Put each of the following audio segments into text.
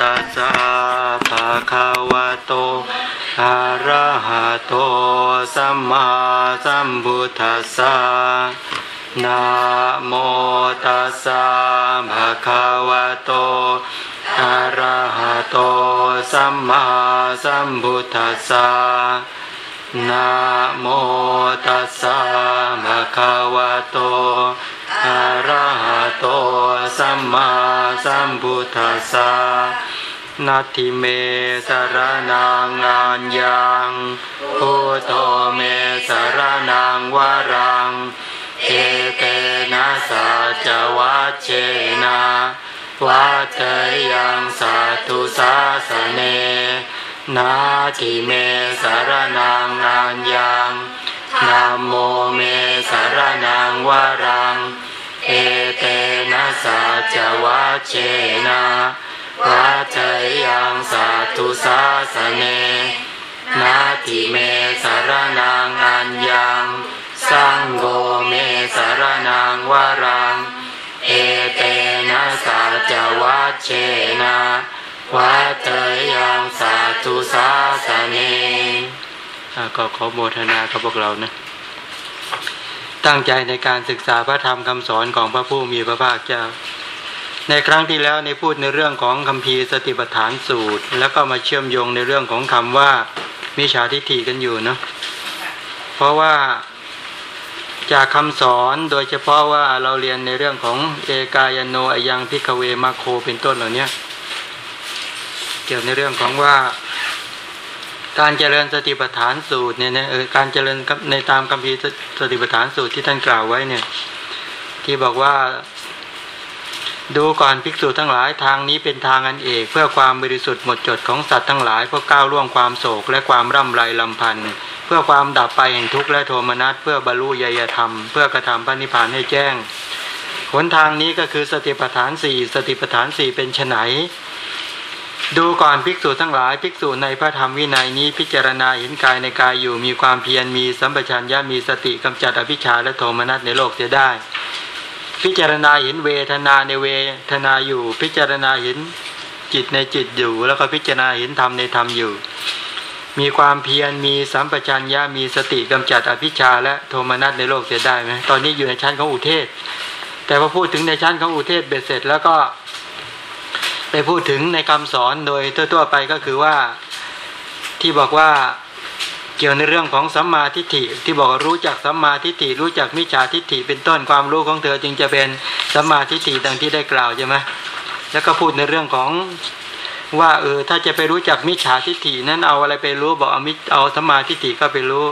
ตัสสะภะคะวะโตอะระหะโตสัมมาสัมพุทธัสสะนะโมตัสสะภะคะวะโตอะระหะโตสัมมาสัมพุทธัสสะนะโมตัสสะภะคะวะโตอะระหะโตสัมมาสัมพุทธัสสะ นาทิเมสรนังอัญญังพุทโธเมสรนังวารัง เอเตนะสัจวัชเชนะวัตยังสัตุสาสเน นาทิเมสารนังอัญญังนะโมเมสารนังวารัง เอเตนะสัจวัชเชนะ วัตยังสัตุสาสเนนาทิเมสารนังอัญญังสังโฆเมสารนังวรัง เอเตนะสัจวัชเชนะวัตยังสาธุสาสเนก็ขอโมทนากับพวกเรานะตั้งใจในการศึกษาพระธรรมคำสอนของพระผู้มีพระภาคเจ้า ในครั้งที่แล้วในพูดในเรื่องของคัมภีร์สติปัฏฐานสูตร แล้วก็มาเชื่อมโยงในเรื่องของคำว่ามิจฉาทิฏฐิกันอยู่เนาะเพราะว่าจากคำสอนโดยเฉพาะว่าเราเรียนในเรื่องของเอกายโนอยังพิกเวมาโคเป็นต้นเหล่านี้เกี่ยวในเรื่องของว่าการเจริญสติปัฏฐานสูตรเนี่ยนะการเจริญในตามคัมภีร์สติปัฏฐานสูตรที่ท่านกล่าวไว้เนี่ย ที่บอกว่า ดูก่อนภิกษุทั้งหลายทางนี้เป็นทางอันเอกเพื่อความบริสุทธิ์หมดจดของสัตว์ทั้งหลายเพื่อก้าวล่วงความโศกและความร่ำไรลำพันธ์เพื่อความดับไปแห่งทุกข์และโทมนัสเพื่อบรรลุยยธรรม เพื่อกระทำพระนิพพานให้แจ้งหนทางนี้ก็คือสติปัฏฐานสี่สติปัฏฐานสี่เป็นไนดูก่อนภิกษุทั้งหลายภิกษุในพระธรรมวินัยนี้พิจารณาเห็นกายในกายอยู่มีความเพียรมีสัมปชัญญะมีสติกำจัดอภิชาและโทมนัสในโลกเสียได้ พิจารณาเห็นเวทนาในเวทนาอยู่ พิจารณาเห็นจิตในจิตอยู่ แล้วก็พิจารณาเห็นธรรมในธรรมอยู่ มีความเพียรมีสัมปชัญญะมีสติกำจัดอภิชาและโทมนัสในโลกเสียได้ไหมตอนนี้อยู่ในชั้นของอุเทศ แต่พอพูดถึงในชั้นของอุเทศเบ็ดเสร็จแล้วก็ไปพูดถึงในคำสอนโดยทั่วๆไปก็คือว่าที่บอกว่า เกี่ยวในเรื่องของสัมมาทิฏฐิที่บอกรู้จักสัมมาทิฏฐิรู้จักมิจฉาทิฏฐิเป็นต้นความรู้ของเธอจึงจะเป็นสัมมาทิฏฐิดังที่ได้กล่าวใช่ไหมแล้วก็พูดในเรื่องของว่าเออถ้าจะไปรู้จักมิจฉาทิฏฐินั้นเอาอะไรไปรู้บอกเอามิเอาสัมมาทิฏฐิก็ไปรู้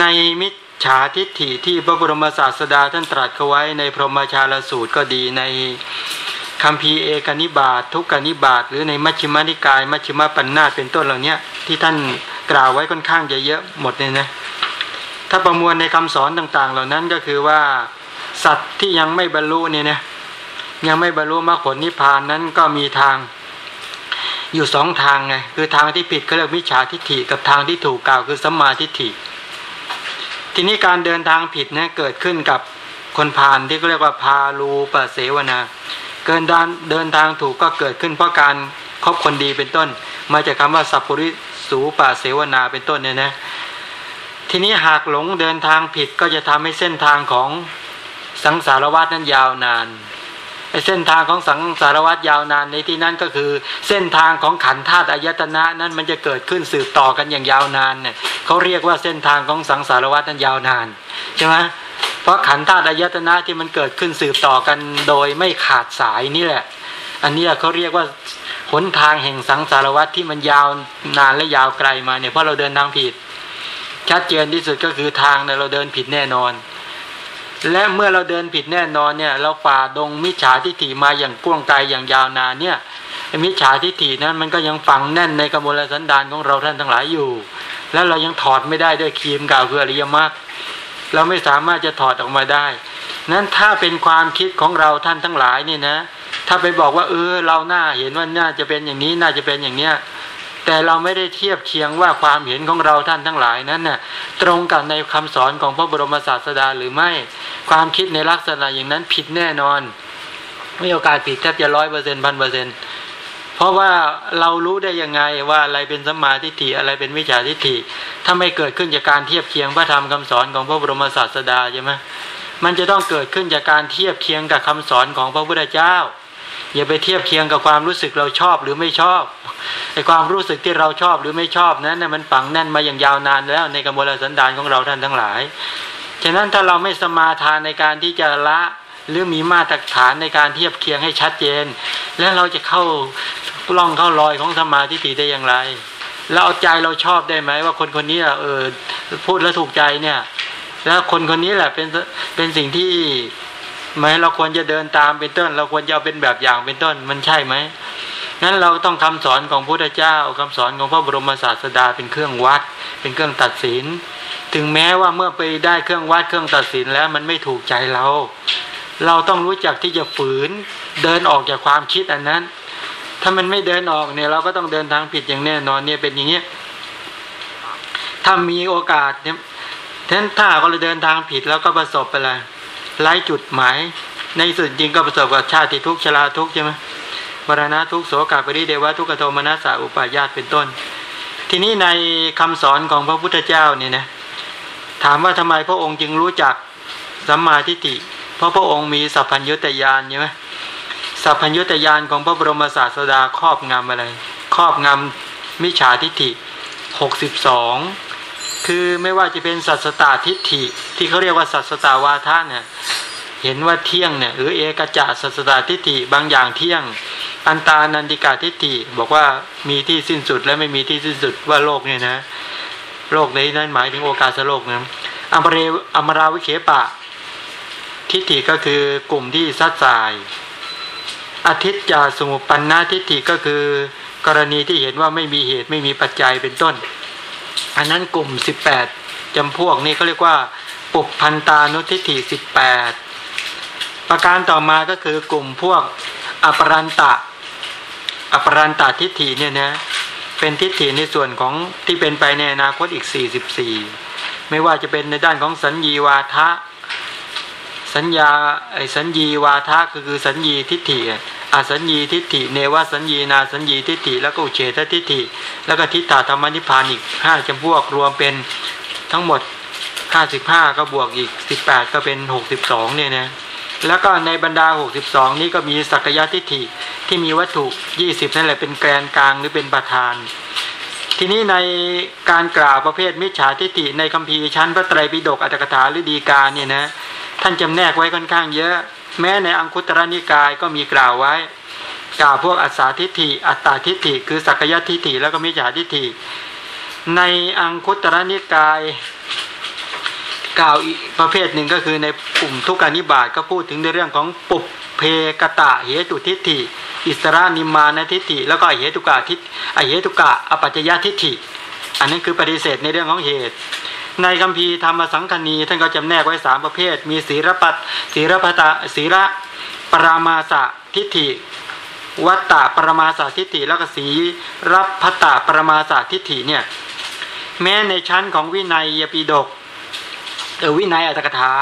ในมิจฉาทิฏฐิที่พระบรมศาสดาท่านตรัสเขาไว้ในพรหมชาลสูตรก็ดีใน คำพีเอกนิบาตทุกกนิบาตหรือในมัชฌิมานิกาย มัชฌิมปัญนาเป็นต้นเหล่านี้ที่ท่านกล่าวไว้ค่อนข้างจะเยอะหมดเลยนะถ้าประมวลในคำสอนต่าง ๆ เหล่านั้นก็คือว่าสัตว์ที่ยังไม่บรรลุเนี่ยนะยังไม่บรรลุมรรคผลนิพพานนั้นก็มีทางอยู่สองทางไงคือทางที่ผิดเขาเรียกมิจฉาทิฏฐิกับทางที่ถูกกล่าวคือสัมมาทิฏฐิ ทีนี้การเดินทางผิดเนี่ยเกิดขึ้นกับคนพาลที่เขาเรียกว่าพาลูปเสวนา เกินดานเดินทางถูกก็เกิดขึ้นเพราะการคบคนดีเป็นต้น มาจากคาว่าสัพปริสูปะเสวนาเป็นต้นเนี่ยนะทีนี้หากหลงเดินทางผิดก็จะทำให้เส้นทางของสังสารวัฏนั้นยาวนานไอเส้นทางของสังสารวัฏยาวนานในที่นั้นก็คือ เส้นทางของขันธาตุอายตนะนั้นมันจะเกิดขึ้นสืบต่อกันอย่างยาวนานเนี่ยเขาเรียกว่าเส้นทางของสังสารวัฏนั้นยาวนานใช่ไหม เพราะขันธาตุอายตนะที่มันเกิดขึ้นสืบต่อกันโดยไม่ขาดสายนี่แหละ อันนี้เขาเรียกว่าหนทางแห่งสังสารวัฏที่มันยาวนานและยาวไกลมาเนี่ยเพราะเราเดินทางผิด ชัดเจนที่สุดก็คือทางเนี่ยเราเดินผิดแน่นอน และเมื่อเราเดินผิดแน่นอนเนี่ยเราฝ่าดงมิจฉาทิฏฐิมาอย่างกว้างไกลอย่างยาวนานเนี่ยมิจฉาทิฏฐินั้นมันก็ยังฝังแน่นในกมลสันดานของเราท่านทั้งหลายอยู่ แล้วเรายังถอดไม่ได้ด้วยคีมกล่าวคืออริยมรรค เราไม่สามารถจะถอดออกมาได้ นั้นถ้าเป็นความคิดของเราท่านทั้งหลายนี่นะ ถ้าไปบอกว่า เออ เราหน้าเห็นว่าน่าจะเป็นอย่างนี้น่าจะเป็นอย่างเนี้ยแต่เราไม่ได้เทียบเคียงว่าความเห็นของเราท่านทั้งหลายนั้นน่ะตรงกับในคำสอนของพระบรมศาสดาหรือไม่ ความคิดในลักษณะอย่างนั้นผิดแน่นอนไม่โอกาสผิดแทบจะร้อยเปอร์เซ็นต์พันเปอร์เซ็นต์ ราะว่าเรารู้ได้ยังไงว่าอะไรเป็นสัมมาทิฏฐิอะไรเป็นวิจาทิฏฐิถ้าไม่เกิดขึ้นจากการเทียบเคียงพระธรรมคำสอนของพระบรมศาสดาใช่ไหมมันจะต้องเกิดขึ้นจากการเทียบเคียงกับคำสอนของพระพุทธเจ้า อย่าไปเทียบเคียงกับความรู้สึกเราชอบหรือไม่ชอบไอ้ความรู้สึกที่เราชอบหรือไม่ชอบนั้นน่มันฝังแน่นมาอย่างยาวนานแล้วในกระบวนสันดานของเราท่านทั้งหลายฉะนั้นถ้าเราไม่สมาทานในการที่จะละ หรือมีมาตรฐานในการเทียบเคียงให้ชัดเจน แล้วเราจะเข้าล่องเข้ารอยของสมาธิได้อย่างไร แล้วเอาใจเราชอบได้ไหมว่าคนคนนี้เออพูดแล้วถูกใจเนี่ย แล้วคนคนนี้แหละเป็นเป็นสิ่งที่ไหมเราควรจะเดินตามเป็นต้น เราควรจะเอาเป็นแบบอย่างเป็นต้นมันใช่ไหมนั้นเราต้องคำสอนของพุทธเจ้าคำสอนของพระบรมศาสดาเป็นเครื่องวัด เป็นเครื่องตัดสิน ถึงแม้ว่าเมื่อไปได้เครื่องวัดเครื่องตัดสินแล้วมันไม่ถูกใจเรา เราต้องรู้จักที่จะฝืนเดินออกจากความคิดอันนั้น ถ้ามันไม่เดินออกเนี่ยเราก็ต้องเดินทางผิดอย่างแน่นอนเนี่ยเป็นอย่างนี้ถ้ามีโอกาสเนี่ยท่านถ้าก็เลยเดินทางผิดแล้วก็ประสบไปเลยไร้จุดหมาย ในสุดจริงก็ประสบกับชาติทุกชราทุกใช่ไหมวรณะทุกโสกาปริเดวะทุกโทมนัสสาอุปายาตเป็นต้น ทีนี้ในคำสอนของพระพุทธเจ้าเนี่ยนะถามว่าทำไมพระองค์จึงรู้จักสัมมาทิฏฐิ ราะพระองค์มีสัพพัญญุตยานใช่ไหมสัพพัญญุตยานของพระบรมศาสดาครอบงำอะไร ครอบงำมิจฉาทิฏฐิหกสิบสองคือไม่ว่าจะเป็นสัสตาทิฏฐิ ที่เขาเรียกว่าสัสตาวาทะเนี่ยเห็นว่าเที่ยงเนี่ยหรือเอกจะสัสตาทิฏฐิบางอย่างเที่ยง อันตานันติกาทิฏฐิบอกว่ามีที่สิ้นสุดและไม่มีที่สิ้นสุดว่าโลกเนี่ยนะ โลกในนั้นหมายถึงโอกาสโลกนะอัมเรอมราวิเคปะ ทิฏฐิก็คือกลุ่มที่ซัดสายอทิตยาสมุปันนาทิฏฐิก็คือกรณีที่เห็นว่าไม่มีเหตุไม่มีปัจจัยเป็นต้น อันนั้นกลุ่ม 18จำพวกนี้เขาเรียกว่า ปุพันตานุทิฏฐิ18 ประการต่อมาก็คือกลุ่มพวกอปรันตะ อปรันตะทิฏฐิเนี่ยนะเป็นทิฏฐิในส่วนของที่เป็นไปในอนาคตอีก 44 ไม่ว่าจะเป็นในด้านของสัญญีวาทะ สัญญาไอ้สัญญีวาทะคือคือสัญญีทิฏฐิอาสัญญีทิฏฐิเนวสัญญีนาสัญญีทิฏฐิแล้วก็อุเฉททิฏฐิ แล้วก็ทิฏฐาธรรมนิพพานอีกห้าจำพวกรวมเป็นทั้งหมดห้าสิบห้าก็บวกอีกสิบแปดก็เป็นหกสิบสองเนี่ยนะแล้วก็ในบรรดาหกสิบสองนี้ก็มีสักยะทิฏฐิที่มีวัตถุยี่สิบนั่นแหละเป็นแกนกลางหรือเป็นประธาน ทีนี้ในการกล่าวประเภทมิจฉาทิฏฐิในคัมภีร์ชั้นพระไตรปิฎกอัตถกถาหรือดีกาเนี่ยนะ ท่านจำแนกไว้ค่อนข้างเยอะ แม้ในอังคุตรนิกายก็มีกล่าวไว้ กล่าวพวกอัศาทิฏฐิ อัตตาทิฏฐิ คือสักยทิฏฐิแล้วก็มิจฉาทิฏฐิ ในอังคุตรนิกายกล่าวอีประเภทหนึ่งก็คือในกลุ่มทุกานิบาตก็พูดถึงในเรื่องของปุบเพกตะเหตุทิฏฐิ อิสรานิมานทิฏฐิ แล้วก็เหตุกะทิฏอเหตุกะอปัจจยทิฏฐิ อันนี้คือปฏิเสธในเรื่องของเหตุ ในคัมภีร์ธรรมสังคณีท่านก็จำแนกไว้สามประเภท มีศีรปัตศีรพตะศีระปรามาสะทิฏฐิ วัตตะปรมาสาทิฏฐิแล้วก็สีรับพัตะปรมาสาทิฏฐิเนี่ยแม้ในชั้นของวินัยยปีดกเออวินัยอัตถกถา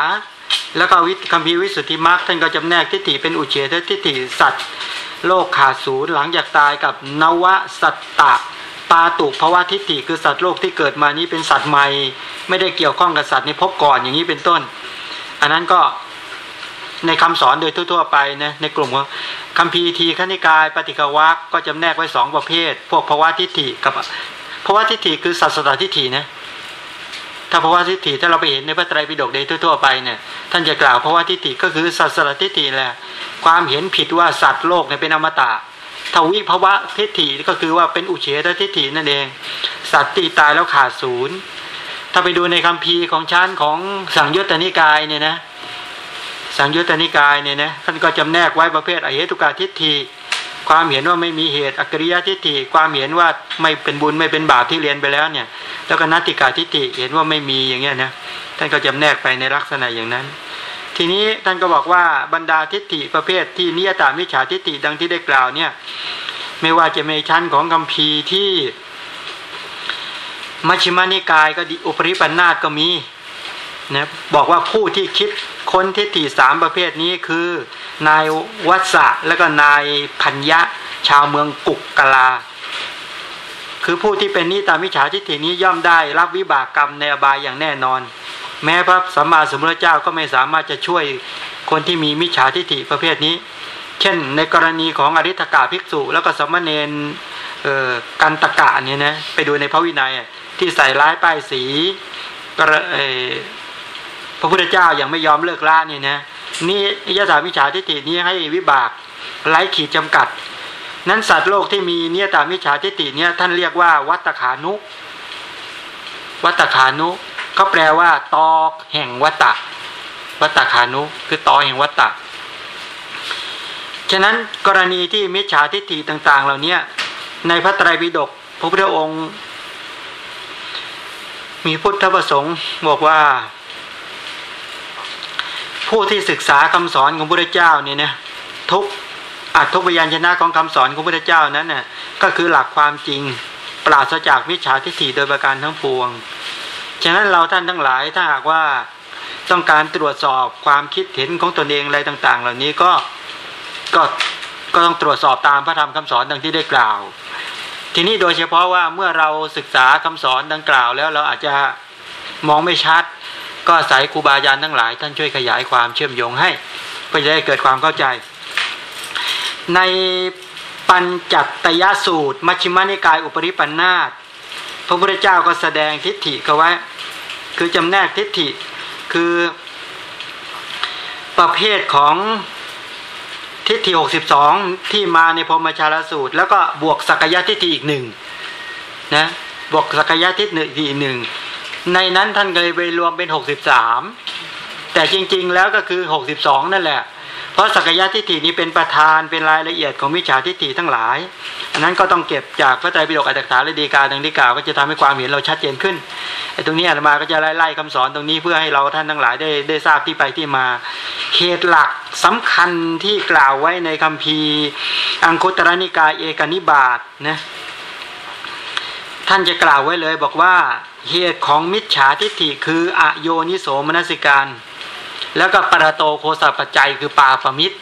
แล้วก็วิคัมภีร์วิสุทธิมรรคท่านก็จำแนกทิฏฐิเป็นอุเฉททิฏฐิสัตว์ โลกขาดศูนย์หลังจากตายกับนวสัตตะ ปาตุภาวะทิฏฐิคือสัตว์โลกที่เกิดมานี้เป็นสัตว์ใหม่ ไม่ได้เกี่ยวข้องกับสัตว์ในพบก่อนอย่างนี้เป็นต้น อันนั้นก็ในคำสอนโดยทั่วๆไปนะในกลุ่มของคำพีทีขณิกาย ปฏิกวักก็จำแนกไว้สองประเภท พวกภาวะทิฏฐิกับภาวะทิฏฐิคือสัตว์สตทิฏฐินะถ้าภาวะทิฏฐิถ้าเราไปเห็นในพระไตรปิฎกโดยทั่วๆไปเนี่ยท่านจะกล่าวภาวะทิฏฐิก็คือสัตว์สตทิฏฐิแหละความเห็นผิดว่าสัตว์โลกเนี่ยเป็นอมตะ ทวิภวะทิฏฐิก็คือว่าเป็นอุเฉตทิฏฐินั่นเอง สัตตีตายแล้วขาดศูนย์ถ้าไปดูในคัมภีร์ของชั้นของสังยุตตนิกายเนี่ยนะสังยุตตนิกายเนี่ยนะท่านก็จำแนกไว้ประเภทอเหตุกาทิฏฐิความเห็นว่าไม่มีเหตุอกริยทิฏฐิความเห็นว่าไม่เป็นบุญไม่เป็นบาปที่เรียนไปแล้วเนี่ย แล้วก็นัตติกาทิฏฐิเห็นว่าไม่มีอย่างเงี้ยนะท่านก็จำแนกไปในลักษณะอย่างนั้น ทีนี้ท่านก็บอกว่าบรรดาทิฏฐิประเภทที่นิยตามิจฉาทิฏฐิดังที่ได้กล่าวเนี่ย ไม่ว่าจะในชั้นของคำพีที่มัชฌิมานิกายก็ดีอุปริปันธาตก็มีนะบอกว่าผู้ที่คิดค้นทิฏฐิสามประเภทนี้คือ นายวัสสะแล้วก็นายพัญญะชาวเมืองกุกกลา คือผู้ที่เป็นนิตามิจฉาทิฏฐินี้ย่อมได้รับวิบากกรรมในอบายอย่างแน่นอน แม้พระสัมมาสัมพุทธเจ้าก็ไม่สามารถจะช่วยคนที่มีมิจฉาทิฏฐิประเภทนี้ เช่น ในกรณีของอริธกาภิกษุ แล้วก็สมณเณรกันตะกะเนี่ยนะไปดูในพระวินัยที่ใส่ร้ายป้ายสีพระพุทธเจ้ายัางไม่ยอมเลิกละนี่ยนะนี่ยถาวิชาทิฏฐินี้ให้วิบากไร้ขีดจำกัด นั้นสัตว์โลกที่มีเนียตามิชาทิฏฐิเนี่ยท่านเรียกว่าวัตขานุ วัตขานุ เขาแปลว่าตอแห่งวัตตะวัตตะขานุ คือตอแห่งวัตตะฉะนั้นกรณีที่มิจฉาทิฏฐิต่าง ๆ เหล่านี้ในพระไตรปิฎกพระพุทธองค์ มีพุทธประสงค์บอกว่า ผู้ที่ศึกษาคำสอนของพระเจ้าเนี่ยนะทุกอัตทุกพยัญชนะของคำสอนของพระเจ้านั้นน่ะก็คือหลักความจริง ปราศจากวิชาทิฏฐิโดยประการทั้งปวง ฉะนั้นเราท่านทั้งหลายถ้าหากว่าต้องการตรวจสอบความคิดเห็นของตนเองอะไรต่าง ๆ เหล่านี้ก็ก็ก็ต้องตรวจสอบตามพระธรรมคำสอนดังที่ได้กล่าว ทีนี้โดยเฉพาะว่าเมื่อเราศึกษาคำสอนดังกล่าว แล้วเราอาจจะมองไม่ชัด ก็อาศัยครูบาอาจารย์ทั้งหลาย ท่านช่วยขยายความเชื่อมโยงให้เพื่อจะได้เกิดความเข้าใจ ในปัญจัตตยสูตร มัชฌิมานิกายอุปริปันธาต พระพุทธเจ้าก็แสดงทิฏฐิก็ไว้ คือจำแนกทิฏฐิคือประเภทของทิฏฐิหกสิบสองที่มาในพรมชาลสูตร แล้วก็บวกสักยะทิฏฐิอีกหนึ่งนะบวกสักยะทิฏฐิอีกหนึ่งในนั้นท่านเลยไปรวมเป็นหกสิบสามแต่จริง ๆ แล้วก็คือหกสิบสองนั่นแหละ เพราะสักยะทิฏฐินี้เป็นประธานเป็นรายละเอียดของมิจฉาทิฏฐิทั้งหลาย อันนั้นก็ต้องเก็บจากพระไตรปิฎกอัตถกถาและดีกาดังที่กล่าวก็จะทำให้ความเห็นเราชัดเจนขึ้นไอ้ตรงนี้อาตมาก็จะไล่ๆคำสอนตรงนี้เพื่อให้เราท่านทั้งหลายได้ได้ทราบที่ไปที่มาเหตุหลักสำคัญที่กล่าวไว้ในคัมภีร์ อังคุตรนิกายเอกนิบาตนะท่านจะกล่าวไว้เลยบอกว่าเหตุของมิจฉาทิฏฐิคืออโยนิโสมนสิการ แล้วก็ปรโตโคสปัจจัยคือปาปมิตร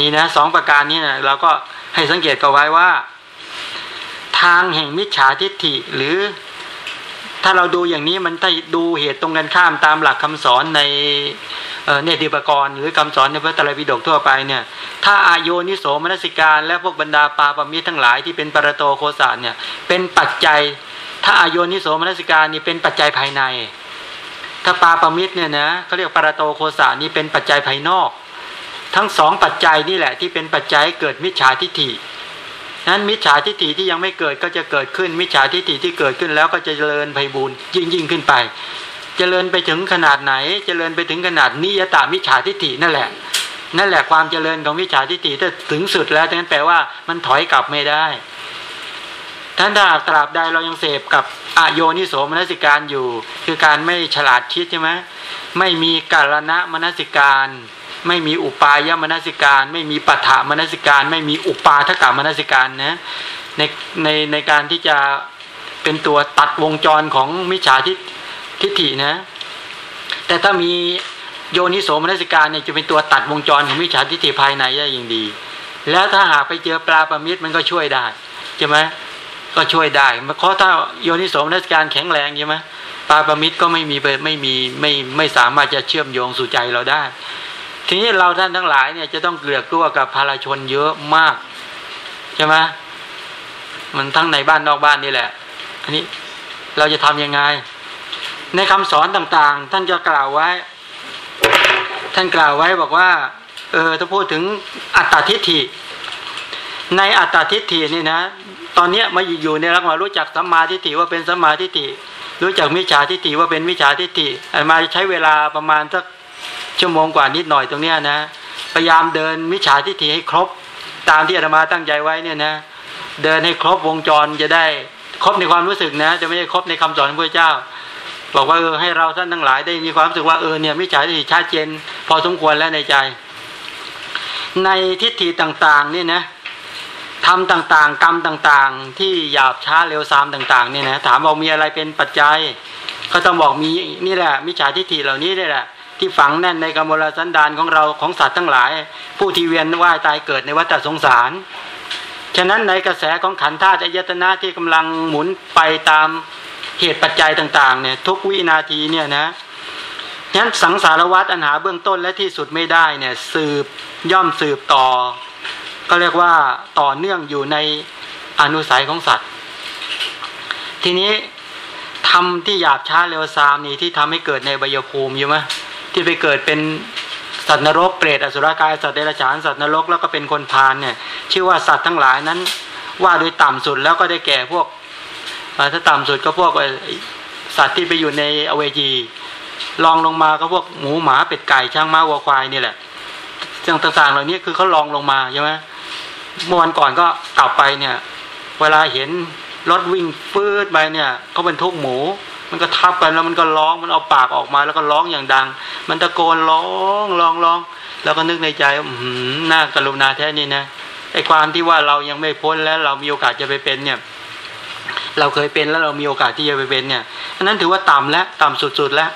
นี่นะสองประการนี้นะเราก็ให้สังเกตกันไว้ว่า ทางแห่งมิจฉาทิฏฐิหรือ ถ้าเราดูอย่างนี้มันถ้าดูเหตุตรงกันข้ามตามหลักคำสอนในเนติปกรณ์หรือคำสอนในพระตรัยปิฎกทั่วไปเนี่ยถ้าอายโยนิโสมนสิการ และพวกบรรดาปาปมิตรทั้งหลายที่เป็นปรโตโคสาเนี่ยเป็นปัจจัย ถ้าอายุนิโสมนสิการนี่เป็นปัจจัยภายใน ถ้าปาปมิตรเนี่ยนะเขาเรียกปรโตโคสานี่เป็นปัจจัยภายนอก ทั้งสองปัจจัยนี่แหละที่เป็นปัจจัยเกิดมิจฉาทิฏฐินั้นมิจฉาทิฏฐิที่ยังไม่เกิดก็จะเกิดขึ้น มิจฉาทิฏฐิที่เกิดขึ้นแล้วก็จะเจริญไพบูรยิ่งยิ่งขึ้นไป เจริญไปถึงขนาดไหน เจริญไปถึงขนาดนิยตามิจฉาทิฏฐินั่นแหละ นั่นแหละความเจริญของมิจฉาทิฏฐิถ้าถึงสุดแล้วนั้นแปลว่ามันถอยกลับไม่ได้ ท่านถ้าตราบใดเรายังเสพกับอโยนิโสมนสิการอยู่ คือการไม่ฉลาดคิดใช่ไหมไม่มีกาลณะมนสิการ ไม่มีอุปายมนสิการ ไม่มีปัฏฐามนสิการ ไม่มีอุปาทกามนสิการนะในในในการที่จะเป็นตัวตัดวงจรของมิจฉาทิทิฏฐินะ แต่ถ้ามีโยนิโสมนสิการเนี่ยจะเป็นตัวตัดวงจรของมิจฉาทิฏฐิภายในได้อย่างดี แล้วถ้าหากไปเจอปลาประมิตรมันก็ช่วยได้ใช่ไหม ก็ช่วยได้เพราะถ้าโยนิสมนัสการแข็งแรงใช่ไหมปาปมิตรก็ไม่มีไม่มีไม่ไม่สามารถจะเชื่อมโยงสู่ใจเราได้ ทีนี้เราท่านทั้งหลายเนี่ยจะต้องเกลือกลัวกับภาราชนเยอะมากใช่ไหมมันทั้งในบ้านนอกบ้านนี่แหละ อันนี้เราจะทํำยังไง ในคำสอนต่างๆ ท่านจะกล่าวไว้ ท่านกล่าวไว้บอกว่า เออถ้าพูดถึงอัตตาทิฏฐิ ในอัตตาทิฏฐินี่นะ ตอนนี้มาอยู่ในรักมารู้จักสัมมาทิฏฐิว่าเป็นสัมมาทิฏฐิรู้จักมิจฉาทิฏฐิว่าเป็นมิจฉาทิฏฐิมาใช้เวลาประมาณสักชั่วโมงกว่านิดหน่อยตรงเนี้ยนะพยายามเดินมิจฉาทิฏฐิให้ครบ ตามที่อาตมาตั้งใจไว้เนี่ยนะเดินให้ครบวงจรจะได้ครบในความรู้สึกนะ จะไม่ได้ครบในคำสอนของพระเจ้า บอกว่าเออให้เราท่านทั้งหลายได้มีความรู้สึกว่าเออเนี่ยมิจฉาทิฏฐิชัดเจน พอสมควรแล้วในใจ ในทิฏฐิต่างๆนี่นะ ทำต่างๆ กรรมต่างๆ ที่หยาบช้าเร็วซามต่างๆเนี่ยนะถามบอกมีอะไรเป็นปัจจัย ก็ต้องบอกมีนี่แหละมิจฉาทิฏฐิเหล่านี้นี่แหละ ที่ฝังแน่นในกรรมลสันดานของเราของสัตว์ทั้งหลาย ผู้ที่เวียนว่ายตายเกิดในวัฏสงสาร ฉะนั้นในกระแสของขันธ์ธาตุอายตนะที่กำลังหมุนไปตามเหตุปัจจัยต่างๆเนี่ยทุกวินาทีเนี่ยนะฉะนั้นสังสารวัฏอันหาเบื้องต้นและที่สุดไม่ได้เนี่ยสืบย่อมสืบต่อ ก็เรียกว่าต่อเนื่องอยู่ในอนุสัยของสัตว์ ทีนี้ทำที่หยาบช้าเร็วซามนี่ที่ทำให้เกิดในบยภูมิอยู่ไหมที่ไปเกิดเป็นสัตว์นรกเปรตอสุรกายสัตว์เดรัจฉานสัตว์นรกแล้วก็เป็นคนพาลเนี่ยชื่อว่าสัตว์ทั้งหลายนั้น ว่าโดยต่ำสุดแล้วก็ได้แก่พวกถ้าต่ำสุดก็พวกสัตว์ที่ไปอยู่ในอเวจีลองลงมาก็พวกหมูหมาเป็ดไก่ช้างม้าวัวควายนี่แหละสิ่งต่างๆเหล่านี้คือเขาลองลงมาใช่ไหม เมื่อวันก่อนก็กลับไปเนี่ย เวลาเห็นรถวิ่งฟืดไปเนี่ยเขาเป็นทุกหมู มันก็ทับกันแล้วมันก็ร้องมันเอาปากออกมาแล้วก็ร้องอย่างดัง มันตะโกนร้องร้องร้อง แล้วก็นึกในใจอืมน่ากรุณาแท้นี่นะไอ้ความที่ว่าเรายังไม่พ้นแล้วเรามีโอกาสจะไปเป็นเนี่ย เราเคยเป็นแล้วเรามีโอกาสที่จะไปเป็นเนี่ยอันนั้นถือว่าต่ำแล้วต่ำสุดๆแล้ว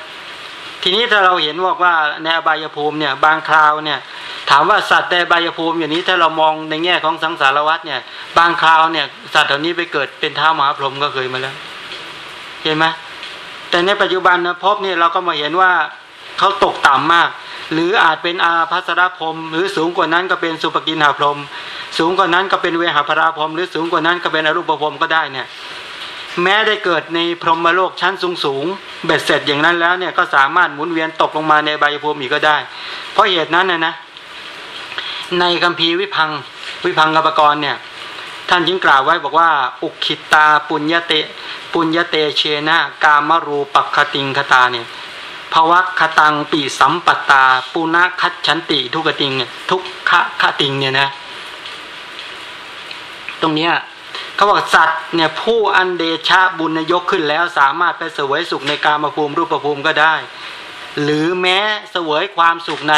ทีนี้ถ้าเราเห็นบอกว่าในอบายภูมิเนี่ย บางคราวเนี่ย ถามว่าสัตว์ในบายภูมิอย่างนี้ถ้าเรามองในแง่ของสังสารวัฏเนี่ย บางคราวเนี่ยสัตว์เหล่านี้ไปเกิดเป็นเท้ามหาพรหมก็เคยมาแล้ว เห็นไหมแต่ในปัจจุบันนะพบเนี่ยเราก็มาเห็นว่าเขาตกต่ำมาก หรืออาจเป็นอาภัสรพรมหรือสูงกว่านั้นก็เป็นสุปกินหาพรมสูงกว่านั้นก็เป็นเวหาพราพรมหรือสูงกว่านั้นก็เป็นอรูปพรมก็ได้เนี่ย แม้ได้เกิดในพรหมโลกชั้นสูงสูงเบ็ดเสร็จอย่างนั้นแล้วเนี่ยก็สามารถหมุนเวียนตกลงมาในใบภูมิอีก็ได้ เพราะเหตุนั้นนะนะในคัมภีร์วิพังวิพังกปกรเนี่ยท่านยิงกล่าวไว้บอกว่า อุคิตาปุญญเต ปุญญเตเชนะกามรูปัคติงคตาเนี่ยภวัคตังปีสัมปตา ปุณคัตชันติ ทุกติงเนี่ยทุกขะคติงเนี่ยนะ ตรงเนี้ย เขาบอกสัตว์เนี่ยผู้อันเดชะบุญยกขึ้นแล้วสามารถไปเสวยสุขในกามภูมิรูปภูมิก็ได้ หรือแม้เสวยความสุขใน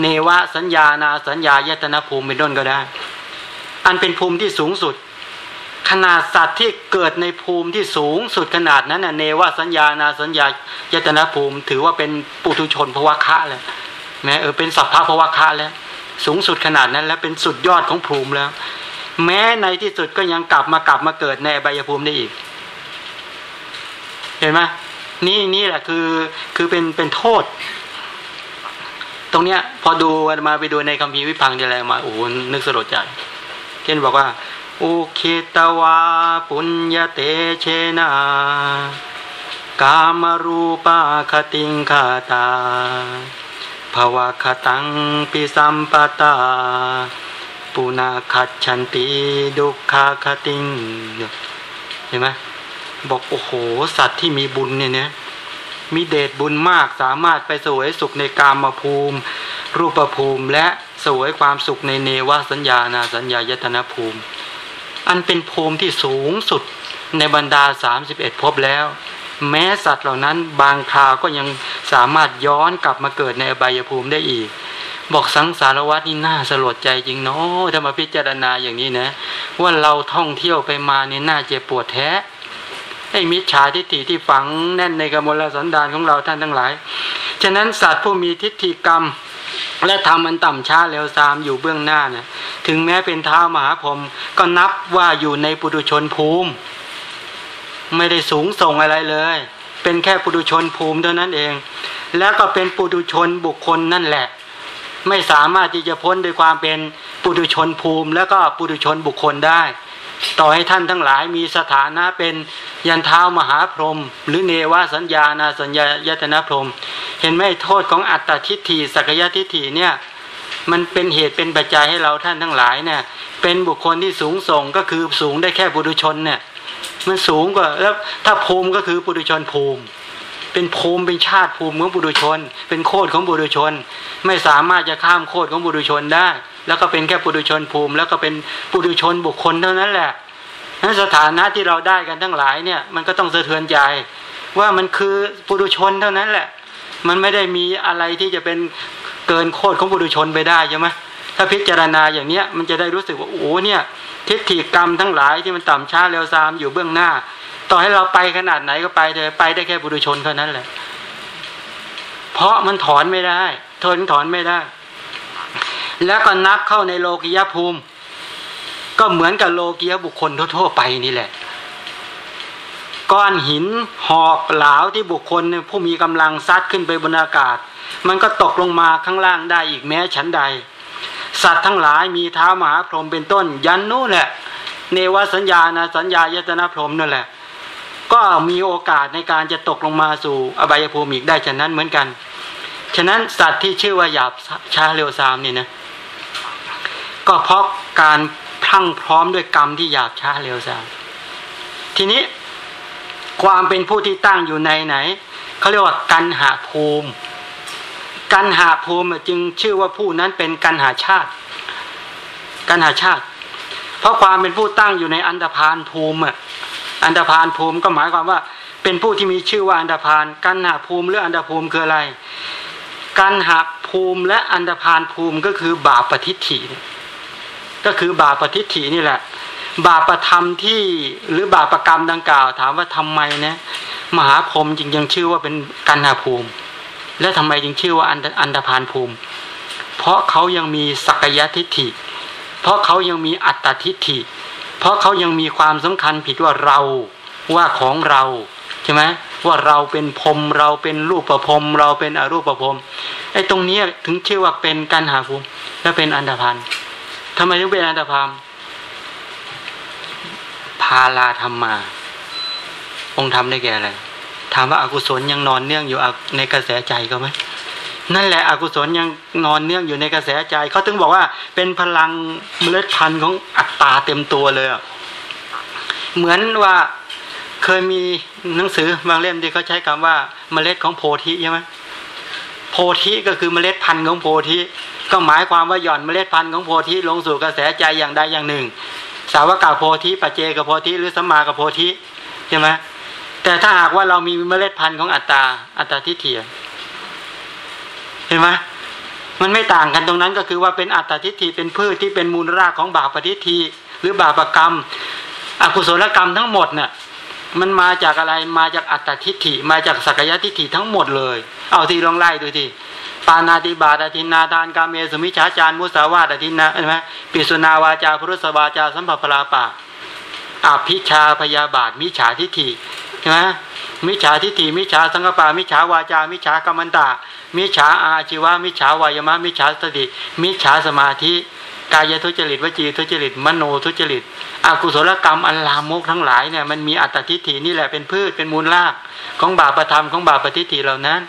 เนวสัญญานาสัญญายตนาภูมิเป็นต้นก็ได้ อันเป็นภูมิที่สูงสุด ขนาดสัตว์ที่เกิดในภูมิที่สูงสุดขนาดนั้นน่ะเนวสัญญานาสัญญายตนาภูมิ ถือว่าเป็นปุถุชนภวคะเลยแม้เออเป็นสัพพะภวคะแล้ว สูงสุดขนาดนั้นแล้วเป็นสุดยอดของภูมิแล้ว แม้ในที่สุดก็ยังกลับมากลับมาเกิดในใบยภูมิได้อีก เห็นไหมนี่นี่แหละคือคือเป็นเป็นโทษ ตรงเนี้ย พอดูมาไปดูในคัมภีวิพังธ์อะไรมาโอ้โหนึกสลดใจเช่นบอกว่าอุคิตวาปุญญเตเชนากามรูปาคติงคาตาภวะคตังปิสัมปตา ปุนาคัดฉันติดุขาคติงเห็นไหมบอกโอ้โห สัตว์ที่มีบุญเนี่ยเนี่ยมีเดชบุญมากสามารถไปสวยสุขในกามภูมิ รูปภูมิ และสวยความสุขในเนวสัญญานาสัญญายตนาภูมิ อันเป็นภูมิที่สูงสุดในบรรดา 31ภพแล้ว แม้สัตว์เหล่านั้นบางคราวก็ยังสามารถย้อนกลับมาเกิดในอบายภูมิได้อีก บอกสังสารวัตนี่น่าสลดใจจริงเนาะถ้ามาพิจารณาอย่างนี้นะ ว่าเราท่องเที่ยวไปมาเนี่ยน่าเจ็บปวดแท้ไอ้มิจฉาทิฏฐิที่ฝังแน่นในกมลสันดานของเราท่านทั้งหลาย ฉะนั้นสัตว์ผู้มีทิฏฐิกรรม และทำมันต่ำช้าเร็วซามอยู่เบื้องหน้าเนี่ยถึงแม้เป็นเท้ามหาพรมก็นับว่าอยู่ในปุถุชนภูมิ ไม่ได้สูงส่งอะไรเลย เป็นแค่ปุถุชนภูมิเท่านั้นเอง แล้วก็เป็นปุถุชนบุคคลนั่นแหละ ไม่สามารถที่จะพ้นโดยความเป็นปุถุชนภูมิ แล้วก็ปุถุชนบุคคลได้ ต่อให้ท่านทั้งหลายมีสถานะเป็นยันเท้ามหาพรหมหรือเนวสัญญานาสัญญายตนะพรหมเห็นไหมโทษของอัตตทิฏฐิสักยทิฏฐิเนี่ยมันเป็นเหตุเป็นปัจจัยให้เราท่านทั้งหลายเนี่ยเป็นบุคคลที่สูงส่งก็คือสูงได้แค่ปุถุชนเนี่ยมันสูงกว่าแล้วถ้าภูมิก็คือปุถุชนภูมิ เป็นภูมิเป็นชาติภูมิของปุถุชน เป็นโคดของปุถุชน ไม่สามารถจะข้ามโคดของปุถุชนได้ แล้วก็เป็นแค่ปุถุชนภูมิ แล้วก็เป็นปุถุชนบุคคลเท่านั้นแหละนั้นสถานะที่เราได้กันทั้งหลายเนี่ยมันก็ต้องสะเทือนใจ ว่ามันคือปุถุชนเท่านั้นแหละ มันไม่ได้มีอะไรที่จะเป็นเกินโคตรของปุถุชนไปได้ใช่ไหมถ้าพิจารณาอย่างเนี้ยมันจะได้รู้สึกว่าโอ้เนี่ยทิฏฐิกรรมทั้งหลายที่มันต่ำช้าเร็วซามอยู่เบื้องหน้า ต่อให้เราไปขนาดไหนก็ไปเถอะไปได้แค่ปุถุชนเท่านั้นแหละ เพราะมันถอนไม่ได้ ทนถอนไม่ได้ แล้วก็นับเข้าในโลกิยภูมิ ก็เหมือนกับโลกียบุคคลทั่วๆไปนี่แหละ ก้อนหินหอกเหลาที่บุคคลผู้มีกำลังซัดขึ้นไปบนอากาศ มันก็ตกลงมาข้างล่างได้อีกแม้ชั้นใด สัตว์ทั้งหลายมีเท้ามหาพรหมเป็นต้น ยันนู่นแหละเนวสัญญานะสัญญายตนาพรหมนั่นแหละ ก็มีโอกาสในการจะตกลงมาสู่อบายภูมิอีกได้ฉะนั้นเหมือนกัน ฉะนั้นสัตว์ที่ชื่อว่าหยาบช้าเร็วซามเนี่ยนะก็เพราะการพรั่งพร้อมด้วยกรรมที่หยาบช้าเร็วซามทีนี้ความเป็นผู้ที่ตั้งอยู่ในไหนเขาเรียกว่ากันหาภูมิ กันหาภูมิจึงชื่อว่าผู้นั้นเป็นกันหาชาติ กันหาชาติ เพราะความเป็นผู้ตั้งอยู่ในอันดพานภูมิอะ อันดาพานภูมิก็หมายความว่า เป็นผู้ที่มีชื่อว่าอันดาพานกันหาภูมิหรืออันดาภูมิคืออะไรกันหาภูมิและอันดาพานภูมิก็คือบาปปฏิฐิก็คือบาปปฏิฐินี่แหละ บาปประธรรมที่หรือบาปประกรรมดังกล่าว ถามว่าทำไมนะมหาพรมจึงยังชื่อว่าเป็นกันหาภูมิ และทำไมจึงชื่อว่าอันอันดพานภูมิ เพราะเขายังมีสักยะทิฏฐิ เพราะเขายังมีอัตตทิฏฐิ เพราะเขายังมีความสำคัญผิดว่าเราว่าของเราใช่ไหมว่าเราเป็นพรมเราเป็นรูปประพรมเราเป็นอรูปประพรมไอ้ตรงนี้ถึงชื่อว่าเป็นกันหาภูมิและเป็นอันดาพานทำไมถึงเป็นอันดาพานพาลาธรรมา องค์ทำได้แก่อะไรถามว่าอากุศลยังนอนเนื่องอยู่ในกระแสใจก็ไหม นั่นแหละอกุศลยังนอนเนื่องอยู่ในกระแสใจเขาถึงบอกว่าเป็นพลังเมล็ดพันธุ์ของอัตตาเต็มตัวเลยเหมือนว่าเคยมีหนังสือบางเล่มที่เขาใช้คำว่าเมล็ดของโพธิใช่ไหมโพธิก็คือเมล็ดพันธุ์ของโพธิก็หมายความว่าหย่อนเมล็ดพันธุ์ของโพธิลงสู่กระแสใจอย่างใดอย่างหนึ่ง สาวกาโพธิปัจเจกโพธิหรือสัมมากับโพธิใช่ไหมแต่ถ้าหากว่าเรามีเมล็ดพันธุ์ของอัตตาอัตตาทิฏฐิ เห็นไหมมันไม่ต่างกันตรงนั้นก็คือว่าเป็นอัตตทิฏฐิเป็นพืชที่เป็นมูลรากของบาปทิฏฐิหรือบาปกรรม อกุศลกรรมทั้งหมดเนี่ยมันมาจากอะไรมาจากอัตตทิฏฐิ มาจากสักยะทิฏฐิทั้งหมดเลย เอาทีลองไล่ดูทีปานาติบาตอธินาทานกาเมสุมิชาจารมุสาวาตอธินาเห็นไหมปิสุนาวาจาพุรุสวาจาสัมภปลาปะอภิชาพยาบาท มิฉาทิฏฐิใช่ไหมมิฉาทิฏฐิมิฉาสังกปามิฉาวาจามิฉากรรมันตา มิฉาอาชีวะมิฉาวายมะมิฉาสติ มิฉาสมาธิ กายทุจริตวจีทุจริต มโนทุจริตอกุศลกรรมอันลามกทั้งหลายเนี่ยมันมีอัตตทิฏฐินี่แหละเป็นพืชเป็นมูลราก ของบาปธรรมของบาปทิฏฐิเหล่านั้น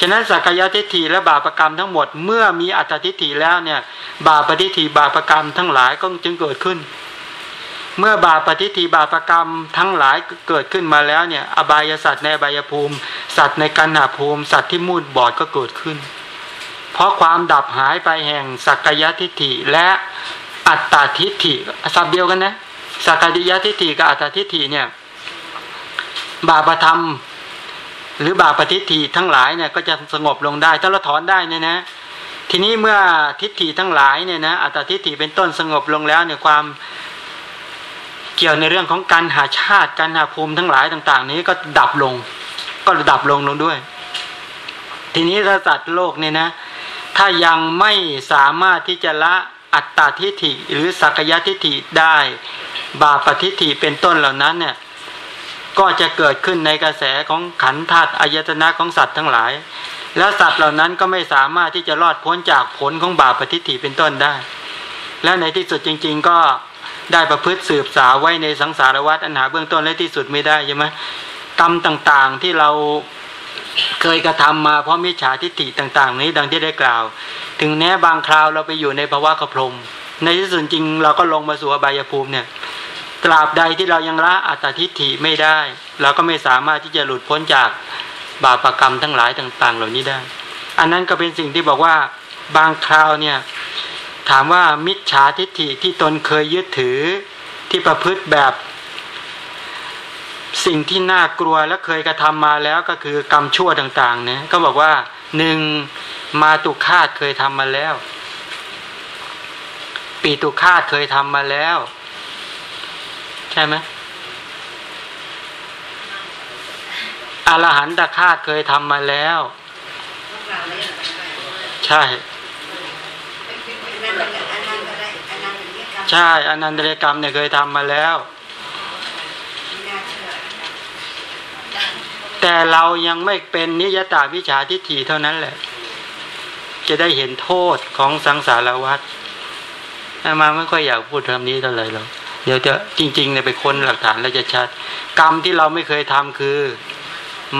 ฉะนั้นสักกายทิฏฐิและบาปกรรมทั้งหมดเมื่อมีอัตตทิฏฐิแล้วเนี่ยบาปทิฏฐิบาปกรรมทั้งหลายก็จึงเกิดขึ้น เมื่อบาปทิฏฐิบาปกรรมทั้งหลายเกิดขึ้นมาแล้วเนี่ย อบายสัตว์ในอบายภูมิ สัตว์ในกันหาภูมิ สัตว์ที่มูดบอดก็เกิดขึ้น เพราะความดับหายไปแห่งสักยะทิฏฐิและอัตตาทิฏฐิสับเดียวกันนะสักดิยทิฏฐิกับอัตตาทิฏฐิเนี่ย บาปธรรม หรือบาปทิฏฐิทั้งหลายเนี่ยก็จะสงบลงได้ ถ้าเราถอนได้เนี่ยนะทีนี้เมื่อทิฏฐิทั้งหลายเนี่ยนะอัตตาทิฏฐิเป็นต้นสงบลงแล้วเนี่ยความ กี่ยวในเรื่องของการหาชาติการหาภูมิทั้งหลายต่าง ๆ นี้ก็ดับลง ก็ดับลงลงด้วย ทีนี้ถ้าสัตว์โลกเนี่ยนะ ถ้ายังไม่สามารถที่จะละอัตตาทิฏฐิหรือสักยะทิฏฐิได้ บาปทิฏฐิเป็นต้นเหล่านั้นเนี่ยก็จะเกิดขึ้นในกระแสของขันธ์ธาตุอายตนะของสัตว์ทั้งหลาย แล้วสัตว์เหล่านั้นก็ไม่สามารถที่จะรอดพ้นจากผลของบาปทิฏฐิเป็นต้นได้ และในที่สุดจริง ๆ ก็ ได้ประพฤติสืบสาวไว้ในสังสารวัฏอันหาเบื้องต้นและที่สุดไม่ได้ใช่ไหมกรรมต่างๆที่เราเคยกระทำมาเพราะมิจฉาทิฏฐิต่าง ๆ นี้ดังที่ได้กล่าว ถึงแม้บางคราวเราไปอยู่ในภาวะกระพรมในที่สุดจริงเราก็ลงมาสู่อบายภูมิเนี่ยตราบใดที่เรายังละอัตทิฏฐิไม่ได้ เราก็ไม่สามารถที่จะหลุดพ้นจากบาปรกรรมทั้งหลายต่าง ๆ เหล่านี้ได้ อันนั้นก็เป็นสิ่งที่บอกว่าบางคราวเนี่ยามว่ามิจฉาทิฏฐิที่ตนเคยยึดถือที่ประพฤติแบบ สิ่งที่น่ากลัวและเคยกระทำมาแล้วก็คือกรรมชั่วต่างๆเนี่ยก็บอกว่าหนึ่งมาตุคาตเคยทำมาแล้ว ปีตุคาตเคยทำมาแล้ว ใช่ไหมอรหันตคาตเคยทำมาแล้ว ใช่ ใช่อนันตริยกรรมเนี่ยเคยทำมาแล้ว แต่เรายังไม่เป็นนิยตาวิชาทิฏฐิเท่านั้นแหละ จะได้เห็นโทษของสังสารวัฏมาไม่ค่อยอยากพูดคำนี้เท่าไหร่หรอกเดี๋ยวจะจริงๆเนี่ยไปค้นหลักฐานแล้วจะชัด กรรมที่เราไม่เคยทำคือ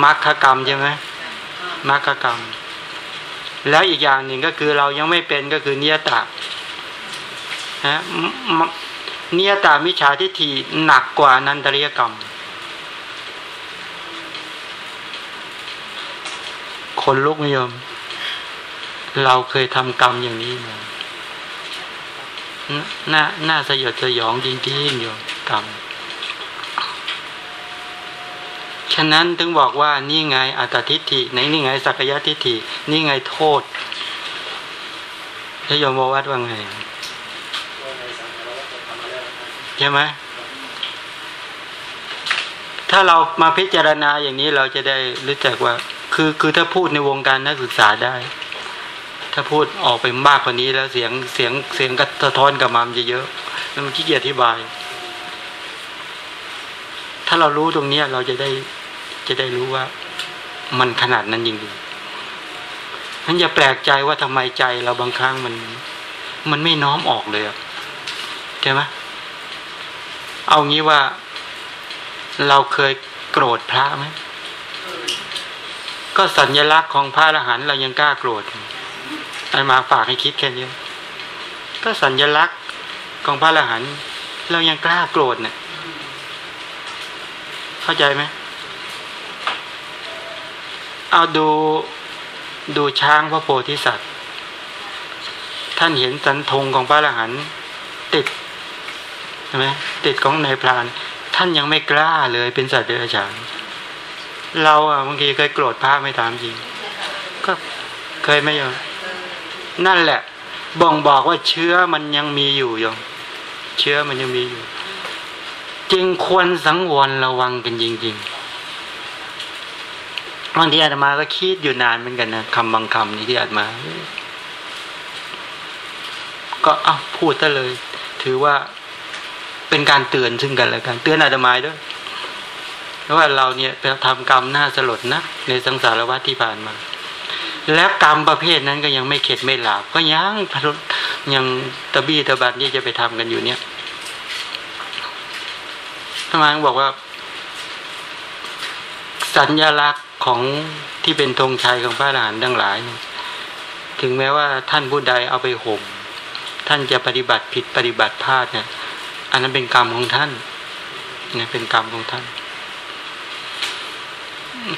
มรรคกรรมใช่ไหมมรรคกรรม แล้วอีกอย่างหนึ่งก็คือเรายังไม่เป็นก็คือเนียตาฮะเนียตามิจฉาทิฏฐิหนักกว่านันตริยกรรม คนลุกไม่ยอมเราเคยทำกรรมอย่างนี้มาหน้าหน้าสยดสยองจริงๆอยู่กรรม ฉะนั้นถึงบอกว่านี่ไงอัตทิฏฐิในนี่ไงสักยะทิฏฐิ นี่ไงโทษพระยมวัดว่าไงใช่ไหมถ้าเรามาพิจารณาอย่างนี้เราจะได้รู้จักว่า คือคือถ้าพูดในวงการนักศึกษาได้ ถ้าพูดออกไปมากกว่านี้แล้วเสียงเสียงเสียงกระท้อนกับมันจะเยอะแล้วมันขี้เกียจอธิบาย ถ้าเรารู้ตรงนี้เราจะได้ จะได้รู้ว่ามันขนาดนั้นจริงๆนั้นอย่าแปลกใจว่าทำไมใจเราบางครั้งมัน มันไม่น้อมออกเลยอะใช่ไหมเอางี้ว่าเราเคยโกรธพระไหมก็สัญลักษณ์ของพระอรหันต์เรายังกล้าโกรธไอ้มาฝากให้คิดแค่นี้ก็สัญลักษณ์ของพระอรหันต์เรายังกล้าโกรธเนี่ยเข้าใจไหม เอาดูดูช้างพระโพธิสัตว์ ท่านเห็นสันธงของพระอรหันต์ติดใช่ไหมติดของนายพราน ท่านยังไม่กล้าเลยเป็นสัตว์เดรัจฉานเราอะบางทีเคยโกรธพระไม่ตามจริง ก็เคยไม่ยอมนั่นแหละบ่งบอกว่าเชื้อมันยังมีอยู่ยงเชื้อมันยังมีอยู่ จึงควรสังวรระวังกันจริง ๆ บางทีอาตมาก็คิดอยู่นานเหมือนกันนะคำบางคำนี้ที่อาตมา ก็อ้าพูดซะเลย ถือว่าเป็นการเตือนซึ่งกันและกัน เตือนอาตมาด้วยเพราะว่าเราเนี่ยไปทำกรรมน่าสลดนะในสังสารวัฏที่ผ่านมา แล้วกรรมประเภทนั้นก็ยังไม่เข็ดไม่หลาบก็ยังพรุยังตะบี้ตะบันที่จะไปทำกันอยู่เนี่ยทำไมบอกว่า สัญญลักษณ์ ของที่เป็นธงชัยของพระอรหันต์ทั้งหลายเนี่ยถึงแม้ว่าท่านผู้ใดเอาไปห่ม ท่านจะปฏิบัติผิดปฏิบัติพลาดเนี่ย อันนั้นเป็นกรรมของท่านเนี่ยเป็นกรรมของท่าน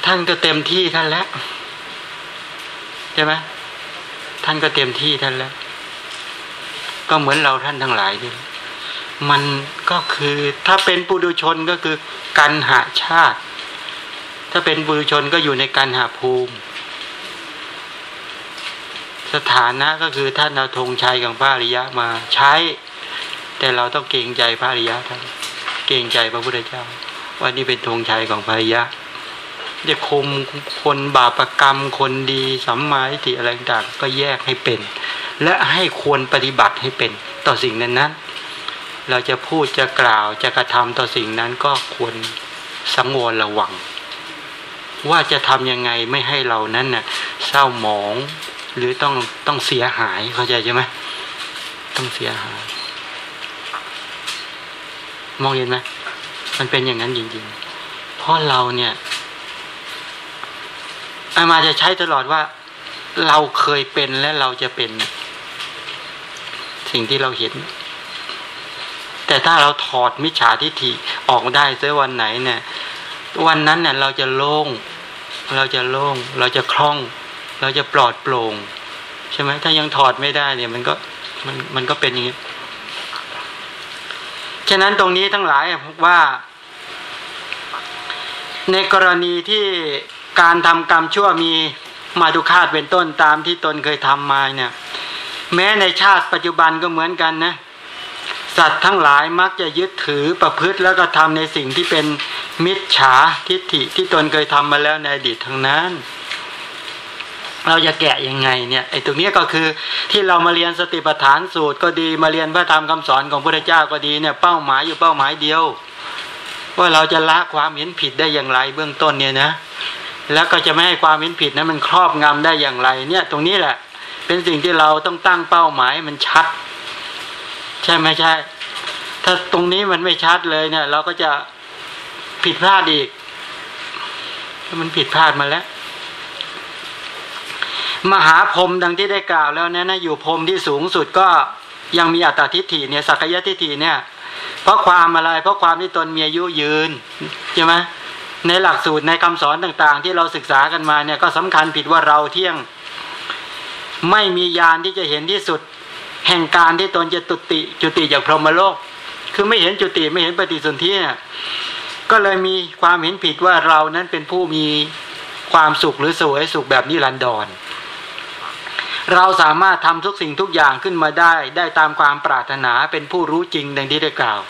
ท่านก็เต็มที่ท่านแล้วใช่ไหมท่านก็เต็มที่ท่านแล้ว ก็เหมือนเราท่านทั้งหลายนี่มันก็คือถ้าเป็นปุถุชนก็คือกันหาชาติ ถ้าเป็นปุถุชนก็อยู่ในการหาภูมิ สถานะก็คือท่านเอาธงชัยของพระอริยะมาใช้ แต่เราต้องเกรงใจพระอริยะท่านเกรงใจพระพุทธเจ้า ว่านี่เป็นธงชัยของพระอริยะจะคมคนบาปรกรรมคนดีสัมมาทิฏฐิอะไรต่างก็แยกให้เป็น และให้ควรปฏิบัติให้เป็นต่อสิ่งนั้นนั้นเราจะพูดจะกล่าวจะกระทำต่อสิ่งนั้นก็ควรสังวรระวัง ว่าจะทำยังไงไม่ให้เรานั้นเน่ะเศร้าหมอง หรือต้องต้องเสียหายเข้าใจใช่ไหมต้องเสียหาย มองเห็นไหมมันเป็นอย่างนั้นจริงๆ เพราะเราเนี่ยอามาจะใช้ตลอดว่า เราเคยเป็นและเราจะเป็น สิ่งที่เราเห็น แต่ถ้าเราถอดมิจฉาทิฏฐิออกได้เสียวันไหนเนี่ย วันนั้นเนี่ยเราจะโล่ง เราจะโล่ง เราจะคล่อง เราจะปลอดโปร่งใช่ไหมถ้ายังถอดไม่ได้เนี่ย มันก็มันมันก็เป็นอย่างนี้ฉะนั้นตรงนี้ทั้งหลายว่า ในกรณีที่การทำกรรมชั่วมีมาดุคาตเป็นต้นตามที่ตนเคยทำมาเนี่ย แม้ในชาติปัจจุบันก็เหมือนกันนะ สัตว์ทั้งหลายมักจะยึดถือประพฤติแล้วก็ทำในสิ่งที่เป็นมิจฉาทิฏฐิที่ตนเคยทำมาแล้วในอดีตทั้งนั้น เราจะแกะยังไงเนี่ยไอ้ตรงนี้ก็คือที่เรามาเรียนสติปัฏฐานสูตรก็ดีมาเรียนพระธรรมคำสอนของพระเจ้าก็ดีเนี่ยเป้าหมายอยู่เป้าหมายเดียว ว่าเราจะละความเห็นผิดได้อย่างไรเบื้องต้นเนี่ยนะ แล้วก็จะไม่ให้ความเห็นผิดนั้นมันครอบงำได้อย่างไร เนี่ย ตรงนี้แหละ เป็นสิ่งที่เราต้องตั้งเป้าหมายมันชัด ใช่ไหมใช่ ถ้าตรงนี้มันไม่ชัดเลยเนี่ย เราก็จะผิดพลาดอีกมันผิดพลาดมาแล้ว มหาพรมดังที่ได้กล่าวแล้วเนี่ยนะอยู่พรมที่สูงสุดก็ยังมีอัตตาทิฏฐิเนี่ยสักยะทิฏฐิเนี่ย เพราะความอะไร เพราะความที่ตนมีอายุยืนใช่ไหมในหลักสูตรในคำสอนต่างๆ ที่เราศึกษากันมาเนี่ยก็สำคัญผิดว่าเราเที่ยง ไม่มียานที่จะเห็นที่สุด แห่งการที่ตนจะตุติจุติจากพรหมโลก คือไม่เห็นจุติไม่เห็นปฏิสนธิเนี่ยก็เลยมีความเห็นผิดว่าเรานั้นเป็นผู้มีความสุขหรือสวยสุขแบบนิรันดร เราสามารถทำทุกสิ่งทุกอย่างขึ้นมาได้ ได้ตามความปรารถนาเป็นผู้รู้จริงดังที่ได้กล่าว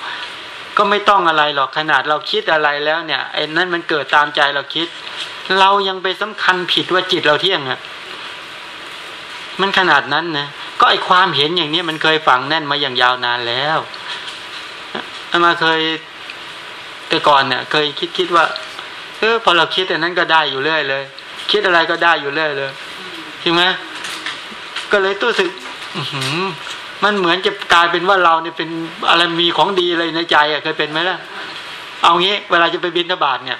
ก็ไม่ต้องอะไรหรอกขนาดเราคิดอะไรแล้วเนี่ยไอ้นั่นมันเกิดตามใจเราคิด เรายังไปสำคัญผิดว่าจิตเราเที่ยงอะ มันขนาดนั้นนะก็ไอความเห็นอย่างนี้มันเคยฝังแน่นมาอย่างยาวนานแล้วมาเคยแต่ก่อนเนี่ย เคยคิดคิดว่าเออพอเราคิดแต่นั้นก็ได้อยู่เรื่อยเลย คิดอะไรก็ได้อยู่เรื่อยเลยใช่ไหมก็เลยตู้สึกมันเหมือนจะกลายเป็นว่าเราเนี่ยเป็นอะไรมีของดีอะไรในใจอะเคยเป็นไหมล่ะ เอางี้เวลาจะไปบินทบาทเนี่ย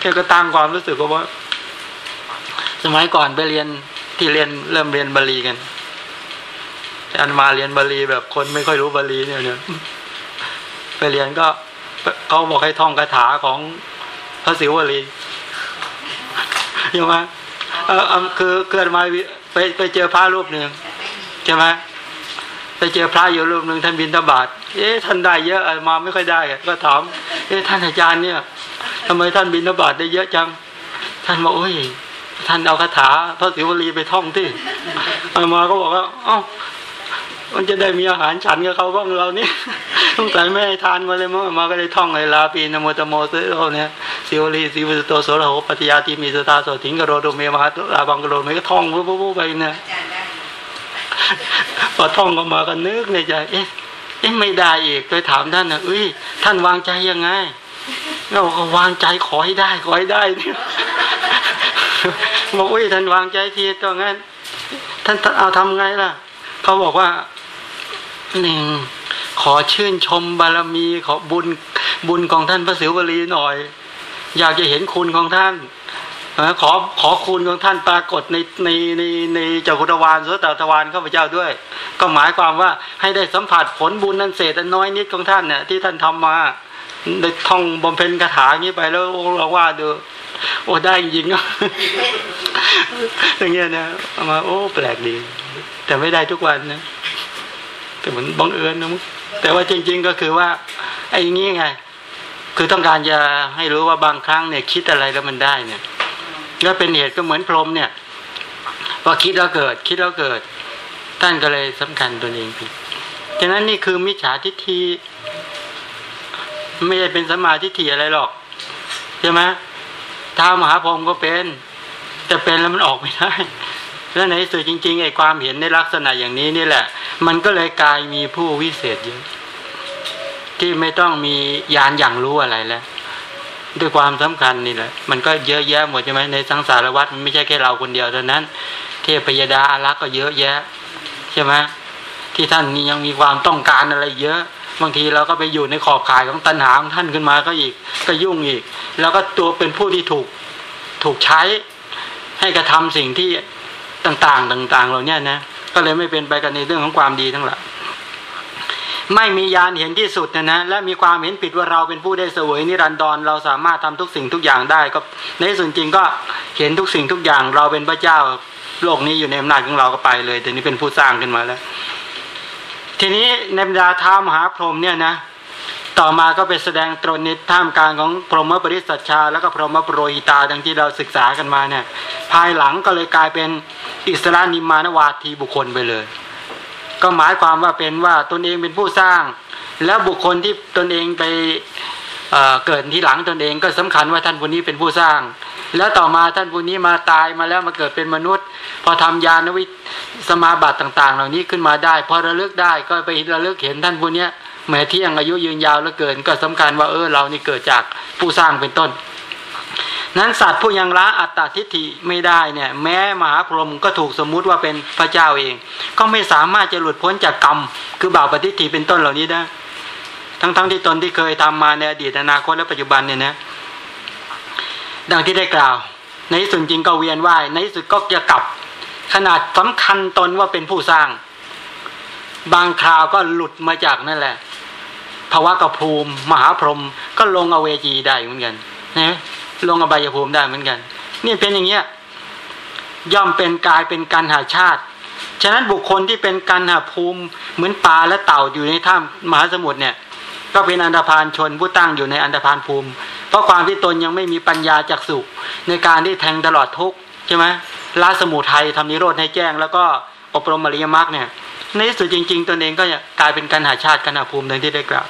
แค่ก็ตั้งความรู้สึกว่า สมัยก่อนไปเรียน ที่เรียนเริ่มเรียนบาลีกันอันมาเรียนบาลีแบบคนไม่ค่อยรู้บาลีเนี่ยเนี่ยไปเรียนก็เขาบอกให้ท่องคาถาของพระศิวลีใช่ไหมเออคือเกิดมาไปไปเจอพระรูปหนึ่งใช่ไหมไปเจอพระอยู่รูปหนึ่งท่านบินตบาทเอ๊ะท่านได้เยอะมาไม่ค่อยได้ก็ถามเอ๊ะท่านอาจารย์เนี่ยทำไมท่านบินตบาทได้เยอะจัง ท่านบอกโอ้ย ท่านเอาคาถาพระศิวลีไปท่องที่มาก็บอกว่าเอ้ามันจะได้มีอาหารฉันกับเขาบ้างเราเนี่ยต้องแต่ไม่ให้ทานมาเลยมั้งมาก็ได้ท่องเลยลาปีนโมตโมซื้อเราเนี่ยสิวลีสิวโตโสระโหปัจยาติมีสตาโสถิงกโรโดเมมหาลาบังกโรเมก็ท่องปุ๊บปุ๊บไปเนี่ยพอท่องก็มากันนึกในใจเอ๊ะเอ๊ะไม่ได้อีกไปถามท่านนะอุ้ยท่านวางใจยังไงเราก็วางใจขอให้ได้ขอให้ได้เนี่ย บอกอุ้ยท่านวางใจทีก็งั้น ท่านเอาทำไงล่ะ เขาบอกว่าหนึ่งขอชื่นชมบารมีขอบุญบุญของท่านพระศิวลีหน่อย อยากจะเห็นคุณของท่านขอขอคุณของท่านปรากฏในในในในจักรวาลสุตตะวานข้าพเจ้าด้วย ก็หมายความว่าให้ได้สัมผัสผลบุญนั้นเศษน้อยนิดของท่านเนี่ยที่ท่านทำมาได้ท่องบำเพ็ญคาถาอย่างนี้ไปแล้วเราว่าดู โอ้ได้จริงอะอย่างเงี้ยนะมาโอ้แปลกดี แต่ไม่ได้ทุกวันนะแต่เหมือนบังเอิญนะมุแต่ว่าจริง ๆ ก็คือว่า ไอ้งี้ไง คือต้องการจะให้รู้ว่าบางครั้งเนี่ย คิดอะไรแล้วมันได้เนี่ยก็เป็นเหตุก็เหมือนพรหมเนี่ยพอคิดแล้วเกิด คิดแล้วเกิด ท่านก็เลยสำคัญตัวเองผิดฉะนั้นนี่คือมิจฉาทิฏฐิไม่ได้เป็นสมาธิฏฐิอะไรหรอก ใช่ไหม ท้ามหาพรหมก็เป็น แต่เป็นแล้วมันออกไม่ได้แล้วในสุดจริงๆไอ้ความเห็นในลักษณะอย่างนี้นี่แหละ มันก็เลยกลายมีผู้วิเศษเยอะที่ไม่ต้องมียานอย่างรู้อะไรแล้วด้วยความสำคัญนี่แหละ มันก็เยอะแยะหมดใช่ไหมในสังสารวัฏมันไม่ใช่แค่เราคนเดียวเท่านั้น เทพยดาอารักษ์ก็เยอะแยะ ใช่ไหมที่ท่านนี้ยังมีความต้องการอะไรเยอะ บางทีเราก็ไปอยู่ในขอบข่ายของตัณหาของท่านขึ้นมาก็อีกก็ยุ่งอีก แล้วก็ตัวเป็นผู้ที่ถูกถูกใช้ให้กระทำสิ่งที่ต่างๆ ต่างๆเหล่านี้นะก็เลยไม่เป็นไปกันในเรื่องของความดีทั้งหลายไม่มียานเห็นที่สุดนะนะและมีความเห็นผิดว่าเราเป็นผู้ได้เสวยนิรันดรเราสามารถทำทุกสิ่งทุกอย่างได้ก็ในส่วนจริงก็เห็นทุกสิ่งทุกอย่างเราเป็นพระเจ้าโลกนี้อยู่ในอำนาจของเราก็ไปเลยแต่นี้เป็นผู้สร้างขึ้นมาแล้ว ทีนี้ในบรรดาท้ามหาพรหมเนี่ยนะต่อมาก็ไปแสดงตรนในท่ามกลางของพรหมปริสัชชา แล้วก็พรหมปรโหิตาดังที่เราศึกษากันมาเนี่ยภายหลังก็เลยกลายเป็นอิสระนิมานวาทีบุคคลไปเลย ก็หมายความว่าเป็นว่าตนเองเป็นผู้สร้าง แล้วบุคคลที่ตนเองไปเเกิดที่หลังตนเองก็สำคัญว่าท่านคนนี้เป็นผู้สร้าง แล้วต่อมาท่านผู้นี้มาตายมาแล้วมาเกิดเป็นมนุษย์ พอทำยานวิสมาบัติต่าง ๆ เหล่านี้ขึ้นมาได้ พอระลึกได้ก็ไประลึกเห็นท่านผู้นี้แม้ที่ยังอายุยืนยาวแล้วเกิน ก็สำคัญว่าเออเรานี่เกิดจากผู้สร้างเป็นต้น นั้นสัตว์ผู้ยังละอัตตาทิฏฐิไม่ได้เนี่ย แม้มหาพรหมก็ถูกสมมุติว่าเป็นพระเจ้าเอง ก็ไม่สามารถจะหลุดพ้นจากกรรม คือบาปปฏิทิเป็นต้นเหล่านี้ได้ ทั้งๆทที่ตนที่เคยทำมาในอดีตอนาคตและปัจจุบันเนี่ยนะ ดังที่ได้กล่าว ในที่สุดจริงก็เวียนว่ายในที่สุดก็จะกลับ ขนาดสำคัญตนว่าเป็นผู้สร้าง บางคราวก็หลุดมาจากนั่นแหละภาวะกภูมิ มหาพรหมก็ลงอเวจีได้เหมือนกันนะลงอบายภูมิได้เหมือนกัน นี่เป็นอย่างเงี้ยย่อมเป็นกายเป็นการหาชาติ ฉะนั้นบุคคลที่เป็นการหาภูมิเหมือนปลาและเต่าอยู่ในถ้ำมหาสมุทรเนี่ย ก็เป็นอันดพานชนผู้ตั้งอยู่ในอันดพานภูมิ เพราะความที่ตนยังไม่มีปัญญาจักสุในการที่แทงตลอดทุกใช่ไหมลาสมุทัยทำนิโรธให้แจ้ง แล้วก็อบรมอริยมรรคเนี่ยในที่สุดจริง ๆ ตนเองก็กลายเป็นการหาชาติการหาภูมิดังที่ได้กล่าว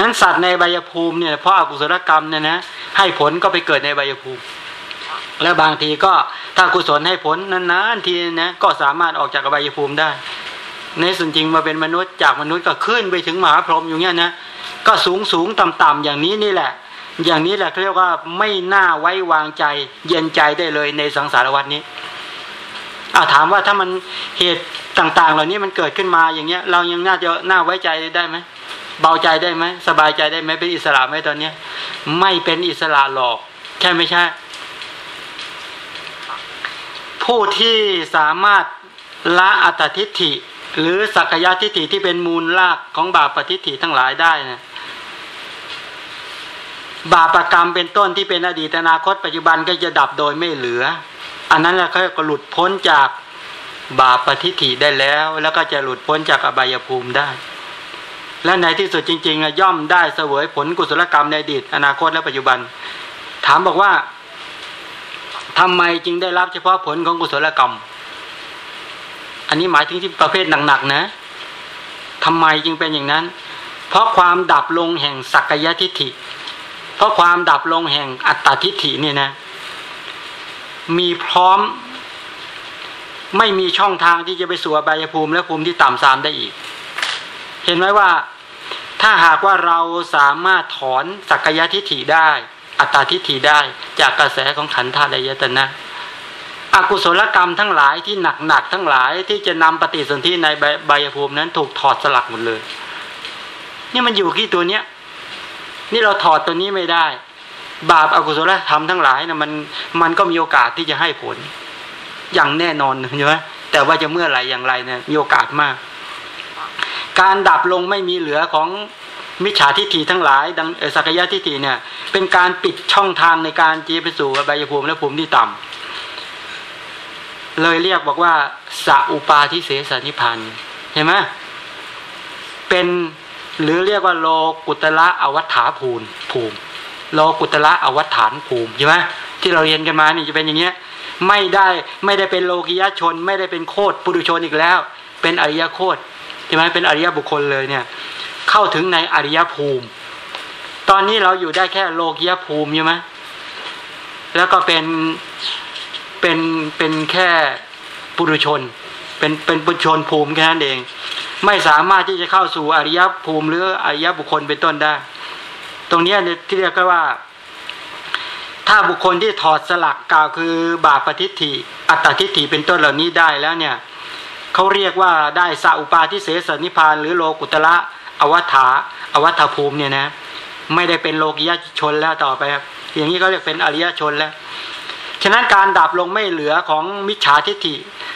นั้นสัตว์ในใบยภูมิเนี่ยเพราะอากุศลกรรมเนี่ยนะให้ผลก็ไปเกิดในใบยภูมิ และบางทีก็ถ้ากุศลให้ผลนานๆทีนะก็สามารถออกจากใบยภูมิได้ ในส่วนจริงมาเป็นมนุษย์จากมนุษย์ก็ขึ้นไปถึงมหาพรหมอยู่เงี้ยนะก็สูงสูงต่ำต่ำอย่างนี้นี่แหละ อย่างนี้แหละเรียกว่าไม่น่าไว้วางใจ เย็นใจได้เลยในสังสารวัฏนี้อาถามว่าถ้ามันเหตุต่าง ๆ เหล่านี้มันเกิดขึ้นมาอย่างเงี้ย เรายังน่าจะน่าไว้ใจได้ไหมเบาใจได้ไหมสบายใจได้ไหมเป็นอิสระไหมตอนเนี้ย ไม่เป็นอิสระหรอกใช่ไม่ใช่ ผู้ที่สามารถละอัตทิฏฐิ หรือสักยะทิฏฐิที่เป็นมูลรากของบาปปฏิฏฐิทั้งหลายได้นะบาปรกรรมเป็นต้นที่เป็นอดีตอนาคตปัจจุบันก็จะดับโดยไม่เหลือ อันนั้นแหละเขาก็หลุดพ้นจากบาปปฏิฏฐิได้แล้ว แล้วก็จะหลุดพ้นจากอบายภูมิได้ และในที่สุดจริงๆย่อมได้เสวยผลกุศลกรรมในอดีตอนาคตและปัจจุบัน ถามบอกว่าทำไมจึงได้รับเฉพาะผลของกุศลกรรม อันนี้หมายถึงที่ประเภทหนักๆนะทำไมจึงเป็นอย่างนั้น เพราะความดับลงแห่งสักยทิฏฐิ เพราะความดับลงแห่งอัตตาทิฏฐิเนี่ยนะ มีพร้อม ไม่มีช่องทางที่จะไปสู่อบายภูมิและภูมิที่ต่ำสามได้อีก เห็นไหมว่าถ้าหากว่าเราสามารถถอนสักยทิฏฐิได้ อัตตาทิฏฐิได้จากกระแสของขันธ์ธาตุยตนะ อกุศลกรรมทั้งหลายที่หนักหนักทั้งหลายที่จะนำปฏิสนธิในใบยภูมินั้นถูกถอดสลักหมดเลย นี่มันอยู่ที่ตัวเนี้ย นี่เราถอดตัวนี้ไม่ได้ บาปอากุศลธรรมทั้งหลายนะมันมันก็มีโอกาสที่จะให้ผล อย่างแน่นอนใช่ไหมแต่ว่าจะเมื่อไหร่อย่างไรเนี่ยมีโอกาสมาก การดับลงไม่มีเหลือของมิจฉาทิฏฐิทั้งหลาย ดังสักยะทิฏฐิเนี่ย เป็นการปิดช่องทางในการเจีไปสู่ใบยภูมิและภูมิที่ต่ำ เลยเรียกบอกว่าสัอุปาทิเสสนิพันธ์เห็นไหมเป็นหรือเรียกว่าโลกุตละอวัฏฐาภูมิภูมิ โลกุตละอวัฏฐานภูมิใช่ไหมที่เราเรียนกันมานี่จะเป็นอย่างเงี้ย ไม่ได้ไม่ได้เป็นโลกิยชน ไม่ได้เป็นโคดปุถุชนอีกแล้ว เป็นอริยโคดช่ไหมเป็นอริยบุคคลเลยเนี่ย เข้าถึงในอริยภูมิ ตอนนี้เราอยู่ได้แค่โลกียภูมิใช่ไหมแล้วก็เป็น เป็นเป็นแค่ปุถุชน เป็นเป็นปุถุชนภูมิแค่นั้นเอง ไม่สามารถที่จะเข้าสู่อริยภูมิหรืออริยบุคคลเป็นต้นได้ ตรงนี้ที่เรียกว่า ถ้าบุคคลที่ถอดสลักกล่าวคือบาปปฏิทิอัตตทิฏฐิเป็นต้นเหล่านี้ได้แล้วเนี่ยเขาเรียกว่าได้สาอุปาทิเสสนิพานหรือโลกุตละอวัฏฐาอวัฏฐภูมิเนี่ยนะ ไม่ได้เป็นโลกิยชนแล้วต่อไปครับอย่างนี้ก็เรียกเป็นอริยชนแล้ว ฉะนั้นการดับลงไม่เหลือของมิจฉาทิฏฐิ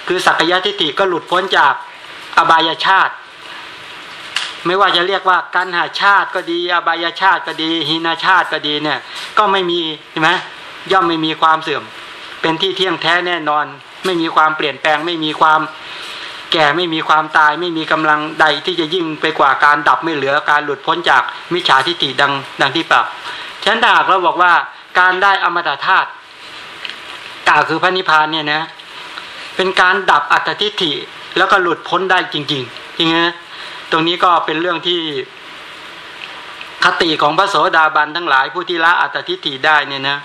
คือสักยะทิฏฐิก็หลุดพ้นจากอบายชาติ ไม่ว่าจะเรียกว่ากันหาชาติก็ดีอบายชาติก็ดีหินาชาติก็ดีเนี่ย ก็ไม่มีใช่ไหมย่อมไม่มีความเสื่อม เป็นที่เที่ยงแท้แน่นอน ไม่มีความเปลี่ยนแปลง ไม่มีความแก่ไม่มีความตาย ไม่มีกำลังใดที่จะยิ่งไปกว่าการดับไม่เหลือการหลุดพ้นจากมิจฉาทิฏฐิดังดังที่ปรับฉันดากเราบอกว่าการได้อมตะธาตุ กล่าวคือพระนิพพานเนี่ยนะเป็นการดับอัตทิฏฐิแล้วก็หลุดพ้นได้จริง ๆ จริงไหตรงนี้ก็เป็นเรื่องที่คติของพระโสดาบันทั้งหลายผู้ที่ละอัตทิฏฐิได้เนี่ยนะ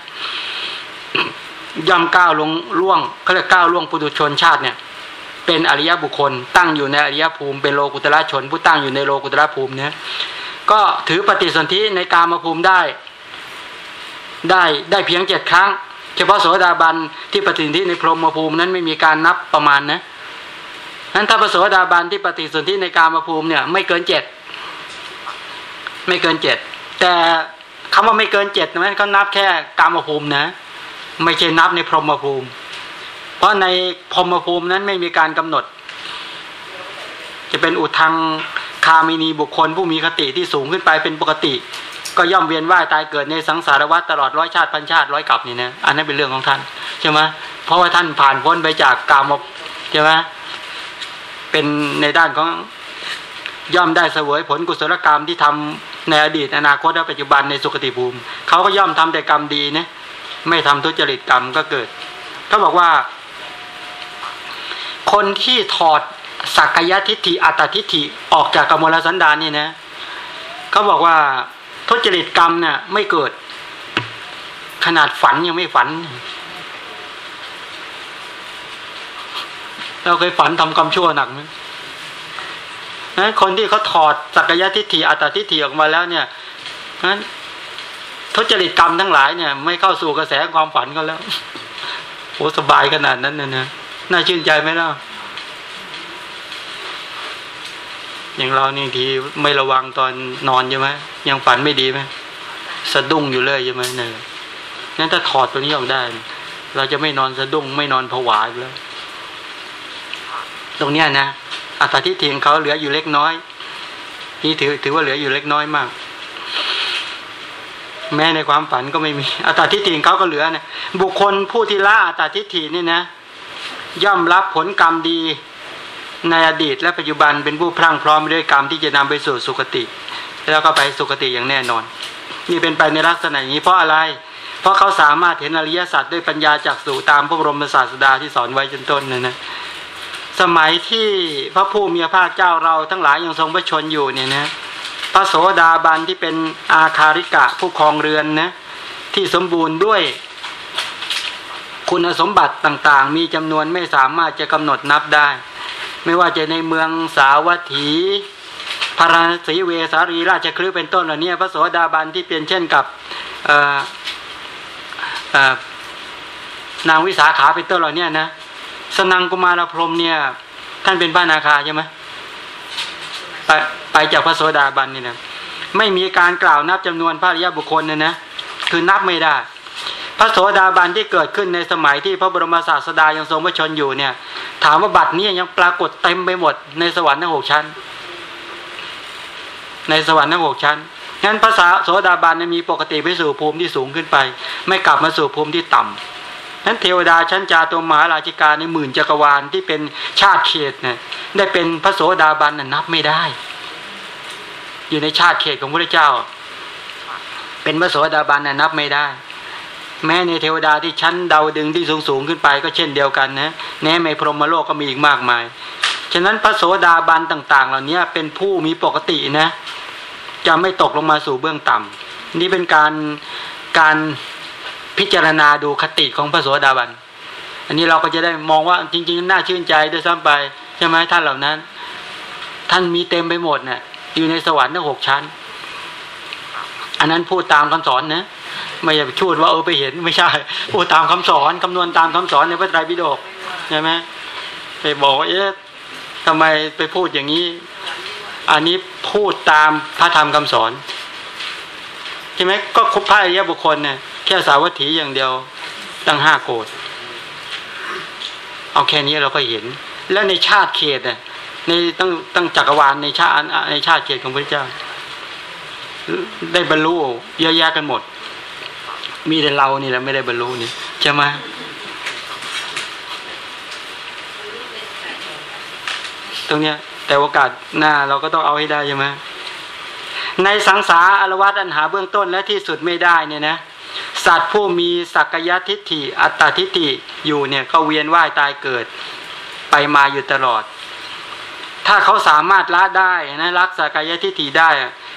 ย่อมก้าวลงล่วงเขาเรียกก้าวล่วงปุถุชนชาติเนี่ย เป็นอริยบุคคล ตั้งอยู่ในอริยภูมิ เป็นโลกุตระชน ผู้ตั้งอยู่ในโลกุตระภูมิเนี่ยก็ถือปฏิสนธิในกามภูมิได้ ได้ได้เพียงเจ็ดครั้ง เฉพาะโสดาบันที่ปฏิสนธิในพรหมภูมินั้นไม่มีการนับประมาณนะนั้นถ้าพระโสดาบันที่ปฏิสนธิในกามภูมิเนี่ย ไม่เกินเจ็ดไม่เกินเจ็ดแต่คำว่าไม่เกินเจ็ดนั้นเขานับแค่กามภูมินะ ไม่ใช่นับในพรหมภูมิ เพราะในพรหมภูมินั้นไม่มีการกำหนด จะเป็นอุทังคามินีบุคคลผู้มีคติที่สูงขึ้นไปเป็นปกติ ก็ย่อมเวียนว่ายตายเกิดในสังสารวัฏตลอดร้อยชาติพันชาติร้อยกับนี่นะอันนั้นเป็นเรื่องของท่านใช่ไหมเพราะว่าท่านผ่านพ้นไปจากกามใช่ไหมเป็นในด้านของย่อมได้เสวยผลกุศลกรรมที่ทำในอดีตอนาคตและปัจจุบันในสุคติภูมิเขาก็ย่อมทำแต่กรรมดีนะไม่ทำทุจริตกรรมก็เกิดเขาบอกว่า คนที่ถอดสักยทิฏฐิอัตทิฏฐิออกจากกมลสันดานนี่นะเขาบอกว่า ทุจริตกรรมเนี่ยไม่เกิด ขนาดฝันยังไม่ฝัน เราเคยฝันทำกรรมชั่วหนักไหมนะคนที่เขาถอดสักยะทิฏฐิอัตตทิฏฐิออกมาแล้วเนี่ยนั้นทุจริตกรรมทั้งหลายเนี่ย ไม่เข้าสู่กระแสความฝันเขาแล้วโอ้สบายขนาดนั้นเนี่ยนะน่าชื่นใจไหมล่ะ อย่างเรานี่ทีไม่ระวังตอนนอนใช่ไหมยังฝันไม่ดีไหมสะดุ้งอยู่เลยใช่ไหมเนี่ยนั้นถ้าถอดตัวนี้ออกได้ เราจะไม่นอนสะดุ้ง ไม่นอนผวาแล้ว ตรงเนี้ยนะอัตทิฏฐิของเขาเหลืออยู่เล็กน้อย นี่ถือถือว่าเหลืออยู่เล็กน้อยมาก แม้ในความฝันก็ไม่มีอัตทิฏฐิของเขาก็เหลือนะบุคคลผู้ที่ละอัตทิฏฐินี่นะย่อมรับผลกรรมดี ในอดีตและปัจจุบันเป็นผู้พรั่งพร้อมด้วยกรรมที่จะนำไปสู่สุคติ แล้วก็ไปสุคติอย่างแน่นอน นี่เป็นไปในลักษณะอย่างนี้เพราะอะไร เพราะเขาสามารถเห็นอริยสัจด้วยปัญญาจากสู่ตามพระบรมศาสดาที่สอนไว้จนต้นนะนะสมัยที่พระผู้มีพระภาคเจ้าเราทั้งหลายยังทรงพระชนอยู่เนี่ยนะพระโสดาบันที่เป็นอาคาริกะผู้ครองเรือนนะที่สมบูรณ์ด้วยคุณสมบัติต่างๆ มีจำนวนไม่สามารถจะกำหนดนับได้ ไม่ว่าจะในเมืองสาวัตถีพระราศีเวสารีราชคลือเป็นต้นเหล่านี้พระโสดาบันที่เป็นเช่นกับนางวิสาขาเป็นต้นเหล่านี้นะสนังกุมารพรมเนี่ย ท่านเป็นพระนาคาใช่ไหมไปไปจากพระโสดาบันนี่นะไม่มีการกล่าวนับจำนวนพระริยบุคคลเนี่ยนะคือนับไม่ได้ พระโสดาบันที่เกิดขึ้นในสมัยที่พระบรมศาสดายังทรงพระชนอยู่เนี่ย ถามว่าบัตรนี้ยังปรากฏเต็มไปหมด ในสวรรค์ทั้งหกชั้น ในสวรรค์ทั้งหกชั้นงั้นภาษาโสดาบันมีปกติไปสู่ภูมิที่สูงขึ้นไป ไม่กลับมาสู่ภูมิที่ต่ำนั้นเทวดาชั้นจาตัวมหาราชิกาในหมื่นจักรวาลที่เป็นชาติเขตเนี่ยได้เป็นพระโสดาบันนับไม่ได้ อยู่ในชาติเขตของพระเจ้า เป็นพระโสดาบันนับไม่ได้ แม้ในเทวดาที่ชั้นเดาดึงที่สูงสูงขึ้นไปก็เช่นเดียวกันนะแม้ในพรหมโลกก็มีอีกมากมาย ฉะนั้นพระโสดาบันต่าง ๆ เหล่านี้เป็นผู้มีปกตินะ จะไม่ตกลงมาสู่เบื้องต่ำนี่เป็นการการพิจารณาดูคติของพระโสดาบัน อันนี้เราก็จะได้มองว่าจริง ๆ น่าชื่นใจด้วยซ้ำไปใช่ไหมท่านเหล่านั้น ท่านมีเต็มไปหมดเนะ่ยอยู่ในสวรรค์ทั้งหกชั้น อันนั้นพูดตามคำสอนนะไม่อยากชูดว่าเออไปเห็นไม่ใช่พูดตามคำสอนคำนวณตามคำสอนในพระไตรปิฎกใช่ไหมไปบอกเอ๊ะทำไมไปพูดอย่างนี้ อันนี้พูดตามพระธรรมคำสอนใช่ไหมก็คบพระอริยบุคคลเนี่ยแค่สาวัตถีอย่างเดียวตั้งห้าโกดเอาแค่นี้เราก็เห็น แล้วในชาติเขตเนี่ยในตั้งตั้งจักรวาลในชาติในชาติเขตของพระเจ้า ได้บรรลุเยอะแยะกันหมด มีแต่เรานี่แหละไม่ได้บรรลุนี่ใช่ไหมตรงเนี้ย แต่โอกาสหน้าเราก็ต้องเอาให้ได้ใช่ไหมในสังสารอรวัตอันหาเบื้องต้นและที่สุดไม่ได้เนี่ยนะสัตว์ผู้มีสักยะทิฏฐิอัตตาทิฏฐิอยู่เนี่ยก็เวียนว่ายตายเกิด ไปมาอยู่ตลอด ถ้าเขาสามารถละได้นะรักสักยะทิฏฐิได้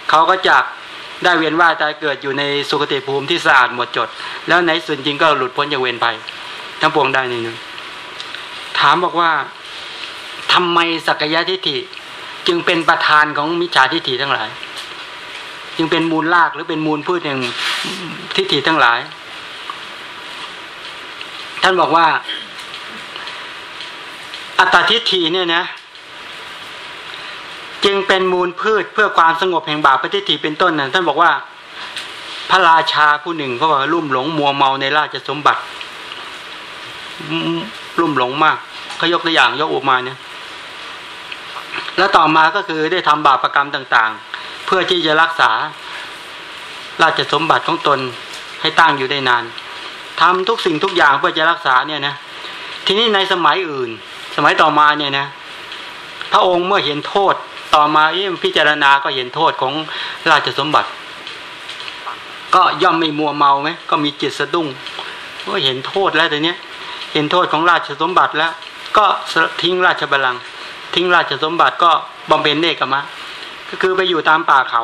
เขาก็จะได้เวียนว่ายตายเกิดอยู่ในสุคติภูมิที่สะอาดหมดจด แล้วในส่วนจริงก็หลุดพ้นจากเวรไปทั้งปวงได้นี่นึงถามบอกว่าทำไมสักยะทิฏฐิจึงเป็นประธานของมิจฉาทิฏฐิทั้งหลาย จึงเป็นมูลรากหรือเป็นมูลพืชแห่างทิฏฐิทั้งหลาย ท่านบอกว่า อัตตทิฏฐิเนี่ยนะ จึงเป็นมูลพืชเพื่อความสงบแห่งบาปทิฏฐิเป็นต้นนะท่านบอกว่าพระราชาผู้หนึ่งเขาบอกลุ่มหลงมัวเมาในราชสมบัติลุ่มหลงมากเขายกตัวอย่างยกอุมาเนี่ยแล้วต่อมาก็คือได้ทำบาปรกรรมต่างๆ เพื่อที่จะรักษาราชสมบัติของตนให้ตั้งอยู่ได้นานทำทุกสิ่งทุกอย่างเพื่อจะรักษาเนี่ยนะทีนี้ในสมัยอื่น สมัยต่อมาเนี่ยนะพระองค์เมื่อเห็นโทษ ต่อมาพิจารณาก็เห็นโทษของราชสมบัติ ก็ย่อมไม่มัวเมาไหมก็มีจิตสะดุ้งก็เห็นโทษแล้วแต่เนี้ย เห็นโทษของราชสมบัติแล้ว ก็ทิ้งราชบัลลังก์ทิ้งราชสมบัติก็บำเพ็ญเนกธรรมะก็คือไปอยู่ตามป่าเขา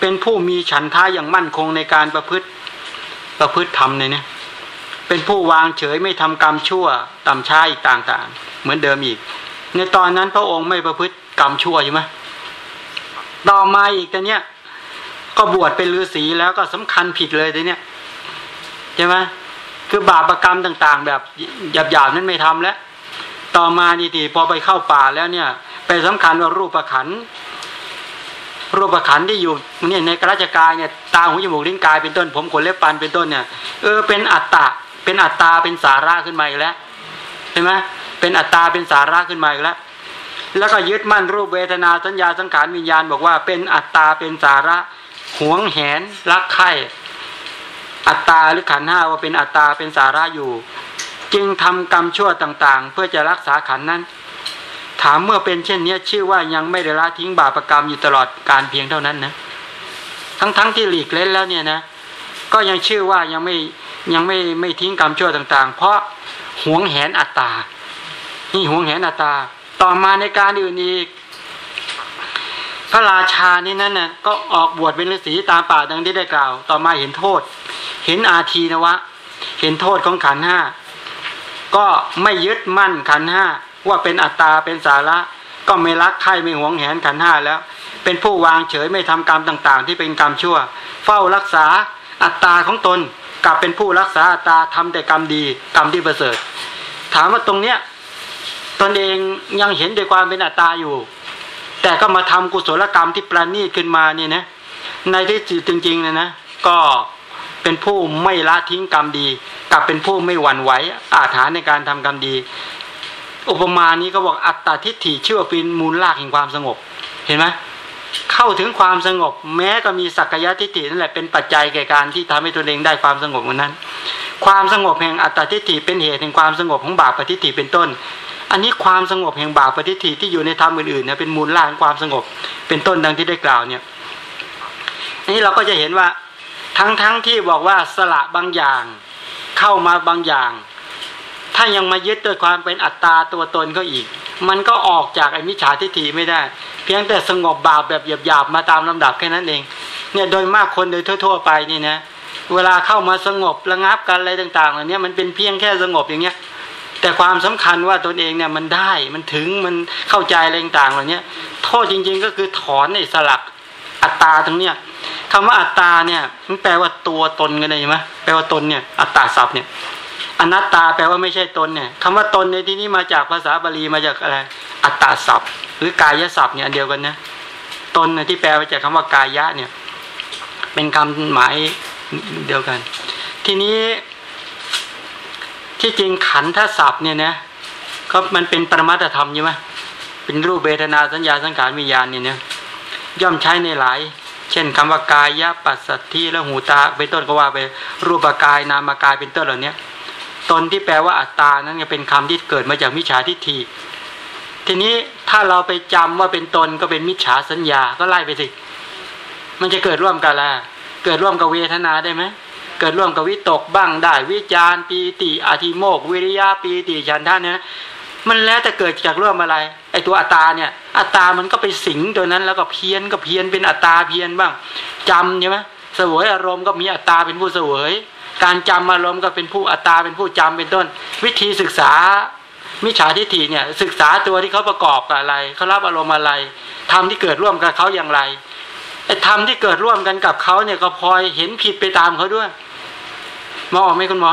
เป็นผู้มีฉันท่าอย่างมั่นคงในการประพฤติประพฤติธรรมเนี่ยเป็นผู้วางเฉยไม่ทำกรรมชั่วต่ำช้าอีกต่างๆ เหมือนเดิมอีก ในตอนนั้นพระองค์ไม่ประพฤติ กรรมชั่วใช่ไหมต่อมาอีกแต่เนี้ยก็บวชเป็นฤาษีแล้วก็สำคัญผิดเลยแต่เนี้ยใช่ไหมคือบาปรกรรมต่างๆ แบบหยาบๆนั้นไม่ทำแล้ว ต่อมานี่ทีพอไปเข้าป่าแล้วเนี่ย ไปสำคัญว่ารูปประขันรูปประขันที่อยู่เนี่ยในกราชกายเนี่ยตาหูจมูกลิ้นกายเป็นต้น ผมขนเล็บปันเป็นต้นเนี่ยเออเป็นอัตตะเป็นอัตตาเป็นสาระขึ้นมาอีกแล้วเห็นไหมเป็นอัตตาเป็นสาระขึ้นมาอีกแล้ว แล้วก็ยึดมั่นรูปเวทนาสัญญาสังขารวิญญาณ บอกว่าเป็นอัตตาเป็นสาระหวงแหนรักใคร่อัตตาหรือขันห้าว่าเป็นอัตตาเป็นสาระอยู่ จึงทำกรรมชั่วต่างๆ เพื่อจะรักษาขันนั้น ถามเมื่อเป็นเช่นนี้ชื่อว่ายังไม่ได้ละทิ้งบาปรกรรมอยู่ตลอดการเพียงเท่านั้นนะทั้งๆทที่หลีกเล่นแล้วเนี่ยนะก็ยังชื่อว่ายังไม่ยังไม่ไม่ทิ้งกรรมชั่วต่าง ๆ เพราะหวงแหนอัตตานี่หวงแหนอัตตา ต่อมาในการอื่นอีก พระราชานี่นั่นน่ะก็ออกบวชเป็นฤาษีตามป่าดังที่ได้กล่าว ต่อมาเห็นโทษ เห็นอาทีนะวะ เห็นโทษของขันห้าก็ไม่ยึดมั่นขันห้าว่าเป็นอัตตาเป็นสาระ ก็ไม่รักใครไม่หวงแหนขันห้าแล้ว เป็นผู้วางเฉยไม่ทำกรรมต่างๆ ที่เป็นกรรมชั่ว เฝ้ารักษาอัตตาของตนกลับเป็นผู้รักษาอัตตาทำแต่กรรมดีกรรมที่ประเสริฐ ถามว่าตรงเนี้ย ตนเองยังเห็นด้วยความเป็นอัตตาอยู่ แต่ก็มาทำกุศลกรรมที่ประณีตขึ้นมาเนี่ยนะในที่จริงๆนะนะก็เป็นผู้ไม่ละทิ้งกรรมดี กับเป็นผู้ไม่หวั่นไหวอาถรรพ์ในการทำกรรมดี อุปมานี้ก็บอกอัตตาทิฏฐิเชื่อว่าเป็นมูลรากแห่งความสงบ เห็นไหมเข้าถึงความสงบ แม้ก็มีสักยะทิฏฐินั่นแหละเป็นปัจจัยแก่การที่ทำให้ตนเองได้ความสงบเหมือนนั้น ความสงบแห่งอัตตาทิฏฐิเป็นเหตุแห่งความสงบของบาปปฏิฏฐิเป็นต้น อันนี้ความสงบแห่งบาปปฏิฏฐิที่อยู่ในธรรมอื่นๆเนี่ยเป็นมูลราของความสงบ เป็นต้นดังที่ได้กล่าวเนี่ยนี้เราก็จะเห็นว่าทั้งๆทที่บอกว่าสละบางอย่างเข้ามาบางอย่าง ถ้ายังมายึดด้วยความเป็นอัตตาตัวตนก็อีก มันก็ออกจากไอ้มิจฉาทิฏฐิไม่ได้ เพียงแต่สงบบาปแบบหยาบๆมาตามลำดับแค่นั้นเองเนี่ยโดยมากคนโดยทั่ว ๆ ไปนี่นะเวลาเข้ามาสงบระงับกันอะไรต่างๆเหล่านี้มันเป็นเพียงแค่สงบอย่างเงี้ย แต่ความสำคัญว่าตนเองเนี่ยมันได้มันถึงมันเข้าใจอะไรต่างๆเหล่านี้โทษจริงๆก็คือถอนไอ้สลักอัตตาตรงเนี้ยคำว่าอัตตาเนี่ยมันแปลว่าตัวตนกันเลยใช่ไหมแปลว่าตนเนี่ยอัตตาศัพท์เนี่ยอนัตตาแปลว่าไม่ใช่ตนเนี่ยคำว่าตนในที่นี้มาจากภาษาบาลีมาจากอะไรอัตตาศัพท์ หรือกายศัพท์เนี่ยอันเดียวกันนะตนที่แปลมาจากคำว่ากายะเนี่ย เป็นคำหมายเดียวกัน ทีนี้ ที่จริงขันธศัพท์เนี่ยนะก็มันเป็นปรมัตธรรมใช่ไหมเป็นรูปเวทนาสัญญาสังขารวิญญาณเนี่ยย่อมใช้ในหลาย เช่นคำว่ากายะปัสสัทธิและหูตาเป็นต้นก็ว่าไปรูปกายนามกายเป็นต้นเหล่านี้ตนที่แปลว่าอัตตานั้นเป็นคำที่เกิดมาจากมิจฉาทิฏฐิทีนี้ถ้าเราไปจำว่าเป็นตนก็เป็นมิจฉาสัญญาก็ไล่ไปสิมันจะเกิดร่วมกันละเกิดร่วมกับเวทนาได้ไหม เกิดร่วมกับวิตกบ้างได้ วิจารปีติอธิโมก วิริยะปีติฉันท่านเนี่ยมันแล้วแต่เกิดจากร่วมอะไรไอตัวอัตตาเนี่ย อัตตามันก็ไปสิงตัวนั้นแล้วก็เพี้ยนก็เพี้ยนเป็นอัตตาเพี้ยนบ้างจำใช่ไหมเสวยอารมณ์ก็มีอัตตาเป็นผู้เสวย การจำอารมณ์ก็เป็นผู้อัตตาเป็นผู้จำเป็นต้น วิธีศึกษามิจฉาทิฏฐิเนี่ยศึกษาตัวที่เขาประกอบกับอะไรเขารับอารมณ์อะไรทำที่เกิดร่วมกับเขาอย่างไรไอ้ธรรมที่เกิดร่วมกันกับเขาเนี่ยก็พลอยเห็นผิดไปตามเขาด้วย มองออกไหมคุณหมอ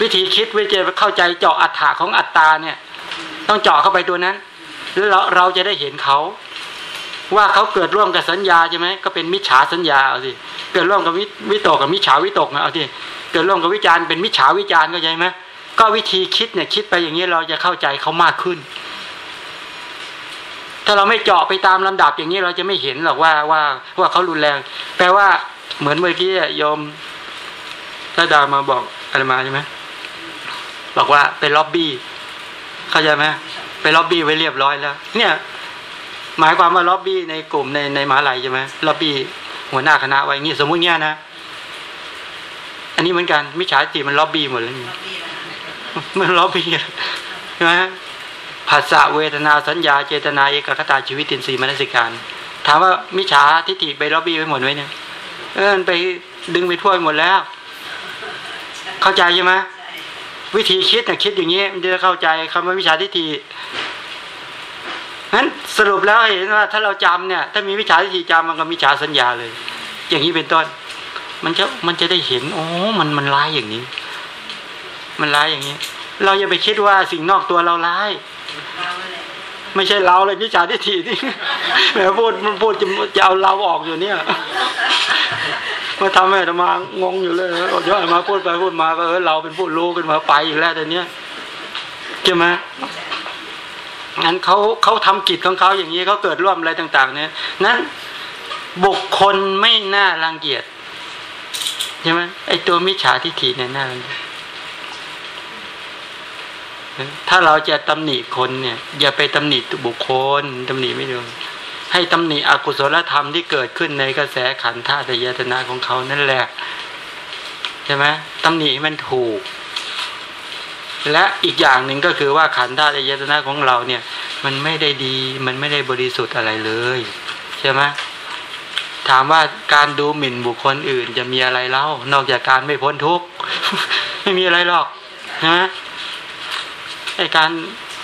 วิธีคิดวิจัยเข้าใจเจาะอัฏฐาของอัตตาเนี่ย ต้องเจาะเข้าไปตัวนั้น แล้วเราเราจะได้เห็นเขาว่าเขาเกิดร่วมกับสัญญาใช่ไหมก็เป็นมิจฉาสัญญาเอาสิเกิดร่วมกับวิตกกับมิจฉาวิตกนะเอาสิเกิดร่วมกับวิจารเป็นมิจฉาวิจารก็ใช่ไหมก็วิธีคิดเนี่ยคิดไปอย่างนี้เราจะเข้าใจเขามากขึ้น ถ้าเราไม่เจาะไปตามลำดับอย่างนี้เราจะไม่เห็นหรอกว่าว่าว่าเขารุนแรง แปลว่าเหมือนเมื่อกี้โยม ถ้าดามาบอกอะไรมาใช่ไหมบอกว่าเป็นล็อบบี้ เข้าใจไหมไปล็อบบี้ไว้เรียบร้อยแล้ว เนี่ย หมายความว่าล็อบบี้ในกลุ่มในในมหาลัยใช่ไหมล็อบบี้หัวหน้าคณะไว้งี้สมมุติเงี้ยนะอันนี้เหมือนกันมิจฉาทิฏฐิมันล็อบบี้หมดเลยมันล็อบบี้ใช่ไหมผัสสะเวทนาสัญญาเจตนาเอกัคคตาชีวิตินทรีย์มนสิการ ถามว่ามิจฉาทิฏฐิไปล็อบบี้ไปหมดไว้เนี่ยเออไปดึงไปทั่วหมดแล้ว เข้าใจใช่ไหมวิธีคิดเนี่ยคิดอย่างนี้มันจะเข้าใจคำว่าวิชาทิฏฐินั้นสรุปแล้วเห็นว่าถ้าเราจำเนี่ย ถ้ามีวิชาทิฏฐิจำมันก็มิจฉาสัญญาเลย อย่างนี้เป็นต้น มันจะมันจะได้เห็นโอ้มันมันร้ายอย่างนี้ มันร้ายอย่างนี้ เราอย่าไปคิดว่าสิ่งนอกตัวเราร้าย ไม่ใช่เราเลยมิจฉาทิฏฐินี่แหมพูดมันพูดจะจะเอาเราออกอยู่เนี่ยมาทำให้ธรรมางงอยู่เลยย้อนมาพูดไปพูดมาก็เออเราเป็นผู้รู้ขึ้นมาไปอีกแล้วแต่เนี้ยใช่ไหมงั้นเขาเขาทำกิจของเขาอย่างนี้เขาเกิดร่วมอะไรต่าง ๆ เนี่ย นั้นบุคคลไม่น่ารังเกียจใช่ไหมไอตัวมิจฉาทิฏฐิเนี่ยน่ารังเกียจ ถ้าเราจะตำหนิคนเนี่ยอย่าไปตำหนิบุคคลตำหนิไม่ดูให้ตำหนิอกุศลธรรมที่เกิดขึ้นในกระแสขันธ์ธาตุยตนาของเขานั่นแหละใช่ไหมตำหนิมันถูก และอีกอย่างหนึ่งก็คือว่าขันธ์ธาตุยตนาของเราเนี่ย มันไม่ได้ดี มันไม่ได้บริสุทธิ์อะไรเลยใช่ไหมถามว่าการดูหมิ่นบุคคลอื่นจะมีอะไรเล่านอกจากการไม่พ้นทุกข์ไม่มีอะไรหรอกนะ ไอการ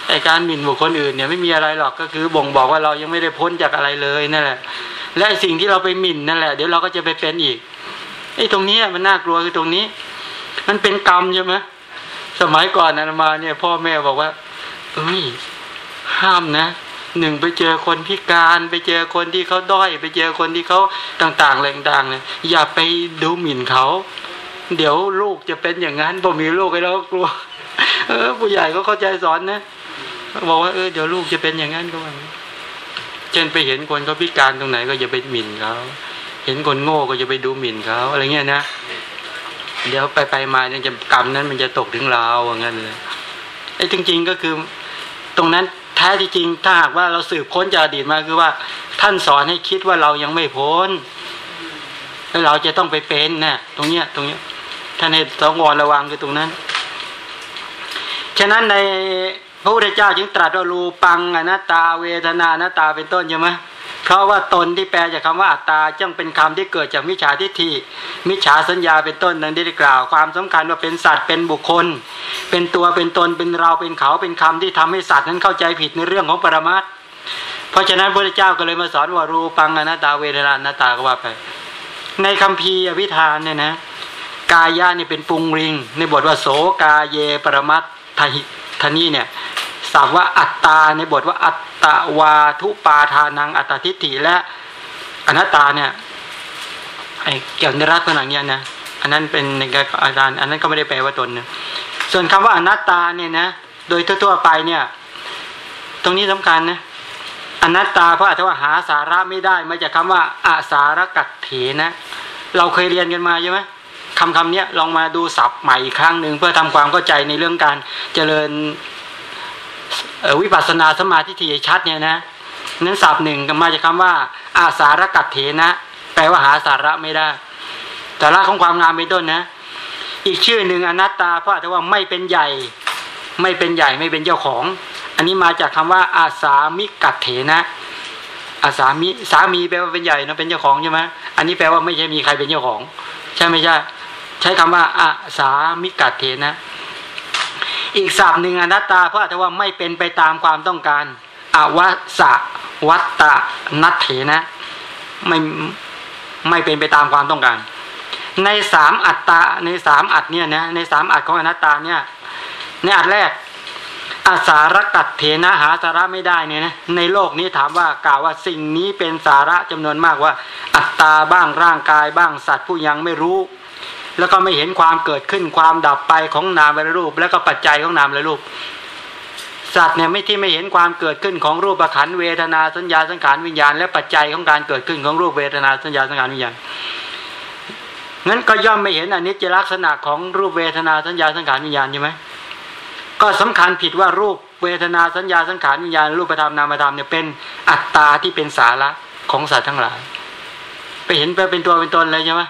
ไอการหมิ่นบุคคลอื่นเนี่ยไม่มีอะไรหรอกก็คือบ่งบอกว่าเรายังไม่ได้พ้นจากอะไรเลยนั่นแหละ และสิ่งที่เราไปหมิ่นนั่นแหละเดี๋ยวเราก็จะไปเป็นอีกไอ้ตรงนี้มันน่ากลัวคือตรงนี้ มันเป็นกรรมใช่ไหมสมัยก่อนนะมาเนี่ย พ่อแม่บอกว่าเอ้ยห้ามนะหนึ่งไปเจอคนพิการไปเจอคนที่เขาด้อย ไปเจอคนที่เขาต่างๆอะไรต่างๆเนี่ยอย่าไปดูหมิ่นเขา เดี๋ยวลูกจะเป็นอย่างนั้นพอมีลูกไปแล้วกลัว เออ ผู้ใหญ่ก็เข้าใจสอนนะบอกว่าเออเดี๋ยวลูกจะเป็นอย่างนั้นก็ว่าเช่นไปเห็นคนเขาพิการตรงไหนก็อย่าไปหมิ่นเขาเห็นคนโง่ก็อย่าไปดูหมิ่นเขาอะไรเงี้ยนะเดี๋ยวไปไปมาเนี่ยจะกรรมนั้นมันจะตกถึงเราอย่างนั้นเลยไอ้จริง ๆก็คือ ตรงนั้นแท้ที่จริงถ้าหากว่าเราสืบค้นจากอดีตมาคือว่า ท่านสอนให้คิดว่าเรายังไม่พ้นแล้วเราจะต้องไปเป็นนะตรงเนี้ย ตรงเนี้ยท่านให้ต้องวรระวังคือตรงนั้น ฉะนั้นในพระพุทธเจ้าจึงตรัสว่ารูปังอนัตตาเวทนานัตตาเป็นต้นใช่ไหมเพราะว่าตนที่แปลจากคาว่าอัตตาจึงเป็นคำที่เกิดจากมิจฉาทิฏฐิ มิจฉาสัญญาเป็นต้นนั้นได้กล่าว ความสำคัญว่าเป็นสัตว์เป็นบุคคล เป็นตัวเป็นตนเป็นเราเป็นเขาเป็นคำที่ทำให้สัตว์นั้นเข้าใจผิดในเรื่องของปรมัตเพราะฉะนั้นพระเจ้าก็เลยมาสอนว่ารูปังอนัตตาเวทนานัตตาก็ว่าไป ในคำพีอภิธานเนี่ยนะกายะนี่เป็นปุงริง ในบทว่าโสกาเยปรมัต ทหิทนีเนี่ยสับว่าอัตตาในบทว่าอัตตวาทุปาทานังอัตตทิฏฐิและอนัตตาเนี่ยไอ้เกี่ยวในรัตผนังเนี่ยนะอันนั้นเป็นในการอาจารย์อันนั้นก็ไม่ได้แปลว่าตนนะส่วนคำว่าอนัตตาเนี่ยนะโดยทั่วๆไปเนี่ย ตรงนี้สำคัญนะอนัตตาเพราะอาจจะว่าหาสาระไม่ได้มาจากคาว่าอาสารกัตเถนะ เราเคยเรียนกันมาใช่ไหม คำคำนี้ลองมาดูศัพท์ใหม่อีกครั้งหนึ่งเพื่อทำความเข้าใจในเรื่องการเจริญวิปัสสนาสมาธิที่ชัดเนี่ยนะนั้นศัพท์หนึ่งก็มาจากคาว่า อาสารกัตเถนะ แปลว่าหาสาระไม่ได้สาระของความงามเป็นต้นนะ อีกชื่อหนึ่งอนัตตาเพราะแต่ว่าไม่เป็นใหญ่ ไม่เป็นใหญ่ไม่เป็นเจ้าของ อันนี้มาจากคำว่า อาสามิกัตเถนะอาสามิสามีแปลว่าเป็นใหญ่นะเป็นเจ้าของใช่ไหมอันนี้แปลว่าไม่ใช่มีใครเป็นเจ้าของ ใช่ไม่ใช่ ใช้คำว่าอาสามิกัดเถนะ อีกศัพท์หนึ่งอนัตตาเพราะแต่ว่าไม่เป็นไปตามความต้องการอวัสวัตตนัตเถนะ ไม่ไม่เป็นไปตามความต้องการ ในสามอัตตาในสามอัตเนี่ยนะในสามอัตของอนัตตาเนี่ยในอัตแรกอาสารกัดเถนะหาสาระไม่ได้เนี่ยนะในโลกนี้ถามว่ากล่าวว่าสิ่งนี้เป็นสาระจำนวนมากว่า อัตตาบ้างร่างกายบ้างสัตว์ผู้ยังไม่รู้ แล้วก็ไม่เห็นความเกิดขึ้นความดับไปของนามและรูป แล้วก็ปัจจัยของนามและรูป สัตว์เนี่ยไม่ที่ไม่เห็นความเกิดขึ้นของรูปะขันเวทนาสัญญาสังขารวิญญาณ และปัจจัยของการเกิดขึ้นของรูปเวทนาสัญญาสังขารวิญญาณงั้นก็ย่อมไม่เห็นอนิจจลักษณะของรูปเวทนาสัญญาสังขารวิญญาณใช่ไหมก็สำคัญผิดว่ารูปเวทนาสัญญาสังขารวิญญาณรูปธรรมนามธรรมเนี่ยเป็นอัตตาที่เป็นสาระของสัตว์ทั้งหลาย ไปเห็นไปเป็นตัวเป็นตนเลยใช่ไหม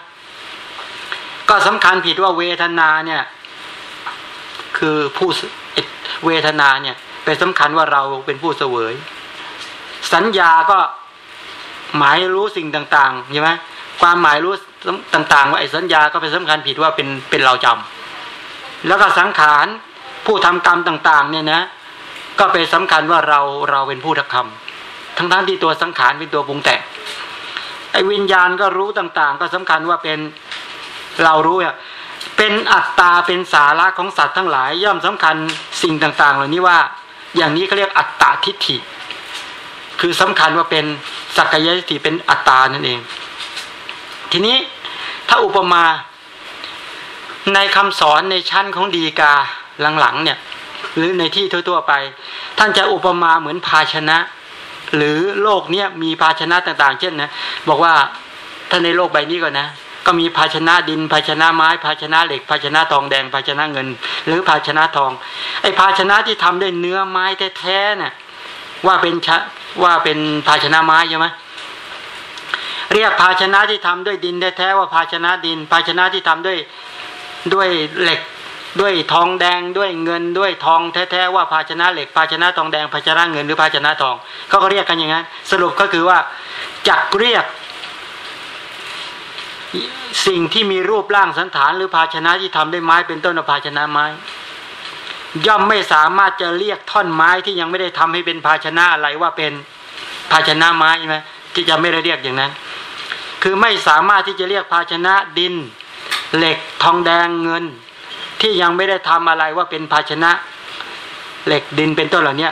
ก็สำคัญผิดว่าเวทนาเนี่ย คือผู้เวทนาเนี่ยเป็นสำคัญว่าเราเป็นผู้เสวย สัญญาก็หมายรู้สิ่งต่างๆใช่ไหมความหมายรู้ต่าง ๆ ว่าไอ้สัญญาก็เป็นสำคัญผิดว่าเป็นเป็นเราจำแล้วก็สังขารผู้ทำกรรมต่าง ๆ เนี่ยนะก็เป็นสำคัญว่าเราเราเป็นผู้ทำทั้งทั้งที่ตัวสังขารเป็นตัวปรุงแต่งไอ้วิญญาณก็รู้ต่าง ๆ ก็สำคัญว่าเป็น เรารู้อะเป็นอัตตาเป็นสาระของสัตว์ทั้งหลาย ย่อมสำคัญสิ่งต่าง ๆ เหล่านี้ว่า อย่างนี้เขาเรียกอัตตาทิฏฐิ คือสำคัญว่าเป็นสักกายทิฏฐิเป็นอัตตานั่นเอง ทีนี้ถ้าอุปมาในคำสอนในชั้นของดีกาหลังๆเนี่ย หรือในที่ทั่วๆไป ท่านจะอุปมาเหมือนภาชนะ หรือโลกเนี้ยมีภาชนะต่าง ๆ เช่นนะบอกว่าถ้าในโลกใบนี้ก่อนนะ ก็มีภาชนะดิน ภาชนะไม้ ภาชนะเหล็ก ภาชนะทองแดง ภาชนะเงิน หรือภาชนะทอง ไอ้ภาชนะที่ทำด้วยเนื้อไม้แท้ๆเนี่ยว่าเป็นชะว่าเป็นภาชนะไม้ใช่ไหมเรียกภาชนะที่ทำด้วยดินแท้ๆว่าภาชนะดิน ภาชนะที่ทำด้วยด้วยเหล็กด้วยทองแดงด้วยเงินด้วยทองแท้ๆว่าภาชนะเหล็ก ภาชนะทองแดงภาชนะเงินหรือภาชนะทองเขาก็เรียกกันอย่างนั้นสรุปก็คือว่าจักเรียก สิ่งที่มีรูปร่างสันฐานหรือภาชนะที่ทำด้วยไม้เป็นต้นภาชนะไม้ ย่อมไม่สามารถจะเรียกท่อนไม้ที่ยังไม่ได้ทำให้เป็นภาชนะอะไรว่าเป็นภาชนะไม้ใช่ไหมที่จะไม่ได้เรียกอย่างนั้น คือไม่สามารถที่จะเรียกภาชนะดิน เหล็กทองแดงเงิน ที่ยังไม่ได้ทำอะไรว่าเป็นภาชนะ เหล็กดินเป็นต้นเหล่านี้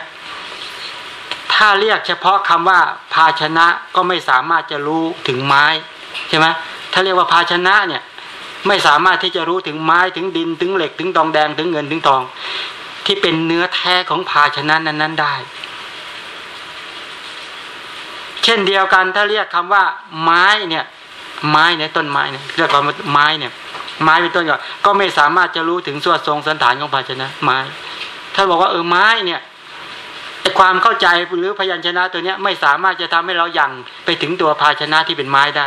ถ้าเรียกเฉพาะคำว่าภาชนะก็ไม่สามารถจะรู้ถึงไม้ใช่ไหม ถ้าเรียกว่าภาชนะเนี่ย ไม่สามารถที่จะรู้ถึงไม้ถึงดินถึงเหล็กถึงทองแดงถึงเงินถึงทอง ที่เป็นเนื้อแท้ของภาชนะนั้น ๆ ได้ เช่นเดียวกันถ้าเรียกคำว่า ไม้เนี่ย ไม้เนี่ยต้นไม้เนี่ยเรียกว่าไม้เนี่ย ไม้เป็นต้นก่อนก็ไม่สามารถจะรู้ถึงส่วนทรงสันฐานของภาชนะ ไม้ถ้าบอกว่าเออไม้เนี่ยไอความเข้าใจหรือพยัญชนะตัวเนี้ยไม่สามารถจะทำให้เรายัางไปถึงตัวภาชนะที่เป็นไม้ได้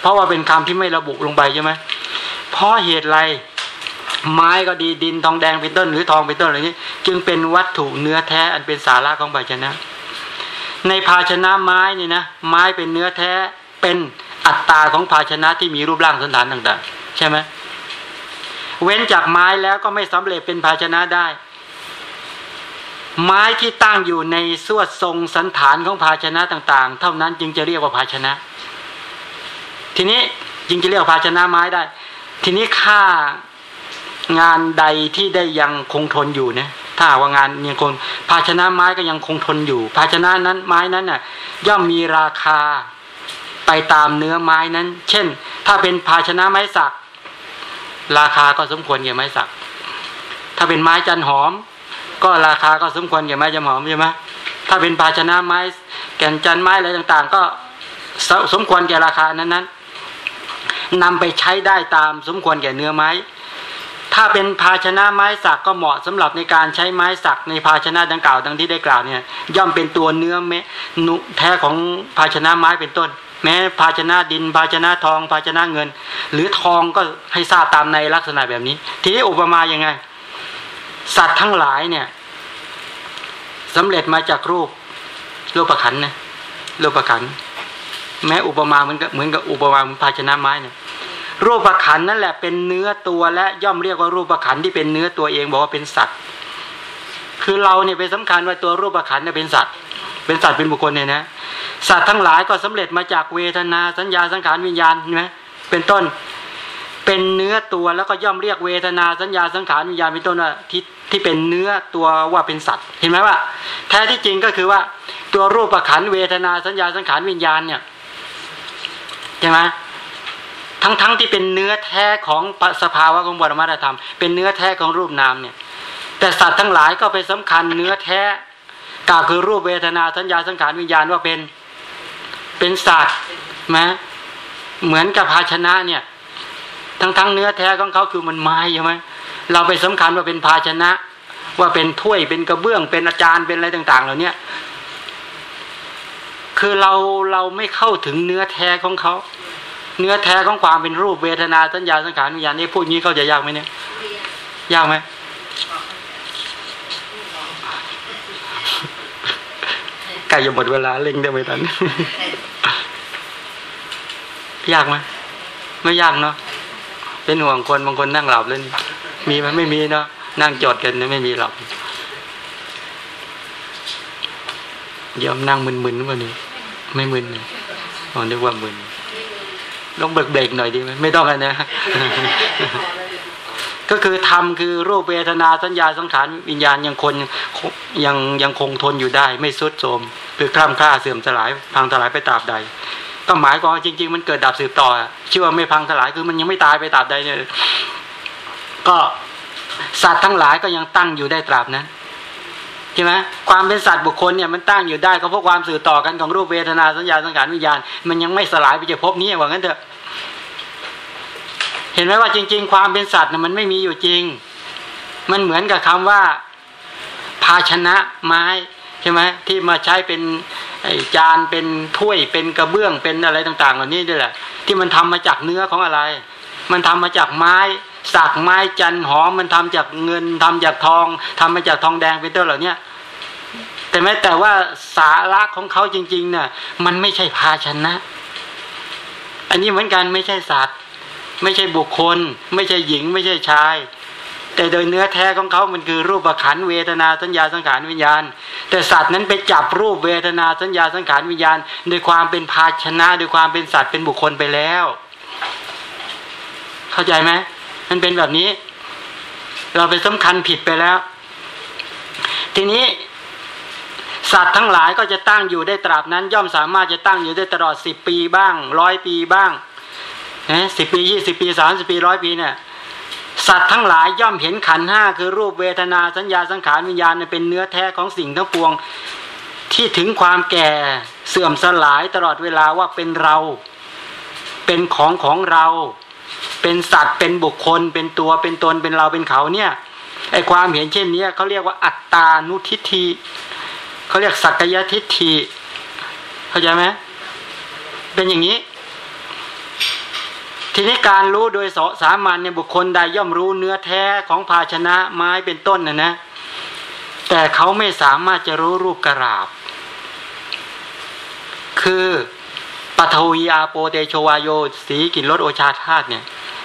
เพราะว่าเป็นคำที่ไม่ระบุลงไปใช่ไหมเพราะเหตุไรไม้ก็ดีดินทองแดงเป็นต้นหรือทองเป็นต้นอะไรนี้ จึงเป็นวัตถุเนื้อแท้อันเป็นสาระของภาชนะ ในภาชนะไม้นี่นะไม้เป็นเนื้อแท้เป็นอัตตาของภาชนะที่มีรูปร่างสันฐานต่างๆ ใช่ไหมเว้นจากไม้แล้วก็ไม่สำเร็จเป็นภาชนะได้ ไม้ที่ตั้งอยู่ในส่วดทรงสันฐานของภาชนะต่าง ๆ เท่านั้นจึงจะเรียกว่าภาชนะ ทีนี้จริงจะเรียกภาชนะไม้ได้ ทีนี้ค่างานใดที่ได้ยังคงทนอยู่เนี่ยถ้าว่างานยังคงภาชนะไม้ก็ยังคงทนอยู่ ภาชนะนั้นไม้นั้นน่ะ ย่อมมีราคาไปตามเนื้อไม้นั้น เช่น ถ้าเป็นภาชนะไม้สัก ราคาก็สมควรแก่ไม้สัก ถ้าเป็นไม้จันหอม ก็ราคาก็สมควรแก่ไม้จันหอมใช่ไหมถ้าเป็นภาชนะไม้ แก่นจันไม้อะไรต่าง ๆ ก็สมควรแก่ราคานั้นๆ นำไปใช้ได้ตามสมควรแก่เนื้อไม้ ถ้าเป็นภาชนะไม้สักก็เหมาะสำหรับในการใช้ไม้สักในภาชนะดังกล่าวดังที่ได้กล่าวเนี่ยย่อมเป็นตัวเนื้อเมนุแท้ของภาชนะไม้เป็นต้น แม้ภาชนะดิน ภาชนะทอง ภาชนะเงิน หรือทองก็ให้ทราบตามในลักษณะแบบนี้ ทีนี้อุปมาอย่างไง สัตว์ทั้งหลายเนี่ยสำเร็จมาจากรูปรูปประคันนะรูปประคันแม้อุปมาเหมือนกับเหมือนกับอุปมาภาชนะไม้เนี่ย รูปขันนั่นแหละเป็นเนื้อตัวและย่อมเรียกว่ารูปขันที่เป็นเนื้อตัวเองบอกว่าเป็นสัตว์ คือเราเนี่ยไปสำคัญว่าตัวรูปขันเนี่ยเป็นสัตว์ เป็นสัตว์เป็นบุคคลเนี่ยนะสัตว์ทั้งหลายก็สำเร็จมาจากเวทนาสัญญาสังขารวิญญาณใช่ไหมเป็นต้น เป็นเนื้อตัวแล้วก็ย่อมเรียกเวทนาสัญญาสังขารวิญญาณเป็นต้นว่าที่ที่เป็นเนื้อตัวว่าเป็นสัตว์ เห็นไหมว่า แท้ที่จริงก็คือว่าตัวรูปขันเวทนาสัญญาสังขารวิญญาณเนี่ยใช่ไหม ทั้งๆทที่เป็นเนื้อแท้ของสภาวะของบรมธรรม เป็นเนื้อแท้ของรูปนามเนี่ย แต่สัตว์ทั้งหลายก็ไปสำคัญเนื้อแท้กล่าวคือรูปเวทนาสัญญาสังขารวิญญาณว่าเป็นเป็นสัตว์ไหมเหมือนกับภาชนะเนี่ย ทั้งทั้งเนื้อแท้ของเขาคือมันไม้ใช่ไหมเราไปสำคัญว่าเป็นภาชนะ ว่าเป็นถ้วยเป็นกระเบื้องเป็นอาจารย์เป็นอะไรต่าง ๆ เหล่านี้คือเราเราไม่เข้าถึงเนื้อแท้ของเขา เนื้อแท้ของความเป็นรูปเวทนาสัญญาสังขารวิญญาณนี่พูดงี้เขาจะยากไหมเนี่ย ยากไหมใกล้จะหมดเวลาเล่งได้ไหมตอนนี้ยากไหมไม่ยากเนาะเป็นห่วงคนบางคนนั่งหลับเลยมีไหมไม่มีเนาะนั่งจดกันไม่มีหลับยอมนั่งมึนๆวันนี้ ไม่มึนเลยอ๋อนึกว่ามึน ลองเบรกเบรกหน่อยดีไหมไม่ต้องกันนะก็คือธรรมคือรูปเวทนาสัญญาสังขารวิญญาณยังคนยังยังคงทนอยู่ได้ ไม่สุดโทมคือคล่ำค่าเสื่อมสลายพังทลายไปตราบใด ก็หมายความจริง ๆ มันเกิดดับสืบต่อชื่อว่าไม่พังทลายคือมันยังไม่ตายไปตราบใดเนี่ยก็สัตว์ทั้งหลายก็ยังตั้งอยู่ได้ตราบนั้นใช่ไหมความเป็นสัตว์บุคคลเนี่ยมันตั้งอยู่ได้ก็เพราะความสื่อต่อกันของรูปเวทนาสัญญาสังขารวิญญาณ มันยังไม่สลายไปจากภพนี้ว่างั้นเถอะ เห็นไหมว่าจริง ๆ ความเป็นสัตว์เนี่ยมันไม่มีอยู่จริง มันเหมือนกับคำว่า ภาชนะไม้ใช่ไหมที่มาใช้เป็นจานเป็นถ้วยเป็นกระเบื้องเป็นอะไรต่าง ๆ เหล่านี้ด้วยแหละ ที่มันทำมาจากเนื้อของอะไร มันทำมาจากไม้สักไม้จันหอมมันทำจากเงินทำจากทองทำมาจากทองแดงเป็นต้นเหล่านี้แต่แม้แต่ว่าสาระของเขาจริงๆเนี่ยมันไม่ใช่ภาชนะ อันนี้เหมือนกันไม่ใช่สัตว์ ไม่ใช่บุคคล ไม่ใช่หญิง ไม่ใช่ชาย แต่โดยเนื้อแท้ของเขามันคือรูปขันเวทนาสัญญาสังขารวิญญาณ แต่สัตว์นั้นไปจับรูปเวทนาสัญญาสังขารวิญญาณโดยความเป็นภาชนะโดยความเป็นสัตว์เป็นบุคคลไปแล้ว เข้าใจไหมมันเป็นแบบนี้ เราไปสำคัญผิดไปแล้ว ทีนี้สัตว์ทั้งหลายก็จะตั้งอยู่ได้ตราบนั้น ย่อมสามารถจะตั้งอยู่ได้ตลอดสิบปีบ้างร้อยปีบ้าง นะสิบปียี่สิบปีสามสิบปีร้อยปีเนี่ยสัตว์ทั้งหลายย่อมเห็นขันห้าคือรูปเวทนาสัญญาสังขารวิญญาณเป็นเนื้อแท้ของสิ่งทั้งปวงที่ถึงความแก่เสื่อมสลายตลอดเวลาว่าเป็นเรา เป็นของของเรา เป็นสัตว์เป็นบุคคล เป็นตัวเป็นตนเป็นเราเป็นเขาเนี่ยไอความเห็นเช่นนี้เขาเรียกว่าอัตตานุทิฏฐิเขาเรียกสักยทิฏฐิเข้าใจไหมเป็นอย่างนี้ ทีนี้การรู้โดยสามัญเนี่ยบุคคลใดย่อมรู้เนื้อแท้ของภาชนะไม้เป็นต้นนะนะ แต่เขาไม่สามารถจะรู้รูปกราบ คือปฐวีอาโปเตโชวายโยสีกินรสโอชาธาตุเนี่ย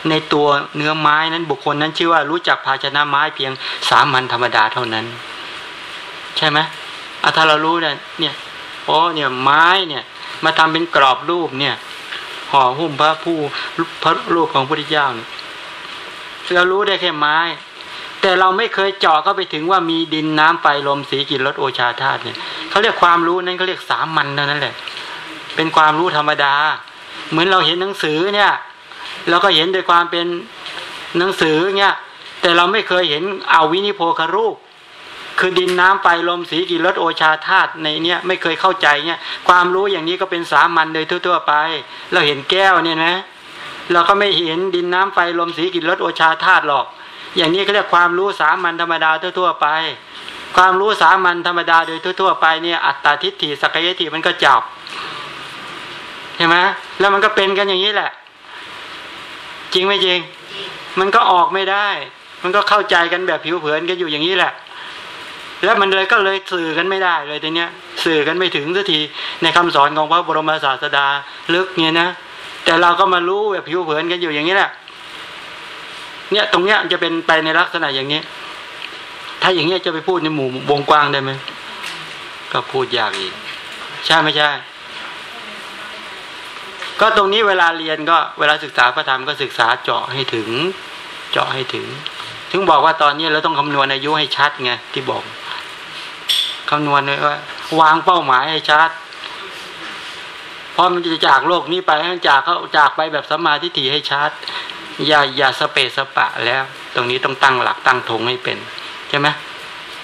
ในตัวเนื้อไม้นั้นบุคคลนั้นชื่อว่ารู้จักภาชนะไม้เพียงสามัญธรรมดาเท่านั้น ใช่ไหมอาถ้าเรารู้เนี่ยเนี่ยโอ้เนี่ยไม้เนี่ย มาทำเป็นกรอบรูปเนี่ย ห่อหุ้มพระผู้พระรูปของพระพุทธเจ้าเนี่ยเรารู้ได้แค่ไม้ แต่เราไม่เคยเจาะเข้าไปถึงว่ามีดินน้ำไฟลมสีกลิ่นรสโอชาธาตุเนี่ยเขาเรียกความรู้นั้นเขาเรียกสามัญนั้นแหละ เป็นความรู้ธรรมดา เหมือนเราเห็นหนังสือเนี่ยเราก็เห็นโดยความเป็นหนังสือเนี่ยแต่เราไม่เคยเห็นเอาวินิโพคารูป คือดินน้ำไฟลมสีกิรสโอชาธาตุในเนี้ยไม่เคยเข้าใจเนี่ยความรู้อย่างนี้ก็เป็นสามัญโดยทั่ว ๆ ไป เราเห็นแก้วเนี่ยนะ เราก็ไม่เห็นดินน้ำไฟลมสีกิรสโอชาธาตุหรอก อย่างนี้เขาเรียกความรู้สามัญธรรมดาทั่ว ๆ ไป ความรู้สามัญธรรมดาโดยทั่ว ๆ ไปเนี่ยอัตตาทิฏฐิสักยทิมันก็จับใช่ไหมแล้วมันก็เป็นกันอย่างนี้แหละ จริงไม่จริง มันก็ออกไม่ได้ มันก็เข้าใจกันแบบผิวเผินกันอยู่อย่างนี้แหละ แล้วมันเลยก็เลยสื่อกันไม่ได้เลยทีเนี้ยสื่อกันไม่ถึงสักทีในคำสอนของพระบรมศาสดาลึกเนี่ยนะแต่เราก็มารู้แบบผิวเผินกันอยู่อย่างนี้แหละเนี่ยตรงเนี้ยจะเป็นไปในลักษณะอย่างนี้ ถ้าอย่างเงี้ยจะไปพูดในหมู่วงกว้างได้ไหมก็พูดยากอีกใช่ไม่ใช่ ก็ตรงนี้เวลาเรียนก็เวลาศึกษาพระธรรมก็ศึกษาเจาะให้ถึง เจาะให้ถึง ถึงบอกว่าตอนนี้เราต้องคำนวณอายุให้ชัดไงที่บอก คำนวณเลยว่าวางเป้าหมายให้ชัดเพราะมันจะจากโลกนี้ไปมันจากเขาจากไปแบบสมาธิถี่ให้ชัดอย่าอย่าสเปสปะแล้ว ตรงนี้ต้องตั้งหลักตั้งธงให้เป็นใช่ไหม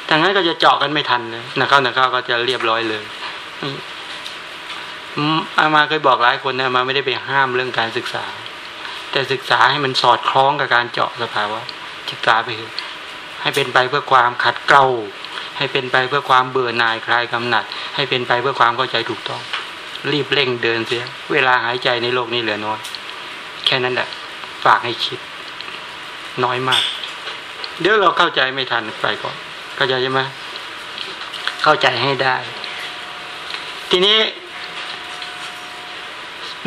ถ้างั้นก็จะเจาะกันไม่ทันเลยนะเข้านะเข้าก็จะเรียบร้อยเลยอามาเคยบอกหลายคนนะมาไม่ได้ไปห้ามเรื่องการศึกษา แต่ศึกษาให้มันสอดคล้องกับการเจาะสภาวะศึกษาไปเถอะให้เป็นไปเพื่อความขัดเกลา ให้เป็นไปเพื่อความเบื่อหน่ายคลายกำหนัด ให้เป็นไปเพื่อความเข้าใจถูกต้อง รีบเร่งเดินเสีย เวลาหายใจในโลกนี้เหลือน้อย แค่นั้นแหละฝากให้คิด น้อยมาก เดี๋ยวเราเข้าใจไม่ทันไปก่อน เข้าใจใช่ไหมเข้าใจให้ได้ ทีนี้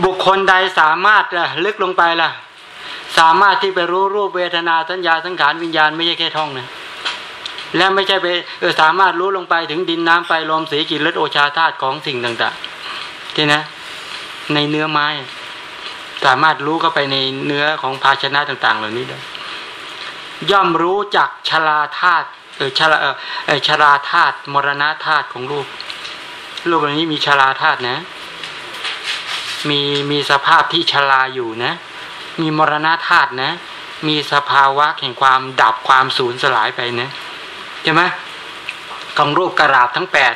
บุคคลใดสามารถล่ะ ลึกลงไปล่ะ สามารถที่ไปรู้รูปเวทนาสัญญาสังขารวิญญาณไม่ใช่แค่ท่องนะ และไม่ใช่ไปสามารถรู้ลงไปถึงดินน้ำไฟลมสีจิตเลือดโอชาธาตุของสิ่งต่างๆที่นะ ในเนื้อไม้ สามารถรู้เข้าไปในเนื้อของภาชนะต่าง ๆ เหล่านี้ได้ย่อมรู้จักชราธาตุเออชราเออชราธาตุมรณะธาตุของรูปรูปเหล่านี้มีชราธาตุนะ มีมีสภาพที่ชราอยู่นะ มีมรณะธาตุนะ มีสภาวะแห่งความดับความสูญสลายไปนะ ใช่ไหมของรูปกระราบทั้งแปด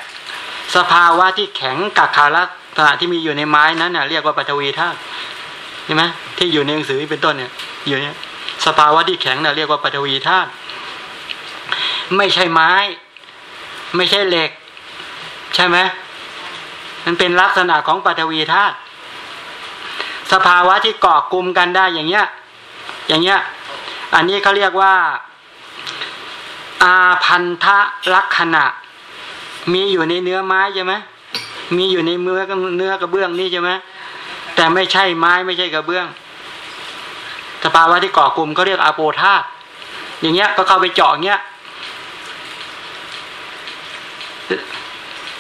สภาวะที่แข็งกักขาลักษณะที่มีอยู่ในไม้นั้นน่ะเรียกว่าปฐวีธาตุใช่ไหมที่อยู่ในหนังสือเป็นต้นเนี่ยอยู่เนี่ยสภาวะที่แข็งน่ะเรียกว่าปฐวีธาตุไม่ใช่ไม้ ไม่ใช่เหล็ก ใช่ไหมมันเป็นลักษณะของปฐวีธาตุสภาวะที่เกาะกลุ่มกันได้อย่างเงี้ย อย่างเงี้ย อันนี้เขาเรียกว่า อาพันธลักษณะ มีอยู่ในเนื้อไม้ใช่ไหมมีอยู่ในเนื้อเนื้อกระเบื้องนี่ใช่ไหมแต่ไม่ใช่ไม้ไม่ใช่กระเบื้องสภาวะที่ก่อกลุ่มเขาเรียกอาโปธาอย่างเงี้ยก็เข้าไปเจาะเงี้ย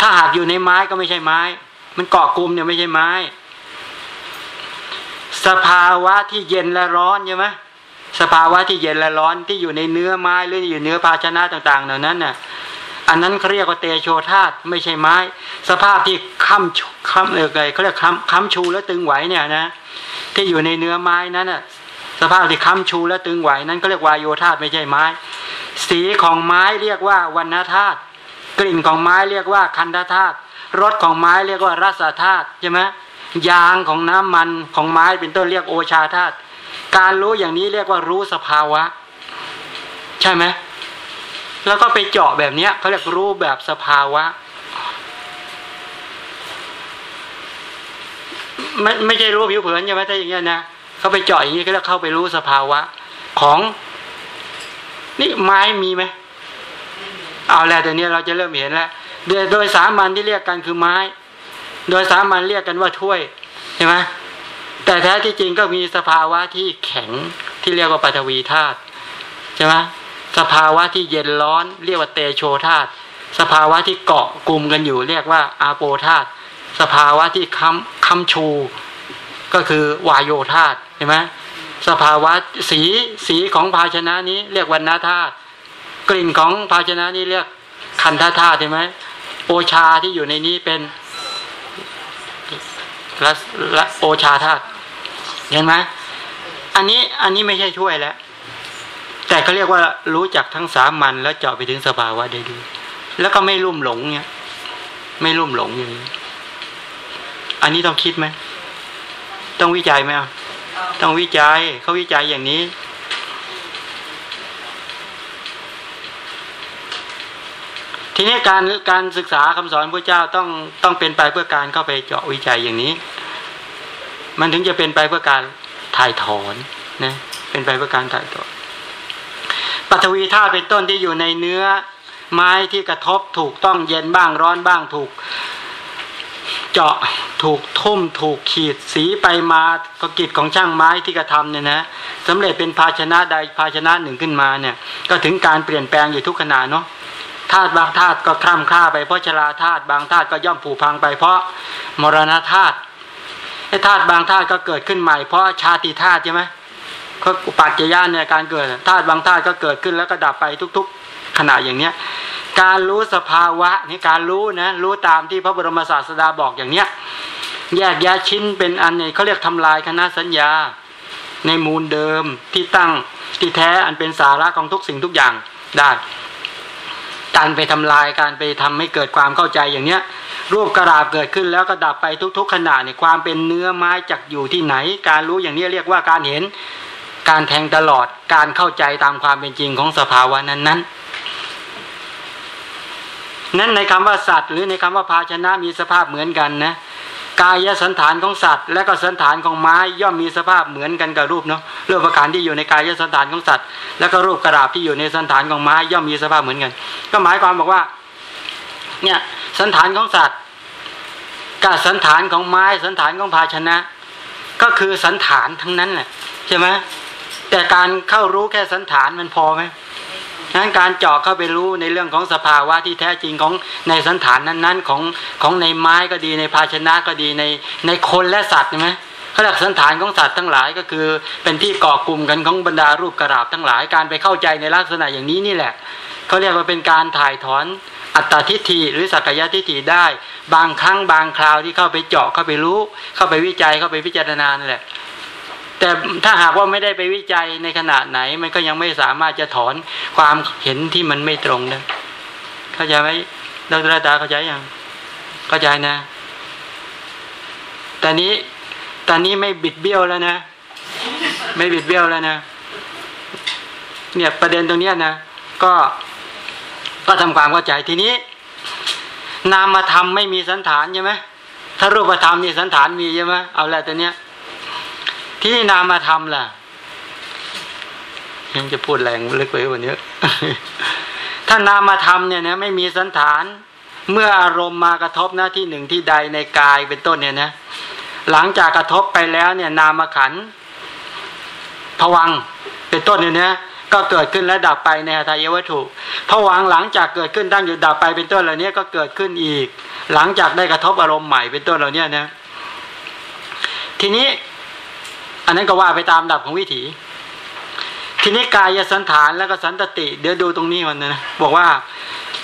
ถ้าหากอยู่ในไม้ก็ไม่ใช่ไม้ มันเกาะกลุ่มเนี่ยไม่ใช่ไม้ สภาวะที่เย็นและร้อนใช่ไหม สภาวะที่เย็นและร้อนที่อยู่ในเนื้อไม้หรืออยู่เนื้อภาชนะต่างๆ เหล่านั้นน่ะอันนั้นเขาเรียกว่าเตโชธาตไม่ใช่ไม้ สภาพที่ค้ำค้ำเออไงเขาเรียกค้ำค้ำชูและตึงไหวเนี่ยนะ ที่อยู่ในเนื้อไม้นั้นน่ะสภาพที่ค้ำชูและตึงไหวนั้นก็เรียกวายโยธาตไม่ใช่ไม้ สีของไม้เรียกว่าวันธาตุกลิ่นของไม้เรียกว่าคันธาตุรสของไม้เรียกว่ารัศธาตุใช่ไหมยางของน้ำมันของไม้เป็นต้นเรียกโอชาธาตุ การรู้อย่างนี้เรียกว่ารู้สภาวะ ใช่ไหมแล้วก็ไปเจาะแบบเนี้ยเขาเรียกรู้แบบสภาวะ ไม่ไม่ใช่รู้ผิวเผินใช่ไหมถ้าอย่างเงี้ยนะเขาไปเจาะอย่างนี้ก็แล้วเข้าไปรู้สภาวะ ของ นี่ไม้มีไหมเอาแล้วแต่นี้เราจะเริ่มเห็นแล้วโดยโดยสามัญที่เรียกกันคือไม้ โดยสามัญเรียกกันว่าถ้วยใช่ไหม แต่แท้ที่จริงก็มีสภาวะที่แข็งที่เรียกว่าปฐวีธาตุใช่ไหมสภาวะที่เย็นร้อน เรียกว่าเตโชธาตุสภาวะที่เกาะกลุ่มกันอยู่ เรียกว่าอาโปธาตุสภาวะที่ค้ำค้ำชู ก็คือวายโยธาตเห็นไหมสภาวะสีสีของภาชนะนี้เรียกวันนาธาตุกลิ่นของภาชนะนี้เรียกคันธาธาตุใช่ไหมโอชาที่อยู่ในนี้เป็นละโอชาธาตุ เห็นไหมอันนี้อันนี้ไม่ใช่ช่วยแล้ว แต่เขาเรียกว่ารู้จักทั้งสามัญแล้วเจาะไปถึงสภาวะได้ดี แล้วก็ไม่ลุ่มหลงเนี่ย ไม่ลุ่มหลงอย่างนี้ อันนี้ต้องคิดไหมต้องวิจัยไหมต้องวิจัยเขาวิจัยอย่างนี้ทีนี้การการศึกษาคำสอนพระเจ้าต้องต้องเป็นไปเพื่อการเข้าไปเจาะวิจัยอย่างนี้ มันถึงจะเป็นไปเพื่อการถ่ายถอนนะเป็นไปเพื่อการถ่ายถอนปฐวีธาตุเป็นต้นที่อยู่ในเนื้อ ไม้ที่กระทบถูกต้องเย็นบ้างร้อนบ้างถูก เจาะถูกทุ่มถูกขีดสีไปมาก็กิจของช่างไม้ที่กระทำเนี่ยนะสำเร็จเป็นภาชนะใดภาชนะหนึ่งขึ้นมาเนี่ย ก็ถึงการเปลี่ยนแปลงอยู่ทุกขณะเนาะธาตุบางธาตุก็คล่ำคล้าไปเพราะชราธาตุบางธาตุก็ย่อมผุพังไปเพราะมรณธาตุ ไอ้ธาตุบางธาตุก็เกิดขึ้นใหม่เพราะชาติธาตุใช่ไหมก็ปัจจยานเนี่ยการเกิดธาตุบางธาตุก็เกิดขึ้นแล้วก็ดับไปทุก ๆ ขณะอย่างเนี้ย การรู้สภาวะนี่การรู้นะรู้ตามที่พระบรมศาสดาบอกอย่างเนี้ยแยกแยะชิ้นเป็นอันเนี่ยเขาเรียกทำลายคณะสัญญา ในมูลเดิมที่ตั้งที่แท้อันเป็นสาระของทุกสิ่งทุกอย่างได้ การไปทำลายการไปทำให้เกิดความเข้าใจอย่างเนี้ย รูปกระดาบเกิดขึ้นแล้วก็ดับไปทุก ๆ ขณะเนี่ยความเป็นเนื้อไม้จักอยู่ที่ไหน การรู้อย่างนี้เรียกว่าการเห็น การแทงตลอดการเข้าใจตามความเป็นจริงของสภาวะนั้นนั้นนั้นในคำว่าสัตว์ หรือในคำว่าภาชนะมีสภาพเหมือนกันนะกายสันฐานของสัตว์ และก็สันฐานของไม้ย่อมมีสภาพเหมือนกันกับรูปเนาะรูปประการที่อยู่ในกายสันฐานของสัตว์ แล้วก็รูปกระดาษที่อยู่ในสันฐานของไม้ย่อมมีสภาพเหมือนกัน ก็หมายความบอกว่า เนี่ยสันฐานของสัตว์กับสันฐานของไม้สันฐานของภาชนะ ก็คือสันฐานทั้งนั้นแหละใช่ไหมแต่การเข้ารู้แค่สันฐานมันพอไหมนั้นการเจาะเข้าไปรู้ในเรื่องของสภาวะที่แท้จริงของในสันฐานนั้นๆ ของของในไม้ก็ดีในภาชนะก็ดีในในคนและสัตว์ใช่ไหมเขาเรียกสันฐานของสัตว์ทั้งหลายก็คือ เป็นที่ก่อกลุ่มกันของบรรดารูปกระดาบทั้งหลายการไปเข้าใจในลักษณะอย่างนี้นี่แหละเขาเรียกว่าเป็นการถ่ายถอน อัตตาทิฏฐิหรือสักกายทิฏฐิได้ บางครั้งบางคราวที่เข้าไปเจาะเข้าไปรู้ เข้าไปวิจัยเข้าไปพิจารณานั่นแหละแต่ถ้าหากว่าไม่ได้ไปวิจัยในขนาดไหน มันก็ยังไม่สามารถจะถอนความเห็นที่มันไม่ตรงได้เข้าใจไหมดรดาเข้าใจยังเข้าใจนะตอนนี้ตอนนี้ไม่บิดเบี้ยวแล้วนะ ไม่บิดเบี้ยวแล้วนะ เนี่ยประเด็นตรงนี้นะ ก็ ก็ทำความเข้าใจทีนี้ นามธรรมไม่มีสันฐานใช่ไหมถ้ารูปธรรมนี่สันฐานมีใช่ไหมเอาแล้วตัวเนี้ย ที่นี่นามธรรมล่ะ ยังจะพูดแรงเลึกไปวันนี้ถ้านามธรรมเนี่ยนะไม่มีสันฐาน เมื่ออารมณ์มากระทบหน้าที่หนึ่งที่ใดในกายเป็นต้นเนี่ยนะหลังจากกระทบไปแล้วเนี่ย นามขันผวังเป็นต้นเนี่ยนะ ก็เกิดขึ้นและดับไปในทายวัตถุผวังหลังจากเกิดขึ้นตั้งอยู่ดับไปเป็นต้นเหล่านี้ก็เกิดขึ้นอีก หลังจากได้กระทบอารมณ์ใหม่เป็นต้นเหล่านี้นะ ทีนี้ อันนั้นก็ว่าไปตามดับของวิถี ทีนี้กายสันฐานแล้วก็สันตติ เดี๋ยวดูตรงนี้มันนะบอกว่า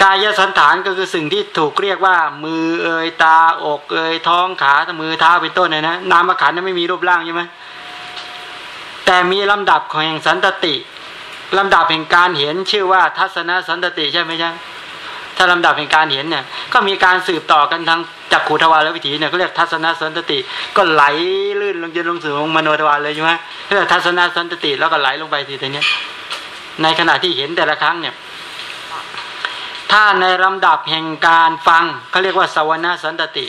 กายสันฐานก็คือสิ่งที่ถูกเรียกว่า มือเอ่ยตาอกเอ่ยท้องขามือเท้าเป็นต้นเนี่ยนะนามขันนั้นไม่มีรูปร่างใช่ไหมแต่มีลำดับของแห่งสันตติ ลำดับแห่งการเห็นชื่อว่าทัศนสันตติใช่ไหมจ๊ะถ้าลำดับแห่งการเห็นเนี่ยก็มีการสืบต่อกันทางจากขูทวารและวิถีเนี่ยเขาเรียกทัศนสันตติ ก็ไหลลื่นลงจนลงสู่มโนทวารเลยใช่ไหมเรียกทัศนสันตติแล้วก็ไหลลงไปทีเนี้ในขณะที่เห็นแต่ละครั้งเนี่ยถ้าในลำดับแห่งการฟังเขาเรียกว่าสวนาสันตติ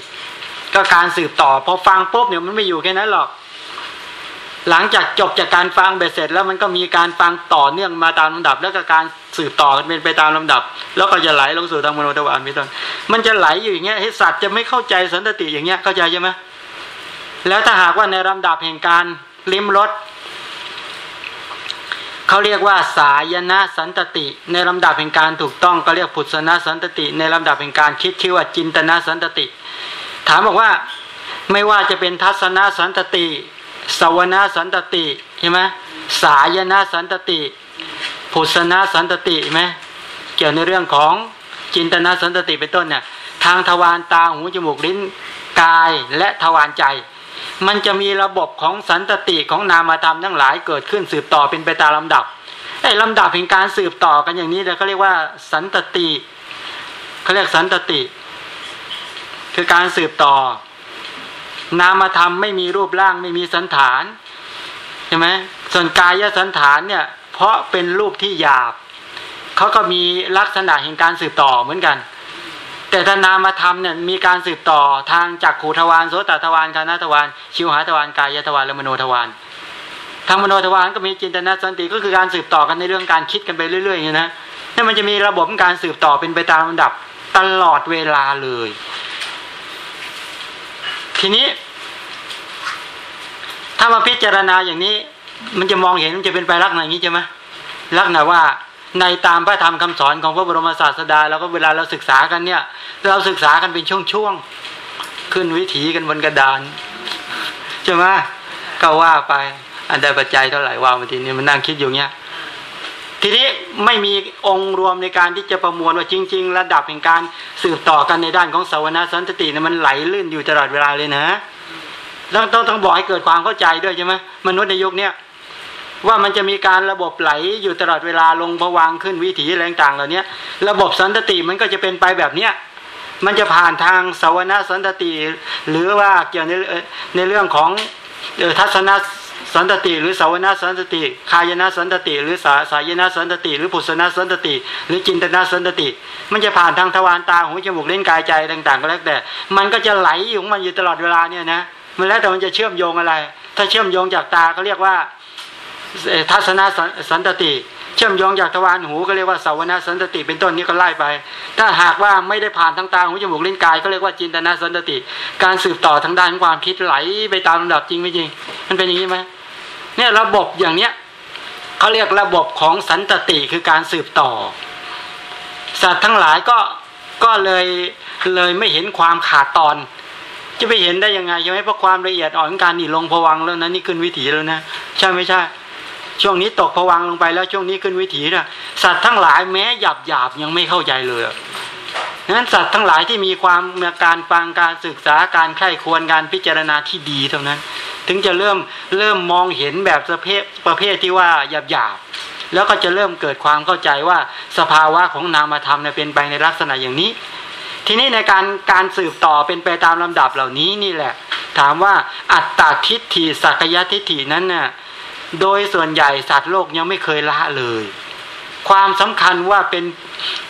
ก็การสืบต่อพอฟังปุ๊บเนี่ยมันไม่อยู่แค่นั้นหรอก หลังจากจบจากการฟังเบ็ดเสร็จ แล้วมันก็มีการฟังต่อเนื่องมาตามลำดับ แล้วก็การสืบต่อกันเป็นไปตามลำดับ แล้วก็จะไหลลงสู่ทางมโนทวารเป็นต้นมันจะไหลอยู่อย่างเงี้ยให้สัตว์จะไม่เข้าใจสันตติอย่างเงี้ยเข้าใจใช่ไหมแล้วถ้าหากว่าในลำดับแห่งการลิ้มรสเขาเรียกว่าสายนะสันตติ ในลำดับแห่งการถูกต้องก็เรียกผุสนะสันตติ ในลำดับแห่งการคิดชื่อว่าจินตนะสันตติ ถามบอกว่าไม่ว่าจะเป็นทัศนสันตติ สวนะสันตติใช่ไหมสายนะสันตติผุสนะสันตติไหมเกี่ยวในเรื่องของจินตนะสันตติเป็นต้นเนี่ยทางทวารตาหูจมูกลิ้นกายและทวารใจ มันจะมีระบบของสันตติของนามธรรมทั้งหลายเกิดขึ้นสืบต่อเป็นไปตามลำดับไอ้ลำดับแห่งการสืบต่อกันอย่างนี้เขาก็เรียกว่าสันตติเขาเรียกสันตติ คือการสืบต่อ นามธรรมไม่มีรูปร่างไม่มีสันฐานใช่ไหมส่วนกายสันฐานเนี่ย เพราะเป็นรูปที่หยาบเขาก็มีลักษณะแห่งการสืบต่อเหมือนกัน แต่ถ้านามธรรมเนี่ยมีการสืบต่อทางจักขูทวารโสตทวารคานาทวารชิวหาทวารกายทวารและมโนทวารทางมโนทวารก็มีจินตนาสันติก็คือการสืบต่อกันในเรื่องการคิดกันไปเรื่อยๆอย่างนี้นะนี่มันจะมีระบบการสืบต่อเป็นไปตามลำดับตลอดเวลาเลย ทีนี้ ถ้ามาพิจารณาอย่างนี้ มันจะมองเห็นมันจะเป็นไปลักษณะอย่างนี้ใช่ไหมลักษณะว่าในตามพระธรรมคำสอนของพระบรมศาสดาแล้วก็เวลาเราศึกษากันเนี่ย เราศึกษากันเป็นช่วงๆขึ้นวิถีกันบนกระดานใช่ไหมก็ว่าไป อันใดปัจจัยเท่าไหร่ว่ามาทีนี้มันนั่งคิดอยู่เนี้ย ทีนี้ไม่มีองค์รวมในการที่จะประมวลว่าจริง ๆ ระดับแห่งการสืบต่อกันในด้านของสวนาสันติเนี่ยมันไหลลื่นอยู่ตลอดเวลาเลยนะต้องต้องต้องบอกให้เกิดความเข้าใจด้วยใช่ไหมมนุษย์ในยุคเนี้ยว่ามันจะมีการระบบไหลอยู่ตลอดเวลาลงภวังค์ขึ้นวิถีอะไรต่างเหล่านี้ระบบสันตติมันก็จะเป็นไปแบบเนี้ยมันจะผ่านทางสวนาสันตติหรือว่าเกี่ยวในในเรื่องของทัศน สันตติ หรือสาวนาสันตติคายนาสันตติ หรือสาสายนาสันตติ หรือผุสนาสันตติ หรือจินตนาสันตติ มันจะผ่านทางทวารตาหูจมูกลิ้นกายใจต่างๆ ก็แล้วแต่ มันก็จะไหลอยู่ของมันอยู่ตลอดเวลาเนี่ยนะมันแล้วแต่มันจะเชื่อมโยงอะไร ถ้าเชื่อมโยงจากตาเขาเรียกว่าทัศนสันตติ เชื่อมโยงจากทวารหูก็เรียกว่าสาวนาสันติเป็นต้นนี้ก็ไล่ไป ถ้าหากว่าไม่ได้ผ่านทางตาหูจมูกลิ้นกายก็เรียกว่าจินตนาสันติ การสืบต่อทางด้านความคิดไหลไปตามลำดับจริงไม่จริง มันเป็นอย่างนี้ไหมเนี่ยระบบอย่างเนี้ยเขาเรียกระบบของสันตติคือการสืบต่อ สัตว์ทั้งหลายก็ก็เลยเลยไม่เห็นความขาดตอน จะไปเห็นได้ยังไงใช่ไหมเพราะความละเอียดอ่อนการนี่ลงผวังแล้วนะนี่ขึ้นวิถีแล้วนะ ใช่ไม่ใช่ ช่วงนี้ตกผวังลงไปแล้วช่วงนี้ขึ้นวิถีนะสัตว์ทั้งหลายแม้หยาบหยาบยังไม่เข้าใจเลยนั้นสัตว์ทั้งหลายที่มีความการฟังการศึกษาการไข้ควรการพิจารณาที่ดีเท่านั้น ถึงจะเริ่มเริ่มมองเห็นแบบประเภทประเภทที่ว่าหยาบหยาบแล้วก็จะเริ่มเกิดความเข้าใจว่าสภาวะของนามธรรมเนี่ยเป็นไปในลักษณะอย่างนี้ ทีนี้ในการการสืบต่อเป็นไปตามลำดับเหล่านี้นี่แหละ ถามว่าอัตตาทิฏฐิสักยทิฏฐินั้นน่ะ โดยส่วนใหญ่สัตว์โลกยังไม่เคยละเลย ความสำคัญว่าเป็น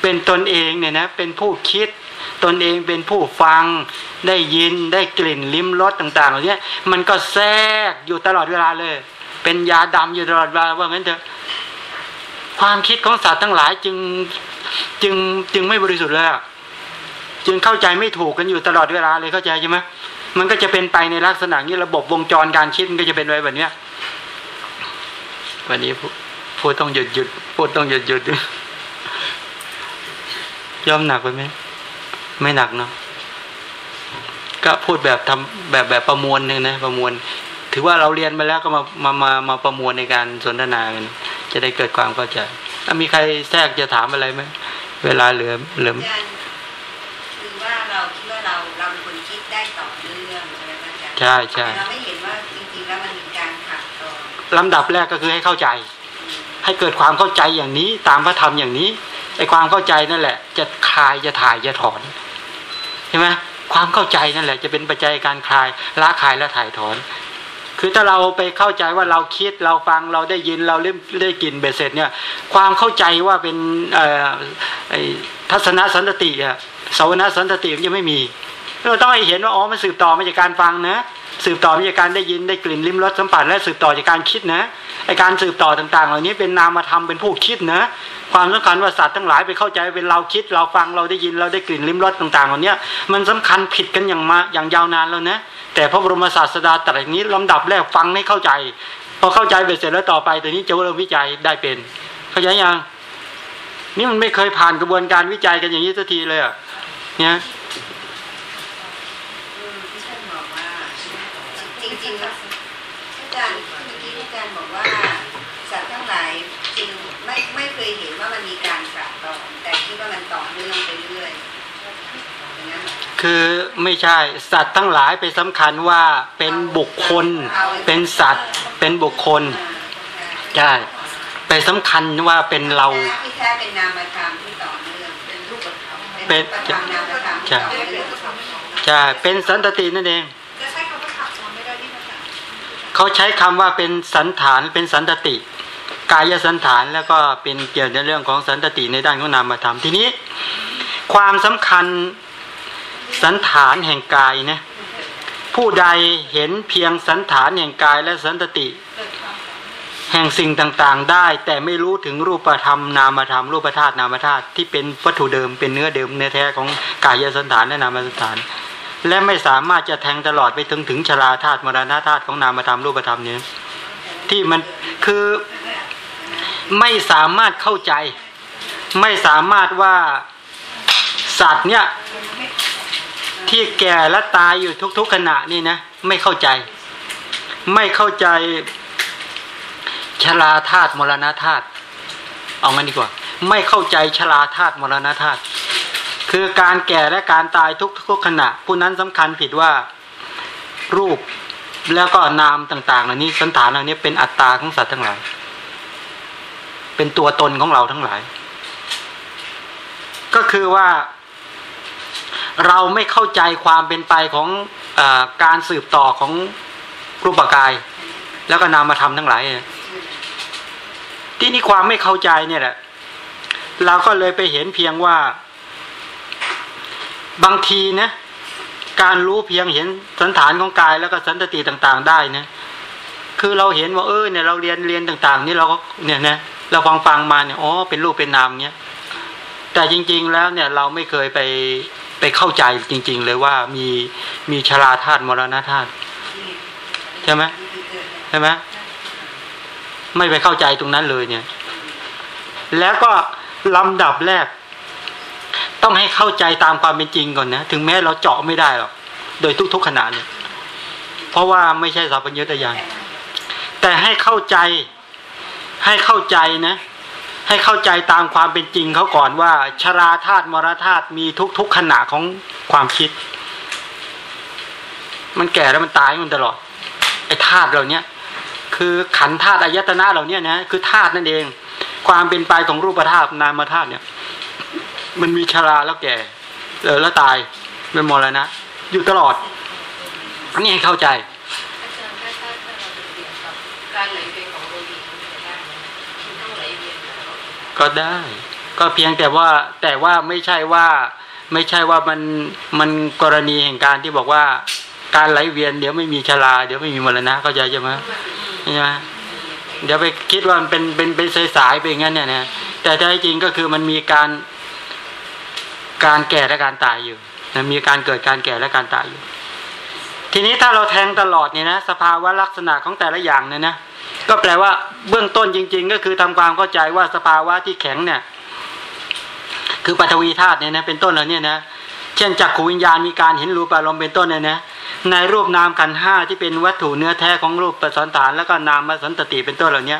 เป็นตนเองเนี่ยนะเป็นผู้คิดตนเองเป็นผู้ฟังได้ยินได้กลิ่นลิ้มรสต่างๆเหล่านี้มันก็แทรกอยู่ตลอดเวลาเลย เป็นยาดำอยู่ตลอดเวลาว่างั้นเถอะความคิดของสัตว์ทั้งหลายจึงจึงจึงไม่บริสุทธิ์เลยจึงเข้าใจไม่ถูกกันอยู่ตลอดเวลาเลยเข้าใจใช่ไหมมันก็จะเป็นไปในลักษณะนี้ระบบวงจรการคิดมันก็จะเป็นไปแบบนี้ วันนี้พูดต้องหยุดหยุดพูดต้องหยุดหยุดย่อมหนักไปไหมไม่หนักเนาะก็พูดแบบทำแบบแบบประมวลหนึ่งนะประมวล ถือว่าเราเรียนมาแล้วก็มามามามาประมวลในการสนทนากันจะได้เกิดความเข้าใจถ้ามีใครแทรกจะถามอะไรไหมเวลาเหลือเหลือคือว่าเราคิดว่าเราเราเป็นคนคิดได้ต่อเนื่องใช่ไหมอาจารย์ใช่ใช่เราไม่เห็น ลำดับแรกก็คือให้เข้าใจ ให้เกิดความเข้าใจอย่างนี้ตามพระธรรมอย่างนี้ไอ้ความเข้าใจนั่นแหละ จะคลายจะถ่ายจะถอนใช่ไหมความเข้าใจนั่นแหละ จะเป็นปัจจัยการคลายละคลายและถ่ายถอน คือถ้าเราไปเข้าใจว่าเราคิดเราฟังเราได้ยินเราเล่มได้กลิ่นเบสเสร็จเนี่ย ความเข้าใจว่าเป็นทัศนสันติอะสาวนสันตติมันยังไม่มี เราต้องให้เห็นว่าอ๋อมันสืบต่อมาจากการฟังนะ สืบต่อมาจากการได้ยินได้กลิ่นลิ้มรสสัมผัสและสืบต่อจากการคิดนะไอการสืบต่อต่างๆ เหล่านี้เป็นนามธรรมเป็นผู้คิดนะ ความสำคัญว่าสัตว์ทั้งหลายไปเข้าใจเป็นเราคิด เราฟังเราได้ยินเราได้กลิ่นลิ้มรสต่างๆ เหล่านี้มันสำคัญผิดกันอย่างมาอย่างยาวนานแล้วนะแต่พระบรมศาสดาตรัสอย่างนี้ลำดับแรกฟังให้เข้าใจ พอเข้าใจเสร็จแล้วต่อไปตัวนี้จะเริ่มวิจัยได้เป็น เข้าใจยังนี่มันไม่เคยผ่านกระบวนการวิจัยกันอย่างนี้สักทีเลยอะเนี่ย จริงๆอาจารย์เมื่อกี้อาจารย์บอกว่าสัตว์ทั้งหลายจริงไม่ไม่เคยเห็นว่ามันมีการกลับต่อแต่คิดว่ามันต่อเนื่องไปเรื่อยคือไม่ใช่สัตว์ทั้งหลายไปสำคัญว่าเป็นบุคคล เป็นสัตว์ เป็นบุคคลใช่ไปสำคัญว่าเป็นเราที่แท้เป็นนามธรรมที่ต่อเนื่องเป็นรูปธรรมเป็นใช่ใช่เป็นสันตตินั่นเอง เขาใช้คำว่าเป็นสันฐานเป็นสันตติ กายสันฐานแล้วก็เป็นเกี่ยวในเรื่องของสันตติในด้านของนามธรรมทีนี้ ความสำคัญสันฐานแห่งกายนะผู้ใดเห็นเพียงสันฐานแห่งกายและสันตติ แห่งสิ่งต่างๆ ได้ แต่ไม่รู้ถึงรูปธรรมนามธรรมรูปธาตุนามธาตุที่เป็นวัตถุเดิมเป็นเนื้อเดิมเนื้อแท้ของกายสันฐานและนามสันฐาน และไม่สามารถจะแทงตลอดไปถึงถึงชราธาตุมรณธาตุของนามธรรมรูปธรรมนี้ที่มันคือไม่สามารถเข้าใจ ไม่สามารถว่าสัตว์เนี่ยที่แก่และตายอยู่ทุก ๆขณะนี่นะไม่เข้าใจ ไม่เข้าใจชราธาตุมรณธาตุเอางั้นดีกว่า ไม่เข้าใจชราธาตุมรณธาตุ คือการแก่และการตายทุกๆขณะ ผู้นั้นสำคัญผิดว่ารูปแล้วก็นามต่าง ๆ เหล่านี้สันฐานเหล่านี้เป็นอัตตาของสัตว์ทั้งหลาย เป็นตัวตนของเราทั้งหลาย ก็คือว่า เราไม่เข้าใจความเป็นไปของอการสืบต่อของรูปกาย แล้วก็นามธรรมทั้งหลาย ที่นี่ความไม่เข้าใจเนี่ยแหละเราก็เลยไปเห็นเพียงว่า บางทีนะการรู้เพียงเห็นสันฐานของกายแล้วก็สันตติต่างๆ ได้นะคือเราเห็นว่าเออเนี่ยเราเรียนเรียนต่าง ๆ นี่เราก็เนี่ยนะเราฟังฟังมาเนี่ยอ๋อเป็นรูปเป็นนามเนี้ยแต่จริง ๆแล้วเนี่ยเราไม่เคยไปไปเข้าใจจริง ๆ เลยว่ามีมีชราธาตุมรณธาตุใช่ไหมใช่ไหมไม่ไปเข้าใจตรงนั้นเลยเนี่ย แล้วก็ลำดับแรก ต้องให้เข้าใจตามความเป็นจริงก่อนนะ ถึงแม้เราเจาะไม่ได้หรอก โดยทุกๆขณะเนี่ยเพราะว่าไม่ใช่สัพพัญญุตยานแต่ให้เข้าใจให้เข้าใจนะ ให้เข้าใจตามความเป็นจริงเขาก่อนว่า ชราธาตุมรธาตุมีทุกๆขณะของความคิด มันแก่แล้วมันตายมันตลอดไอ้ธาตุเหล่านี้คือขันธาตุอายตนะเหล่านี้นะคือธาตุนั่นเอง ความเป็นไปของรูปธาตุนามธาตุเนี่ย มันมีชราแล้วแก่เออแล้วตายเป็นมรณะอยู่ตลอดอันนี้ให้เข้าใจก็ได้ ก็เพียงแต่ว่าแต่ว่าไม่ใช่ว่า ไม่ใช่ว่ามันมันกรณีแห่งการที่บอกว่า การไหลเวียนเดี๋ยวไม่มีชราเดี๋ยวไม่มีมรณะเข้าใจใช่ไหมใช่ไหมเดี๋ยวไปคิดว่ามันเป็นเป็นเป็นสายๆไปงั้นเนี่ยนะแต่แท้จริงก็คือมันมีการ การแก่และการตายอยู่นะมีการเกิดการแก่และการตายอยู่ ทีนี้ถ้าเราแทงตลอดเนี่ยนะสภาวะลักษณะของแต่ละอย่างเนี่ยนะก็แปลว่าเบื้องต้นจริง ๆ ก็คือทำความเข้าใจว่าสภาวะที่แข็งเนี่ย คือปัทวีธาตุเนี่ยนะเป็นต้นแล้วเนี่ยนะเช่นจักขูวิญญาณมีการเห็นรูปอารมณ์เป็นต้นเนี่ยนะในรูปนามขันห้าที่เป็นวัตถุเนื้อแท้ของรูปประสันฐาน แล้วก็นามมาสันตติเป็นต้นเหล่านี้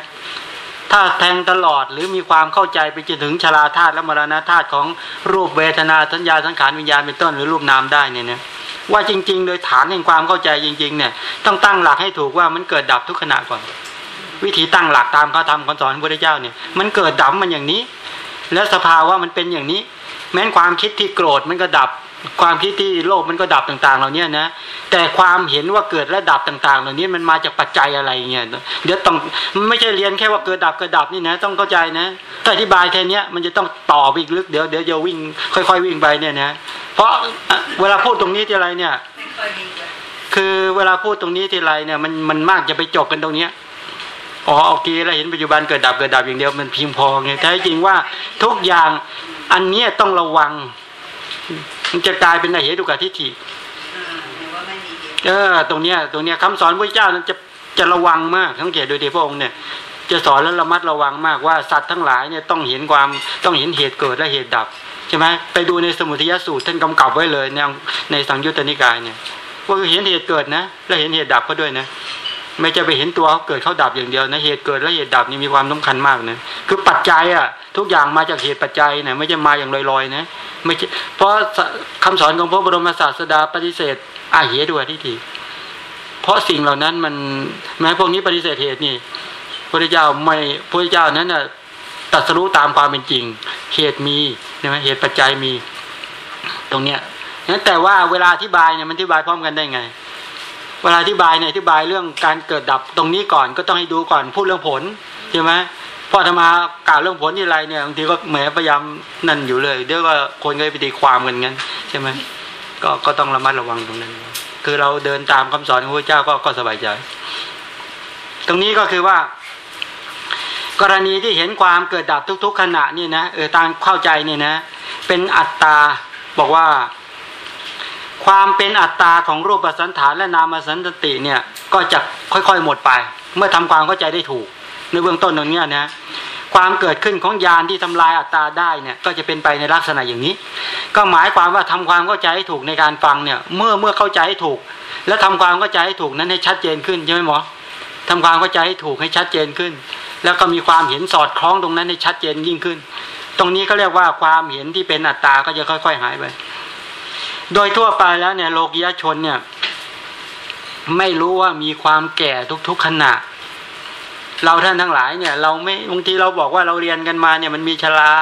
ถ้าแทงตลอดหรือมีความเข้าใจไปจนถึงชราธาตุและมรณะธาตุของรูปเวทนาสัญญาสังขารวิญญาณเป็นต้นหรือรูปนามได้เนี่ยนะว่าจริง ๆ โดยฐานแห่งความเข้าใจจริง ๆ เนี่ย ต้องตั้งหลักให้ถูกว่ามันเกิดดับทุกขณะก่อน วิธีตั้งหลักตามพระธรรมคำสอนพระพุทธเจ้าเนี่ยมันเกิดดับมันอย่างนี้ แล้วสภาวะมันเป็นอย่างนี้ แม้นความคิดที่โกรธมันก็ดับ ความคิดที่โลภมันก็ดับต่างๆเหล่านี้นะแต่ความเห็นว่าเกิดและดับต่างๆ เหล่านี้มันมาจากปัจจัยอะไรเงี้ยเดี๋ยวต้องไม่ใช่เรียนแค่ว่าเกิดดับเกิดดับนี่นะ ต้องเข้าใจนะถ้าอธิบายแค่นี้มันจะต้องต่อไปอีกลึกเดี๋ยวเดี๋ยวจะวิ่ง ค่อย ๆ วิ่งไปเนี่ยนะเพราะเวลาพูดตรงนี้ทีไรเนี่ย คือเวลาพูดตรงนี้ทีไรเนี่ย มันมันมากจะไปจบกันตรงเนี้ยอ๋อโอเคเราเห็นปัจจุบันเกิดดับเกิดดับอย่างเดียวมันเพียงพอไงแท้จริงว่าทุกอย่างอันนี้ต้องระวัง มันจะกลายเป็นอเหตุกะทิฏฐิเออตรงเนี้ยตรงเนี้ยคำสอนพระเจ้านั้นจะจะระวังมากสังเกตโดยที่พระองค์เนี่ย จะสอนแล้วระมัดระวังมากว่าสัตว์ทั้งหลายเนี่ยต้องเห็นความต้องเห็นเหตุเกิดและเหตุดับใช่ไหมไปดูในสมุทัยสูตรท่านกำกับไว้เลยในในสังยุตตนิกายเนี่ยว่าเห็นเหตุเกิดนะ และเห็นเหตุดับก็ด้วยนะ ไม่จะไปเห็นตัวเขาเกิดเขาดับอย่างเดียวนะเหตุเกิดและเหตุดับนี่มีความสำคัญมากนะคือปัจจัยอะ ทุกอย่างมาจากเหตุปัจจัยนะไม่ใช่มาอย่างลอยๆนะไม่ใช่เพราะคำสอนของพระบรมศาสดาปฏิเสธอาเหตุด้วยที่ทีเพราะสิ่งเหล่านั้นมันแม้พวกนี้ปฏิเสธเหตุนี่พระเจ้าไม่พระเจ้านั้นน่ะตัดสรู้ตามความเป็นจริง เหตุมีใช่ไหมเหตุปัจจัยมี ตรงเนี้ยนั้นแต่ว่าเวลาอธิบายเนี่ยมันอธิบายพร้อมกันได้ไง เวลาอธิบายเนี่ยอธิบายเรื่องการเกิดดับตรงนี้ก่อนก็ต้องให้ดูก่อนพูดเรื่องผลใช่ไหมพอธรรมากล่าวเรื่องผลนี่ไรเนี่ยบางทีก็แหมพยายามนั่นอยู่เลยเดี๋ยวก็คนก็ไปตีความกันงั้นใช่ไหมก็ก็ต้องระมัดระวังตรงนั้น คือเราเดินตามคำสอนของพระเจ้าก็ก็สบายใจตรงนี้ก็คือว่า กรณีที่เห็นความเกิดดับทุก ๆ ขณะนี่นะเออตามเข้าใจเนี่ยนะ เป็นอัตตาบอกว่า ความเป็นอัตตาของรูปสันฐานและนามสันติเนี่ยก็จะค่อยๆหมดไป เมื่อทำความเข้าใจได้ถูก ในเบื้องต้นตรงนี้นะความเกิดขึ้นของยานที่ทำลายอัตตาได้เนี่ยก็จะเป็นไปในลักษณะอย่างนี้ ก็หมายความว่าทำความเข้าใจให้ถูกในการฟังเนี่ยเมื่อเมื่อเข้าใจให้ถูก แล้วทำความเข้าใจให้ถูกนั้นให้ชัดเจนขึ้นใช่ไหมหมอทำความเข้าใจให้ถูกให้ชัดเจนขึ้น แล้วก็มีความเห็นสอดคล้องตรงนั้นให้ชัดเจนยิ่งขึ้น ตรงนี้เขาเรียกว่าความเห็นที่เป็นอัตตาก็จะค่อย ๆ หายไป โดยทั่วไปแล้วเนี่ยโลกียชนเนี่ยไม่รู้ว่ามีความแก่ทุกๆขณะ เราท่านทั้งหลายเนี่ย เราไม่บางทีเราบอกว่าเราเรียนกันมาเนี่ยมันมีชรา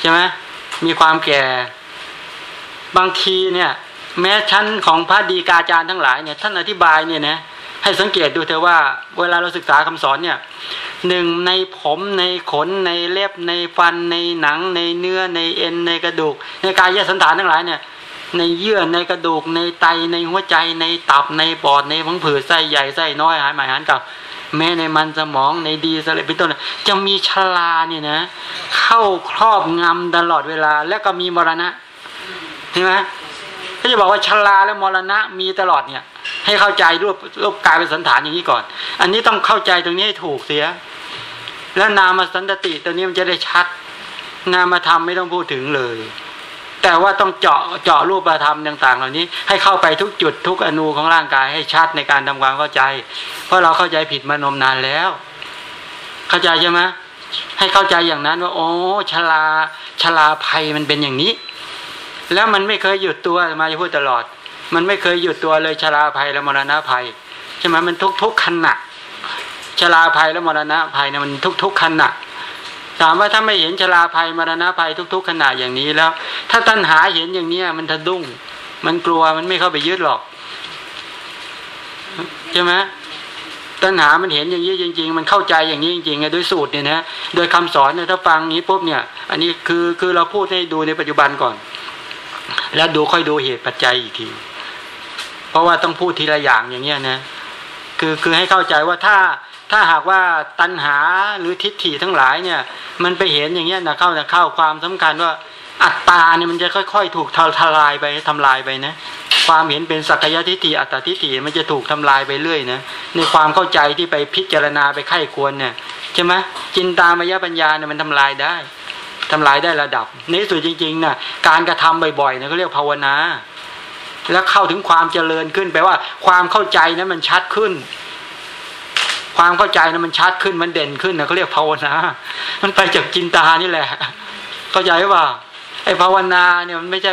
ใช่ไหมมีความแก่ บางทีเนี่ย แม้ชั้นของพระดีกาจารย์ทั้งหลายเนี่ย ท่านอธิบายเนี่ยนะให้สังเกตดูเถอะว่า เวลาเราศึกษาคำสอนเนี่ยหนึ่งในผมในขนในเล็บในฟันในหนัง ในเนื้อในเอ็นในกระดูก ในกายยสันฐานทั้งหลายเนี่ย ในเยื่อในกระดูกในไตในหัวใจในตับในปอดในพังผืดไส้ใหญ่ไส้น้อยหายหมายหันกับแม้ในมันสมองในดีสเลเป็นต้นจะมีชลาเนี่ยนะ เข้าครอบงำตลอดเวลา แล้วก็มีมรณะใช่ไหมก็จะบอกว่าชลาและมรณะมีตลอดเนี่ย ให้เข้าใจรูปรูปกายเป็นสันฐานอย่างนี้ก่อน อันนี้ต้องเข้าใจตรงนี้ให้ถูกเสีย แล้วนามสันตติตัวนี้มันจะได้ชัด นามธรรมไม่ต้องพูดถึงเลย แต่ว่าต้องเจาะเจาะรูปธรรมต่างๆ เหล่านี้ ให้เข้าไปทุกจุดทุกอนูของร่างกายให้ชัดในการทำความเข้าใจ เพราะเราเข้าใจผิดมานมนานแล้ว เข้าใจใช่ไหมให้เข้าใจอย่างนั้นว่า โอ้ชลาชลาภัยมันเป็นอย่างนี้ แล้วมันไม่เคยหยุดตัวมาจะพูดตลอด มันไม่เคยหยุดตัวเลยชลาภัยและมรณะภัยใช่ไหมมันทุกทุกขณะชลาภัยและมรณะภัยเนี่ยมันทุกทุกขณะามว่าถ้าไม่เห็นชลาภัยมรณะภัยทุก ๆขณะอย่างนี้แล้ว ถ้าตัณหาเห็นอย่างเนี้ยมันทะดุ้ง มันกลัวมันไม่เข้าไปยึดหรอกใช่ไหมตัณหามันเห็นอย่างนี้จริง ๆ มันเข้าใจอย่างนี้จริงๆไงโดยสูตรเนี่ยนะโดยคำสอนเนี่ยถ้าฟังนี้ปุ๊บเนี่ย อันนี้คือคือเราพูดให้ดูในปัจจุบันก่อน แล้วดูค่อยดูเหตุปัจจัยอีกที เพราะว่าต้องพูดทีละอย่างอย่างเงี้ยนะคือคือให้เข้าใจว่าถ้า ถ้าหากว่าตัณหาหรือทิฏฐิทั้งหลายเนี่ย มันไปเห็นอย่างเงี้ยนะเข้านะเข้าความสำคัญว่าอัตตาเนี่ยมันจะค่อย ๆ ถูกทลายไปทำลายไปนะความเห็นเป็นสักยทิฏฐิอัตตทิฏฐิมันจะถูกทำลายไปเรื่อยนะในความเข้าใจที่ไปพิจารณาไปไข้ควรเนี่ยใช่ไหมจินตามายปัญญาเนี่ยมันทำลายได้ทำลายได้ระดับในสุดจริงๆนะการกระทำบ่อยๆเนี่ยเขาเรียกภาวนา แล้วเข้าถึงความเจริญขึ้นแปลว่า ความเข้าใจนั้นมันชัดขึ้น ความเข้าใจนั้นมันชัดขึ้นมันเด่นขึ้นนะเขาเรียกภาวนา มันไปจากจินตานี่แหละ เข้าใจว่าไอ้ภาวนาเนี่ยมันไม่ใช่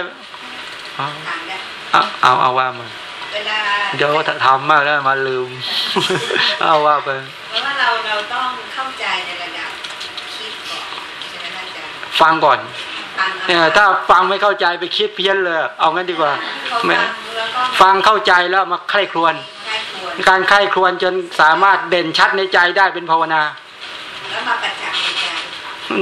ต่างกันเอาเอาเอาว่ามาเวลาเดี๋ยวทำมากแล้วมาลืม เอาว่าไปเพราะว่าเราเราต้องเข้าใจในระดับคิดก่อนใช่ไหมท่านอาจารย์ฟังก่อนฟัง เนี่ยถ้าฟังไม่เข้าใจไปคิดเพี้ยนเลย เอางั้นดีกว่าพอไม่ฟังแล้วก็ฟังเข้าใจแล้วมาใคร่ครวญใกล้ควรการใคร่ครวญจนสามารถเด่นชัดในใจได้เป็นภาวนาแล้วมาประจักษ์ในใจ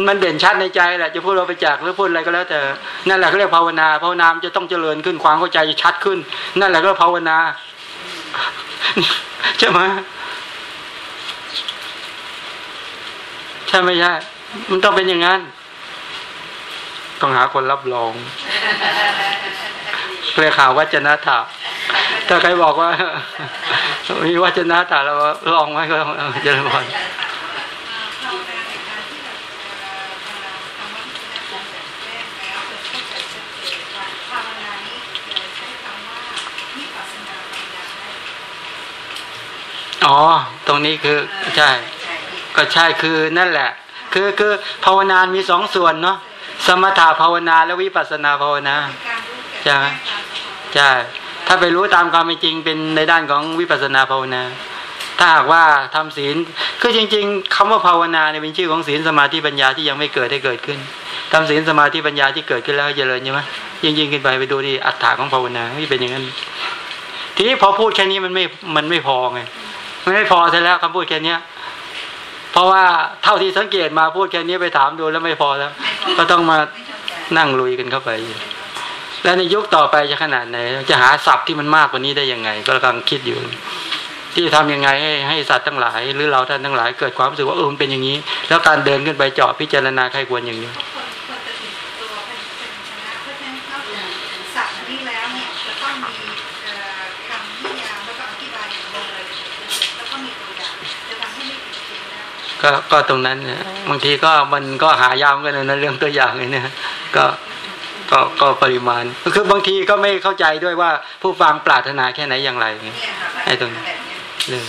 มันเด่นชัดในใจแหละจะพูดเราไปจากหรือพูดอะไรก็แล้ว แต่นั่นแหละเขาเรียกภาวนาภาวนามันจะต้องเจริญขึ้นความเข้าใจจะชัดขึ้น นั่นแหละก็ภาวนาใช่ไหมใช่ไม่ใช่มันต้องเป็นอย่างนั้น ต้องหาคนรับรองเรียกข่าววัจนะถาถ้าใครบอกว่า มีวัจนะถาเราลองไหมก็ลองเจริญพรภาวนาในการที่แบบเอ่อทำวัฒนธรรมแบบแรกแล้วเกิดเข้าใจชัดเจนว่าภาวนานี้เราใช้คำว่าวิปัสสนาปัญญาได้อ๋อ ตรงนี้คือใช่ ก็ใช่คือนั่นแหละ คือคือภาวนามีสองส่วนเนาะ สมถะภาวนาและวิปัสนาภาวนาใช่ไหมใช่ถ้าไปรู้ตามความเป็นจริงเป็นในด้านของวิปัสนาภาวนา ถ้าหากว่าทำศีลคือจริง ๆคำว่าภาวนาเนี่ยเป็นชื่อของศีลสมาธิปัญญาที่ยังไม่เกิดให้เกิดขึ้นทำศีลสมาธิปัญญาที่เกิดขึ้นแล้วให้เจริญใช่ไหมยิ่งยิ่งขึ้นไปไปดูที่อัตถาของภาวนาที่เป็นอย่างนั้น ทีนี้พอพูดแค่นี้มันไม่มันไม่พอไงมันไม่พอใช่แล้วคำพูดแค่เนี้ย เพราะว่าเท่าที่สังเกตมาพูดแค่นี้ไปถามดูแล้วไม่พอแล้ว ก็ต้องมานั่งลุยกันเข้าไป แล้วในยุคต่อไปจะขนาดไหน จะหาศัพท์ที่มันมากกว่านี้ได้ยังไง ก็กำลังคิดอยู่ ที่จะทำยังไงให้ให้สัตว์ทั้งหลาย หรือเราท่านทั้งหลายเกิดความรู้สึกว่าเออมันเป็นอย่างนี้ แล้วการเดินขึ้นไปเจาะพิจารณาใครควรอย่างนี้ ทุกคนควรจะถึงตัวเป็นเป็นชนะเพราะฉะนั้นนอกจากสัตว์นี้แล้วเนี่ยจะต้อง ก็ก็ตรงนั้นเนี่ยบางทีก็มันก็หายาวกันนะเรื่องตัวอย่างเลยเนี่ยก็ก็ก็ปริมาณคือบางทีก็ไม่เข้าใจด้วยว่าผู้ฟังปรารถนาแค่ไหนอย่างไรเนี่ยเนี่ยค่ะไอ้ตรงนี้แบบเนี้ยเออ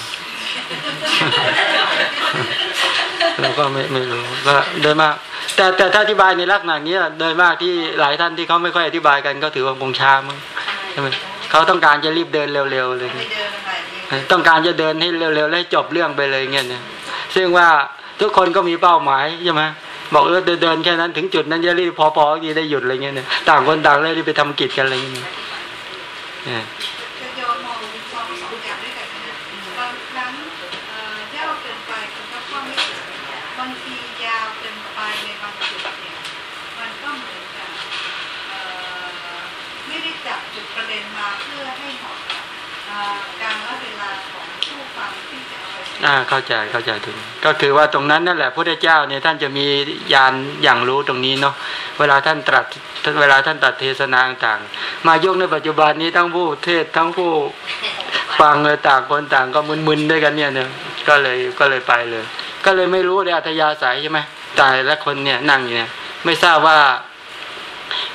เราก็ไม่ไม่รู้ก็โดยมาก แต่แต่ถ้าอธิบายในลักษณะนี้โดยมากที่หลายท่านที่เขาไม่ค่อยอธิบายกันก็ถือว่าคงช้ามั้งใช่ไหมเขาต้องการจะรีบเดินเร็วๆเลยไม่เดินอะไรเนี่ยต้องการจะเดินให้เร็วๆและให้จบเรื่องไปเลยเงี้ยนะ ซึ่งว่าทุกคนก็มีเป้าหมายใช่ไหมบอกเออเดินแค่นั้นถึงจุดนั้นจะรีบพอๆดีได้หยุดอะไรเงี้ยเนี่ยต่างคนต่างเลยรีบไปทำกิจกันอะไรเงี้ยนะเออ จะโยมมองมองสองอย่างด้วยกันนะบางครั้งเอ่อยาวเกินไปคุณก็เข้าไม่ถึงบางทียาวเกินไปในบางจุดเนี่ยมันก็เหมือนกับเอ่อไม่ได้จับจุดประเด็นมาเพื่อให้เหมาะกับเอ่อการละเวลาของผู้ฟังที่จะเอ่าเข้าใจเข้าใจถึง ก็คือว่าตรงนั้นนั่นแหละพระเจ้าเนี่ยท่านจะมียานอย่างรู้ตรงนี้เนาะเวลาท่านตรัสเวลาท่านตรัสเทศนาต่างมายุคในปัจจุบันนี้ทั้งผู้เทศทั้งผู้ฟังเลยต่างคนต่างก็มึนๆด้วยกันเนี่ยเนี่ยก็เลยก็เลยไปเลย ก็เลยไม่รู้เลยอัธยาศัยใช่ไหมแต่ละคนเนี่ยนั่งอยู่เนี่ย ไม่ทราบว่า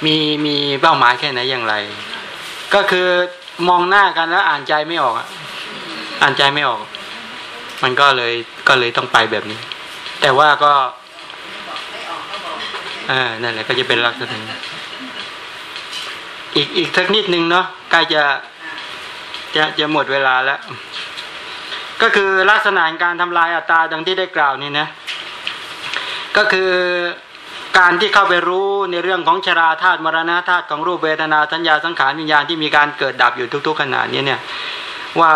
มีมีเป้าหมายแค่ไหนอย่างไร ก็คือมองหน้ากันแล้วอ่านใจไม่ออกอ่านใจไม่ออก มันก็เลยก็เลยต้องไปแบบนี้ แต่ว่าก็อ่านั่นแหละก็จะเป็นลักษณะอีกอีกสักนิดนึงเนาะใกล้จะจะจะหมดเวลาแล้ว ก็คือลักษณะการทำลายอัตตาดังที่ได้กล่าวนี่นะ ก็คือการที่เข้าไปรู้ในเรื่องของชราธาตุมรณะธาตุของรูปเวทนาสัญญาสังขารวิญญาณที่มีการเกิดดับอยู่ทุก ๆ ขณะนี้เนี่ย ว่า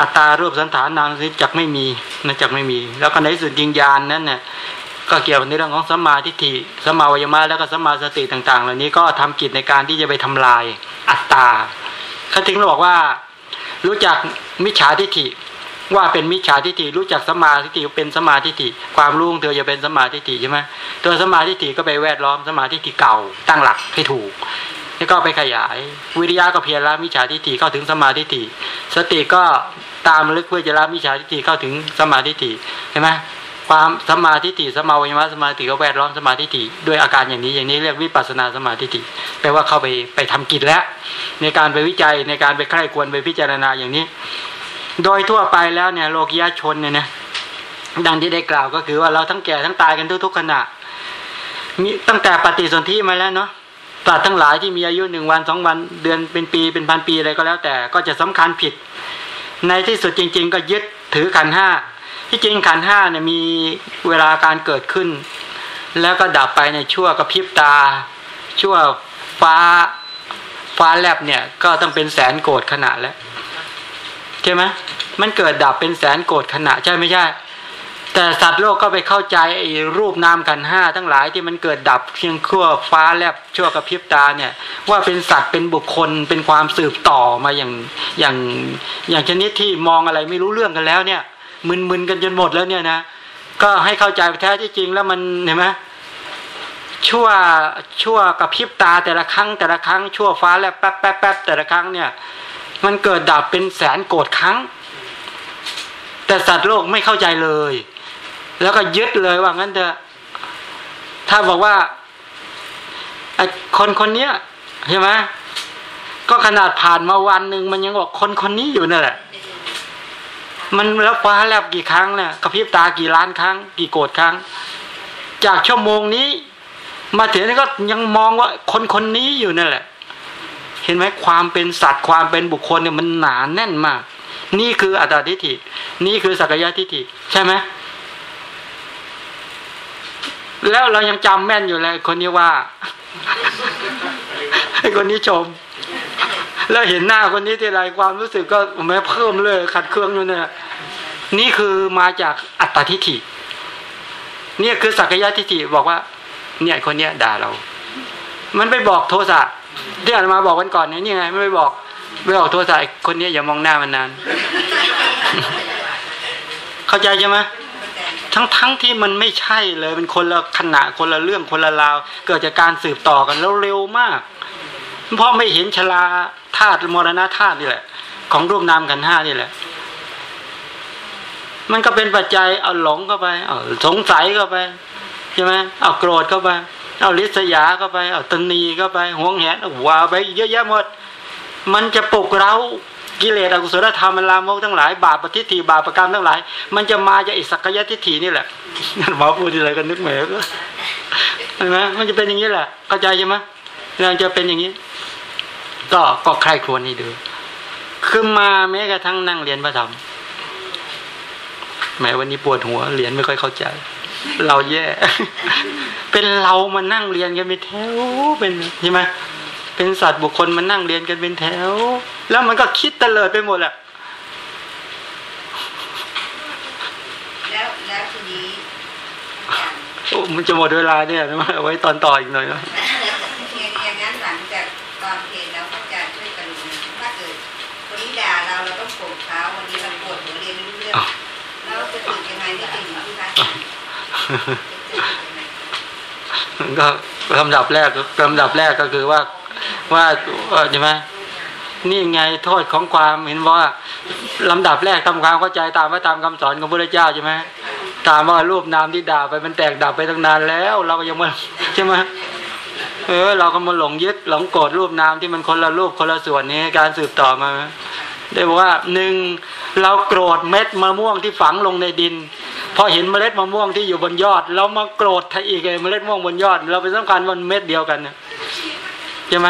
อัตตารูปสันฐานนามสิจักไม่มีนะจักไม่มี แล้วก็ในสุดจริงญาณนั้นเนี่ยก็เกี่ยวในเรื่องของสัมมาทิฏฐิสัมมาวิมารแล้วก็สัมมาสติต่าง ๆ เหล่านี้ก็ทำกิจในการที่จะไปทำลายอัตตาเขาถึงบอกว่า รู้จักมิจฉาทิฏฐิว่าเป็นมิจฉาทิฏฐิรู้จักสมาทิฏฐิเป็นสมาทิฏฐิความรู้ของเธอจะเป็นสมาทิฏฐิใช่ไหมตัวสมาทิฏฐิก็ไปแวดล้อมสมาทิฏฐิเก่าตั้งหลักให้ถูกแล้วก็ไปขยาย วิริยะก็เพียรละมิจฉาทิฏฐิเข้าถึงสมมาทิฏฐิสติก็ ตามลึกเพื่อจะละมิจฉาทิฏฐิเข้าถึงสมาทิฏฐิเห็นไหมความสมาทิฏฐิสมาวิมารสมาธิก็แวดล้อมสมาทิฏฐิด้วยอาการอย่างนี้อย่างนี้เรียกวิปัสสนาสมาทิฏฐิแปลว่าเข้าไปไปทำกิจแล้ว ในการไปวิจัยในการไปใคร่ควรไปพิจารณาอย่างนี้ โดยทั่วไปแล้วเนี่ยโลกิยาชนเนี่ยนะดังที่ได้กล่าวก็คือว่าเราทั้งแก่ทั้งตายกันทุกๆขณะมีตั้งแต่ปฏิสนธิมาแล้วเนาะตัดทั้งหลายที่มีอายุหนึ่งวันสองวันเดือนเป็นปีเป็นพันปีอะไรก็แล้วแต่ก็จะสำคัญผิด ในที่สุดจริง ๆ ก็ยึดถือขันห้าที่จริงขันห้าเนี่ยมีเวลาการเกิดขึ้น แล้วก็ดับไปในชั่วกระพริบตา ชั่วฟ้าฟ้าแลบเนี่ยก็ต้องเป็นแสนโกรธขณะแล้วใช่ไหมมันเกิดดับเป็นแสนโกรธขณะใช่ไม่ใช่ แต่สัตว์โลกก็ไปเข้าใจไอ้รูปนามกันห้าทั้งหลายที่มันเกิดดับเพียงชั่วฟ้าแลบชั่วกระพริบตาเนี่ยว่าเป็นสัตว์เป็นบุคคลเป็นความสืบต่อมาอย่างอย่างอย่างชนิดที่มองอะไรไม่รู้เรื่องกันแล้วเนี่ยมึนๆกันจนหมดแล้วเนี่ยนะก็ให้เข้าใจแท้ที่จริงแล้วมันเห็นไหมชั่วชั่วกระพริบตาแต่ละครั้งแต่ละครั้งชั่วฟ้าแลบแป๊บแป๊บแป๊บแต่ละครั้งเนี่ย มันเกิดดับเป็นแสนโกรธครั้ง แต่สัตว์โลกไม่เข้าใจเลย แล้วก็ยึดเลยว่างั้นเถอะถ้าบอกว่าไอ้คนคนเนี้ยใช่ไหมก็ขนาดผ่านมาวันหนึ่งมันยังบอกคนคนนี้อยู่นั่นแหละ มันแล้วฟ้าแลบกี่ครั้งเนี่ยกระพริบตากี่ล้านครั้ง กี่โกรธครั้ง จากชั่วโมงนี้ มาถึงนี่ก็ยังมองว่าคนคนนี้อยู่นั่นแหละ เห็นไหมความเป็นสัตว์ความเป็นบุคคลเนี่ยมันหนาแน่นมาก นี่คืออัตตาทิฏฐิ นี่คือสักยะทิฏฐิ ใช่ไหม แล้วเรายังจำแม่นอยู่เลย คนนี้ว่าให้คนนี้ชม แล้วเห็นหน้าคนนี้ทีไรความรู้สึกก็แม้เพิ่มเลย ขัดเครื่องอยู่เนี่ยนี่คือมาจากอัตตาทิฏฐิเนี่ยคือสักยะทิฏฐิบอกว่า เนี่ยคนเนี้ยด่าเรา มันไปบอกโทสะที่อาตมาบอกวันก่อนเนี่ยนี่ไงไม่ไปบอกไม่บอกโทสะไอ้คนเนี้ยอย่ามองหน้ามันนาน เข้าใจใช่ไหม ทั้งทั้งที่มันไม่ใช่เลยเป็นคนละขณะคนละเรื่องคนละราว เกิดจากการสืบต่อกันแล้วเร็วมาก เพราะไม่เห็นชลาธาตุมรณะธาตุนี่แหละ ของรูปนามกันห้านี่แหละ มันก็เป็นปัจจัยเอาหลงเข้าไปเอาสงสัยเข้าไปใช่ไหมเอาโกรธเข้าไป เอาลิษยาเข้าไปเอาตนีเข้าไปหวงแหนเอาว่าไปเยอะแยะหมด มันจะปลุกเรา กิเลสอกุศลธรรมมันลามกทั้งหลายบาปปฏิทิบาปประกรรมทั้งหลาย มันจะมาจากอิสักยะทิฏฐินี่แหละหมอพูดอะไรกันนึกแหมก็เห็นไหมมันจะเป็นอย่างนี้แหละเข้าใจใช่ไหมเราจะเป็นอย่างนี้ ก็ก็ใครควรให้ดูคือมาแม้กระทั่งนั่งเรียนพระธรรมแม้วันนี้ปวดหัวเรียนไม่ค่อยเข้าใจ เราแย่ เป็นเรามานั่งเรียนกันเป็นแถวเป็นใช่ไหม เป็นสัตว์บุคคลมานั่งเรียนกันเป็นแถว แล้วมันก็คิดเตลิดไปหมดแหละแล้วแล้วทีนี้อาจารย์โอ้มันจะหมดเวลาเนี่ยเอาไว้ตอนต่ออีกหน่อยนะอย่างนั้นหลังจากตอนเพลแล้วพระอาจารย์ช่วยกรุณาถ้าเกิดวันนี้ด่าเราเราต้องโกรธเขาวันนี้เราโกรธหัวเรียนไม่รู้เรื่องแล้วจะตื่นยังไงไม่ตื่นอยู่ที่พระอาจารย์จะตื่นยังไงก็ลำดับแรกลำดับแรกก็คือว่า ว่าเอ่อใช่ไหมนี่ไงโทษของความเห็นว่าลำดับแรกทำความเข้าใจตามพระธรรมคำสอนของพระเจ้าใช่ไหมตามว่ารูปนามที่ด่าไปมันแตกดับไปตั้งนานแล้ว เราก็ยังมาใช่ไหมเออเราก็มาหลงยึดหลงโกรธรูปนามที่มันคนละรูปคนละส่วนนี้การสืบต่อมาได้บอกว่าหนึ่งเราโกรธเม็ดมะม่วงที่ฝังลงในดิน พอเห็นเมล็ดมะม่วงที่อยู่บนยอด เรามาโกรธอีกไอ้เมล็ดม่วงบนยอด เราไปสำคัญมันเม็ดเดียวกันเนี่ย ใช่ไหม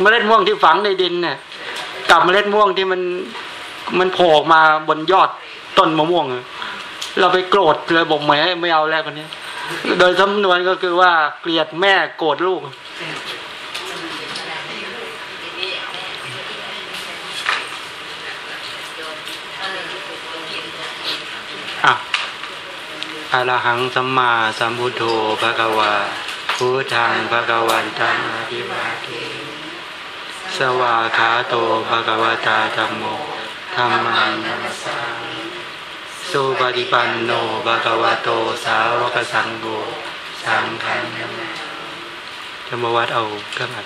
เมล็ดม่วงที่ฝังในดินเนี่ยกับเมล็ดม่วงที่มันมันโผล่ออกมาบนยอดต้นมะม่วง เราไปโกรธเลยบอกแหมไม่เอาแล้วคนนี้ โดยสำนวนก็คือว่าเกลียดแม่โกรธลูกอะอะระหังสัมมาสัมพุทโธภะคะวา พุทธังภะคะวันตังอภิวาเทสวาขาโตภะกะวตาธรรมโมธรรมังนัสสาสุปฏิปันโนภะกะวโตสาวกสังโฆสังฆังนัมจะมาวัดเอาเครื่องอั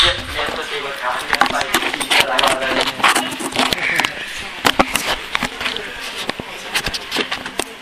เรียนปฏิบัติธรรมไปที่อะไรอะไร